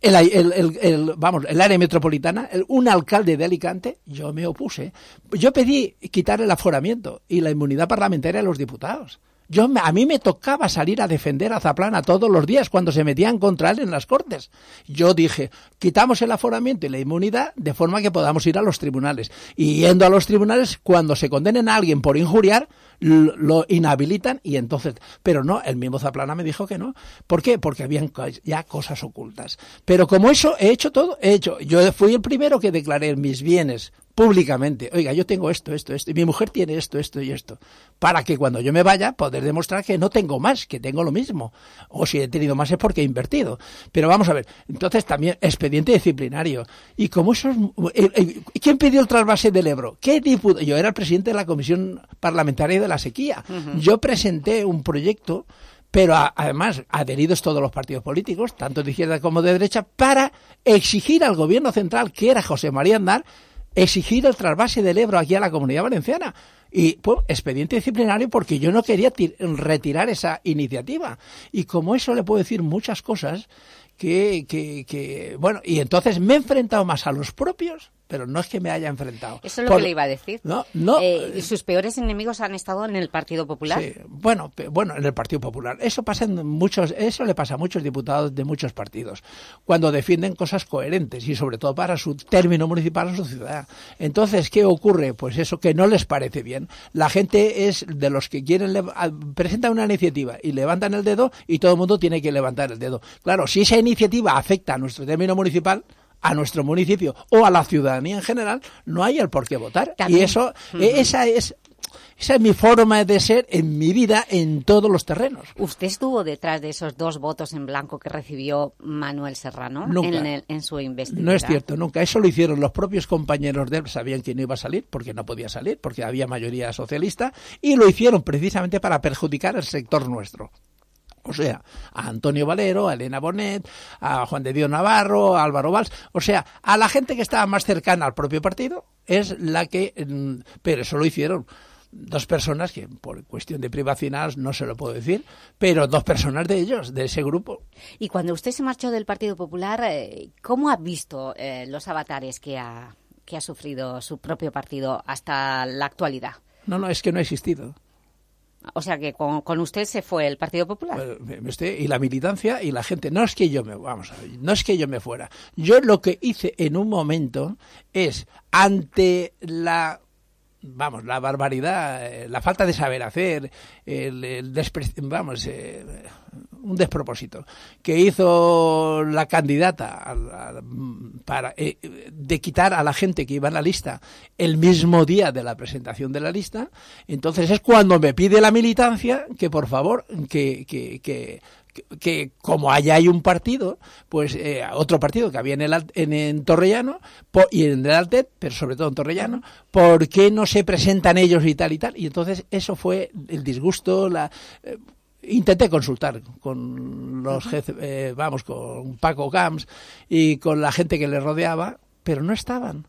el, vamos, el área metropolitana, un alcalde de Alicante, yo me opuse. Yo pedí quitar el aforamiento y la inmunidad parlamentaria a los diputados. Yo, a mí me tocaba salir a defender a Zaplana todos los días cuando se metían contra él en las Cortes. Yo dije, quitamos el aforamiento y la inmunidad de forma que podamos ir a los tribunales. Y yendo a los tribunales, cuando se condenen a alguien por injuriar, lo, inhabilitan y entonces... Pero no, el mismo Zaplana me dijo que no. ¿Por qué? Porque habían ya cosas ocultas. Pero como eso he hecho todo, he hecho. Yo fui el primero que declaré mis bienes públicamente, oiga, yo tengo esto, esto, esto, y mi mujer tiene esto, esto y esto, para que cuando yo me vaya poder demostrar que no tengo más, que tengo lo mismo, o si he tenido más es porque he invertido. Pero vamos a ver, entonces también expediente disciplinario. Y como eso eh, eh, ¿Quién pidió el trasvase del Ebro? ¿Qué diputado? Yo era el presidente de la Comisión Parlamentaria de la Sequía. Yo presenté un proyecto pero además adheridos todos los partidos políticos, tanto de izquierda como de derecha, para exigir al gobierno central, que era José María Andar, exigir el trasvase del Ebro aquí a la comunidad valenciana. Y pues, expediente disciplinario porque yo no quería retirar esa iniciativa. Y como eso le puedo decir muchas cosas que, que, que, bueno, y entonces me he enfrentado más a los propios pero no es que me haya enfrentado. Eso es lo que le iba a decir. No, no. Eh, ¿Sus peores enemigos han estado en el Partido Popular? Sí, bueno, bueno, en el Partido Popular. Eso pasa en muchos, eso le pasa a muchos diputados de muchos partidos, cuando defienden cosas coherentes y sobre todo para su término municipal o su ciudad. Entonces, ¿qué ocurre? Pues eso que no les parece bien. La gente es de los que quieren presentan una iniciativa y levantan el dedo y todo el mundo tiene que levantar el dedo. Claro, si esa iniciativa afecta a nuestro término municipal, a nuestro municipio o a la ciudadanía en general, no hay el por qué votar. Y eso, esa es esa es mi forma de ser en mi vida en todos los terrenos. ¿Usted estuvo detrás de esos dos votos en blanco que recibió Manuel Serrano En, en, su investigación? No es cierto, nunca. Eso lo hicieron los propios compañeros de él, sabían que no iba a salir, porque no podía salir, porque había mayoría socialista, y lo hicieron precisamente para perjudicar al sector nuestro. O sea, a Antonio Valero, a Elena Bonet, a Juan de Dios Navarro, a Álvaro Valls, o sea, a la gente que estaba más cercana al propio partido es la que, mm, pero eso lo hicieron dos personas que por cuestión de privacidad no se lo puedo decir, pero dos personas de ellos, de ese grupo. Y cuando usted se marchó del Partido Popular, eh, ¿cómo ha visto eh, los avatares que ha, que ha sufrido su propio partido hasta la actualidad? No, no, es que no ha existido. O sea que con, usted se fue el Partido Popular. y la militancia y la gente. No es que yo me, vamos, no es que yo me fuera. Yo lo que hice en un momento es ante la vamos, la barbaridad, eh, la falta de saber hacer, el, el vamos, eh, un despropósito que hizo la candidata para eh, de quitar a la gente que iba en la lista el mismo día de la presentación de la lista, entonces es cuando me pide la militancia que por favor que, que, que que como allá hay un partido, pues eh, otro partido que había en, el, en, Torrellano y en el Altet, pero sobre todo en Torrellano, ¿por qué no se presentan ellos y tal y tal? Y entonces eso fue el disgusto, la... Eh, intenté consultar con los eh, vamos, con Paco Camps y con la gente que le rodeaba, pero no estaban.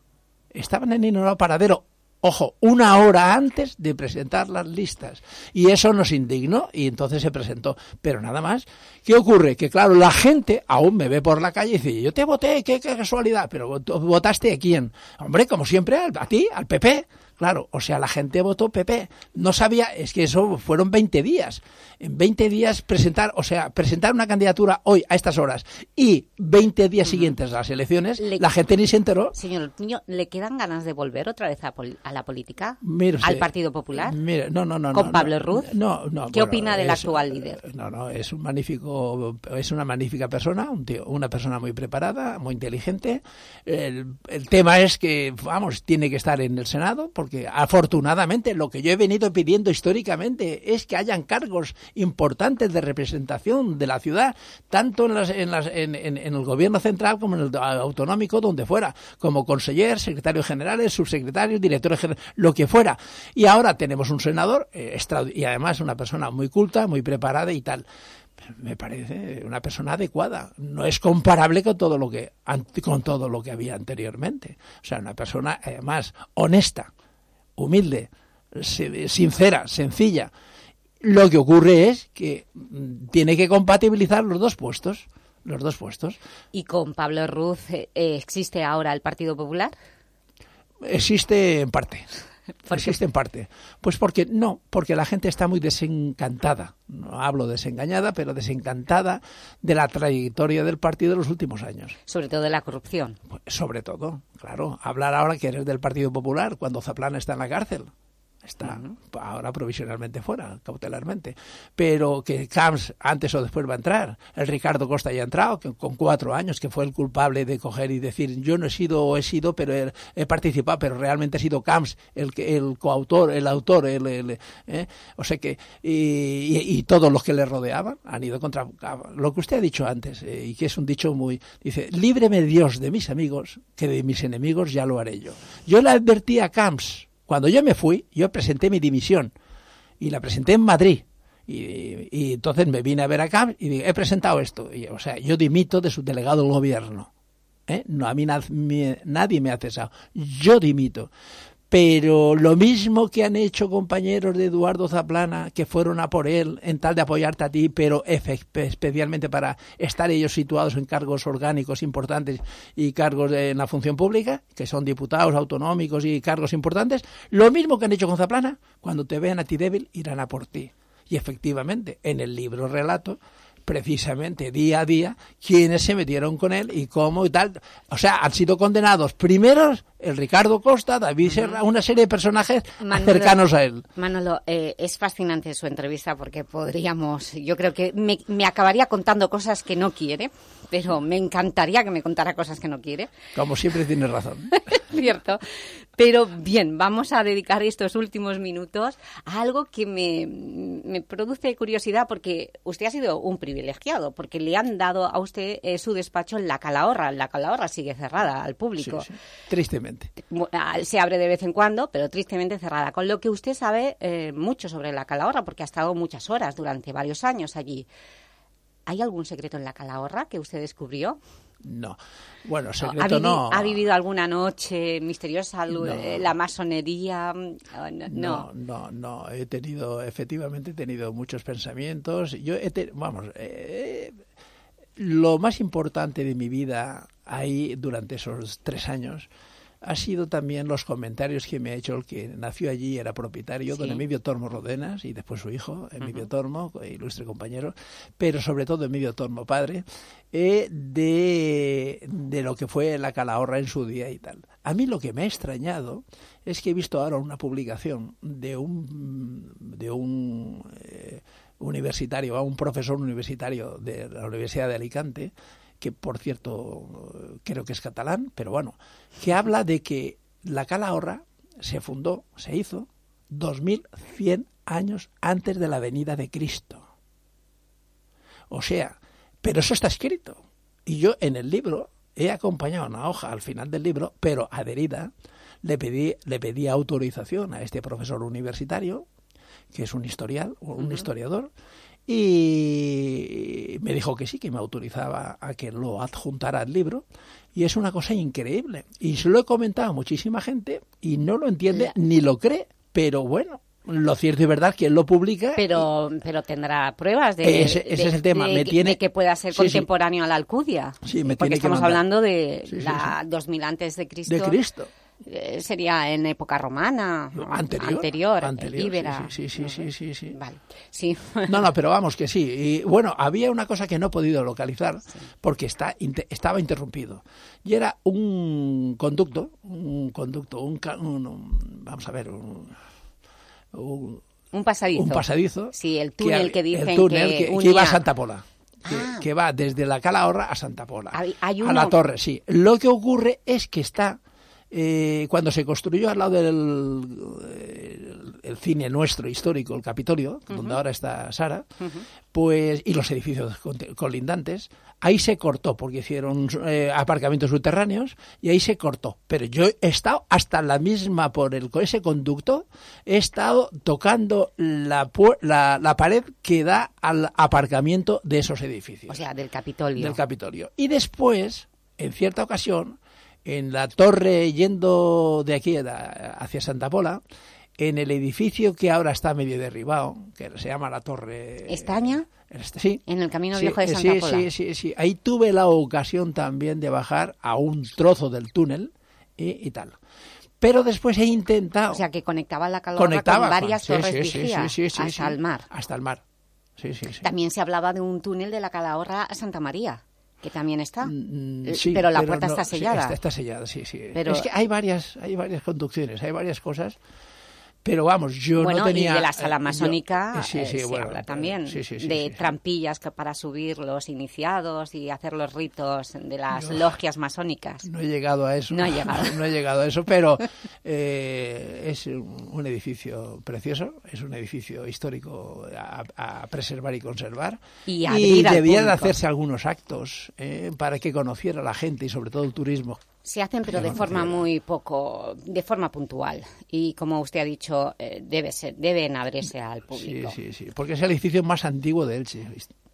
Estaban en ignorado paradero ojo, una hora antes de presentar las listas. Y eso nos indignó y entonces se presentó. Pero nada más. ¿Qué ocurre? Que claro, la gente aún me ve por la calle y dice, yo te voté, qué, casualidad, pero ¿votaste a quién? Hombre, como siempre, a ti, al PP. Claro, o sea, la gente votó PP. No sabía, es que eso fueron 20 días. En 20 días presentar, o sea, presentar una candidatura hoy a estas horas y 20 días siguientes a las elecciones, la gente ni se enteró. Señor Niño, ¿le quedan ganas de volver otra vez a, la política? ¿Al Partido Popular? Mire, no, no, no. ¿Con Pablo Ruz? No, no. ¿Qué opina del actual líder? No, no, es un magnífico, es una magnífica persona, un tío, una persona muy preparada, muy inteligente. El, el tema es que, vamos, tiene que estar en el Senado porque afortunadamente lo que yo he venido pidiendo históricamente es que hayan cargos importantes de representación de la ciudad, tanto en, las, en, las, en, en, el gobierno central como en el autonómico, donde fuera, como conseller, secretario general, subsecretario, director general, lo que fuera. Y ahora tenemos un senador eh, y además una persona muy culta, muy preparada y tal me parece una persona adecuada. No es comparable con todo lo que con todo lo que había anteriormente. O sea, una persona además honesta, humilde, sincera, sencilla. Lo que ocurre es que mm, tiene que compatibilizar los dos puestos, los dos puestos. ¿Y con Pablo Ruz eh, existe ahora el Partido Popular? Existe en parte. Existe en parte. Pues porque no, porque la gente está muy desencantada. No hablo desengañada, pero desencantada de la trayectoria del partido de los últimos años. Sobre todo de la corrupción. Pues sobre todo, claro. Hablar ahora que eres del Partido Popular cuando Zaplana está en la cárcel está ahora provisionalmente fuera, cautelarmente, pero que Camps antes o después va a entrar. El Ricardo Costa ya ha entrado, con cuatro años, que fue el culpable de coger y decir yo no he sido o he sido, pero he, participado, pero realmente ha sido Camps el, el coautor, el autor, el, ¿eh? o sea que, y, todos los que le rodeaban han ido contra lo que usted ha dicho antes, eh, y que es un dicho muy, dice, líbreme Dios de mis amigos, que de mis enemigos ya lo haré yo. Yo le advertí a Camps, cuando yo me fui, yo presenté mi dimisión y la presenté en Madrid. Y, entonces me vine a ver acá y dije, he presentado esto. Y, o sea, yo dimito de su delegado del gobierno. ¿eh? No, a mí nadie me ha cesado. Yo dimito. Pero lo mismo que han hecho compañeros de Eduardo Zaplana, que fueron a por él en tal de apoyarte a ti, pero especialmente para estar ellos situados en cargos orgánicos importantes y cargos en la función pública, que son diputados autonómicos y cargos importantes, lo mismo que han hecho con Zaplana, cuando te vean a ti débil, irán a por ti. Y efectivamente, en el libro relato precisamente día a día quiénes se metieron con él y cómo y tal. O sea, han sido condenados primeros el Ricardo Costa, David Serra, una serie de personajes cercanos a él. Manolo, eh, es fascinante su entrevista porque podríamos, yo creo que me, me, acabaría contando cosas que no quiere, pero me encantaría que me contara cosas que no quiere. Como siempre tiene razón. Cierto. Pero bien, vamos a dedicar estos últimos minutos a algo que me, me produce curiosidad porque usted ha sido un privilegiado, porque le han dado a usted eh, su despacho en la Calahorra. La Calahorra sigue cerrada al público. Sí, sí. Tristemente. Ah, se abre de vez en cuando, pero tristemente cerrada. Con lo que usted sabe eh, mucho sobre la Calahorra, porque ha estado muchas horas durante varios años allí. ¿Hay algún secreto en la Calahorra que usted descubrió? No. Bueno, secreto ¿Ha, no. ¿Ha vivido alguna noche misteriosa, no. la masonería? No, no, no, no, He tenido, efectivamente, he tenido muchos pensamientos. Yo, he te, vamos, eh, lo más importante de mi vida ahí durante esos tres años ha sido también los comentarios que me ha hecho el que nació allí, era propietario, sí. don Emilio Tormo Rodenas, y después su hijo, Emilio uh -huh. Tormo, ilustre compañero, pero sobre todo Emilio Tormo padre, eh, de, de lo que fue la Calahorra en su día y tal. A mí lo que me ha extrañado es que he visto ahora una publicación de un, de un eh, universitario, a un profesor universitario de la Universidad de Alicante, que por cierto creo que es catalán, pero bueno, que habla de que la Calahorra se fundó, se hizo 2100 años antes de la venida de Cristo. O sea, pero eso está escrito. Y yo en el libro he acompañado una hoja al final del libro, pero adherida, le pedí, le pedí autorización a este profesor universitario, que es un historial, un uh -huh. historiador, y me dijo que sí, que me autorizaba a que lo adjuntara al libro. Y es una cosa increíble. Y se lo he comentado a muchísima gente y no lo entiende ni lo cree, pero bueno. Lo cierto y verdad que él lo publica. Pero, pero tendrá pruebas de, ese, ese de, es el tema. De, me tiene... de que pueda ser sí, contemporáneo sí. a la Alcudia. Sí, me Porque tiene estamos que hablando de la 2000 antes de Cristo. De Cristo. Eh, sería en época romana. Anterior. Anterior. Sí, sí, sí, sí, sí, Vale. Sí. No, no, pero vamos que sí. Y bueno, había una cosa que no he podido localizar sí. porque está, inter, estaba interrumpido. Y era un conducto, un conducto, un, un, un vamos a ver, un, un un pasadizo. Un pasadizo. Sí, el túnel que, que dicen el túnel que, que, que iba a Santa Pola. Que, ah. que, va desde la Calahorra a Santa Pola. Hay, hay uno... A la torre, sí. Lo que ocurre es que está eh, cuando se construyó al lado del el, el cine nuestro histórico, el Capitolio, uh -huh. donde ahora está Sara, uh -huh. pues y los edificios colindantes, ahí se cortó porque hicieron eh, aparcamientos subterráneos y ahí se cortó. Pero yo he estado hasta la misma por el ese conducto, he estado tocando la, la, la pared que da al aparcamiento de esos edificios. O sea, del Capitolio. Del Capitolio. Y después, en cierta ocasión, en la torre yendo de aquí hacia Santa Pola, en el edificio que ahora está medio derribado, que se llama la Torre... ¿Estaña? Sí. En el Camino sí, Viejo de Santa sí, Pola. Sí, sí, sí. Ahí tuve la ocasión también de bajar a un trozo del túnel y, y tal. Pero después he intentado... O sea, que conectaba la calor con varias sí, torres sí, vigías sí, sí, hasta el mar. Hasta el mar. Sí, sí, sí. También se hablaba de un túnel de la Calahorra a Santa María que también está. Mm, sí, pero la puerta no, está sellada. Sí, está, está, sellada, sí, sí. Pero... Es que hay varias, hay varias conducciones, hay varias cosas. Pero vamos, yo bueno, no tenía... y de la sala masónica yo, sí, sí, eh, se bueno, habla también sí, de trampillas que para subir los iniciados y hacer los ritos de las yo logias masónicas. No he llegado a eso. No he llegado. no he llegado a eso, pero eh, es un edificio precioso, es un edificio histórico a, a preservar y conservar. Y, y debían de hacerse algunos actos eh, para que conociera la gente y sobre todo el turismo. Se hacen, pero de forma muy poco, de forma puntual. Y como usted ha dicho, eh, debe ser, deben abrirse al público. Sí, sí, sí, porque es el edificio más antiguo de Elche.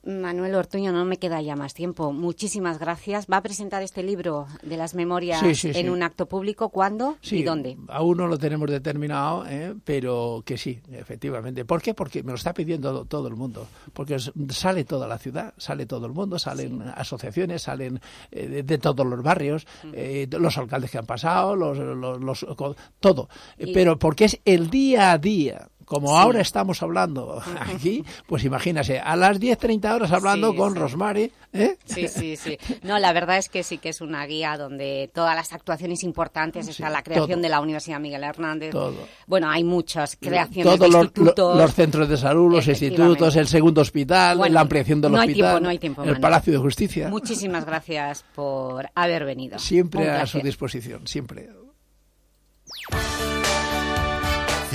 Manuel Ortuño, no me queda ya más tiempo. Muchísimas gracias. ¿Va a presentar este libro de las memorias en un acto público? ¿Cuándo y dónde? Aún no lo tenemos determinado, ¿eh? pero que sí, efectivamente. ¿Por qué? Porque me lo está pidiendo todo el mundo. Porque sale toda la ciudad, sale todo el mundo, salen asociaciones, salen eh, de, todos los barrios, eh, los alcaldes que han pasado, los, los, todo. Pero porque es el día a día como ahora estamos hablando aquí, pues imagínase, a las 10.30 horas hablando con Rosmary. ¿eh? Sí, sí, sí. No, la verdad es que sí que es una guía donde todas las actuaciones importantes, está la creación de la Universidad Miguel Hernández. Todo. Bueno, hay muchas creaciones de institutos. Los, centros de salud, los institutos, el segundo hospital, la ampliación del hospital, no hay tiempo, el Palacio de Justicia. Muchísimas gracias por haber venido. Siempre a su disposición, siempre.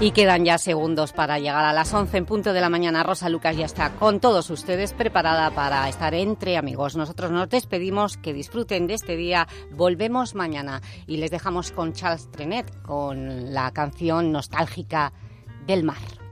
Y quedan ya segundos para llegar a las 11 en punto de la mañana. Rosa Lucas ya está con todos ustedes preparada para estar entre amigos. Nosotros nos despedimos, que disfruten de este día. Volvemos mañana y les dejamos con Charles Trenet, con la canción nostálgica del mar.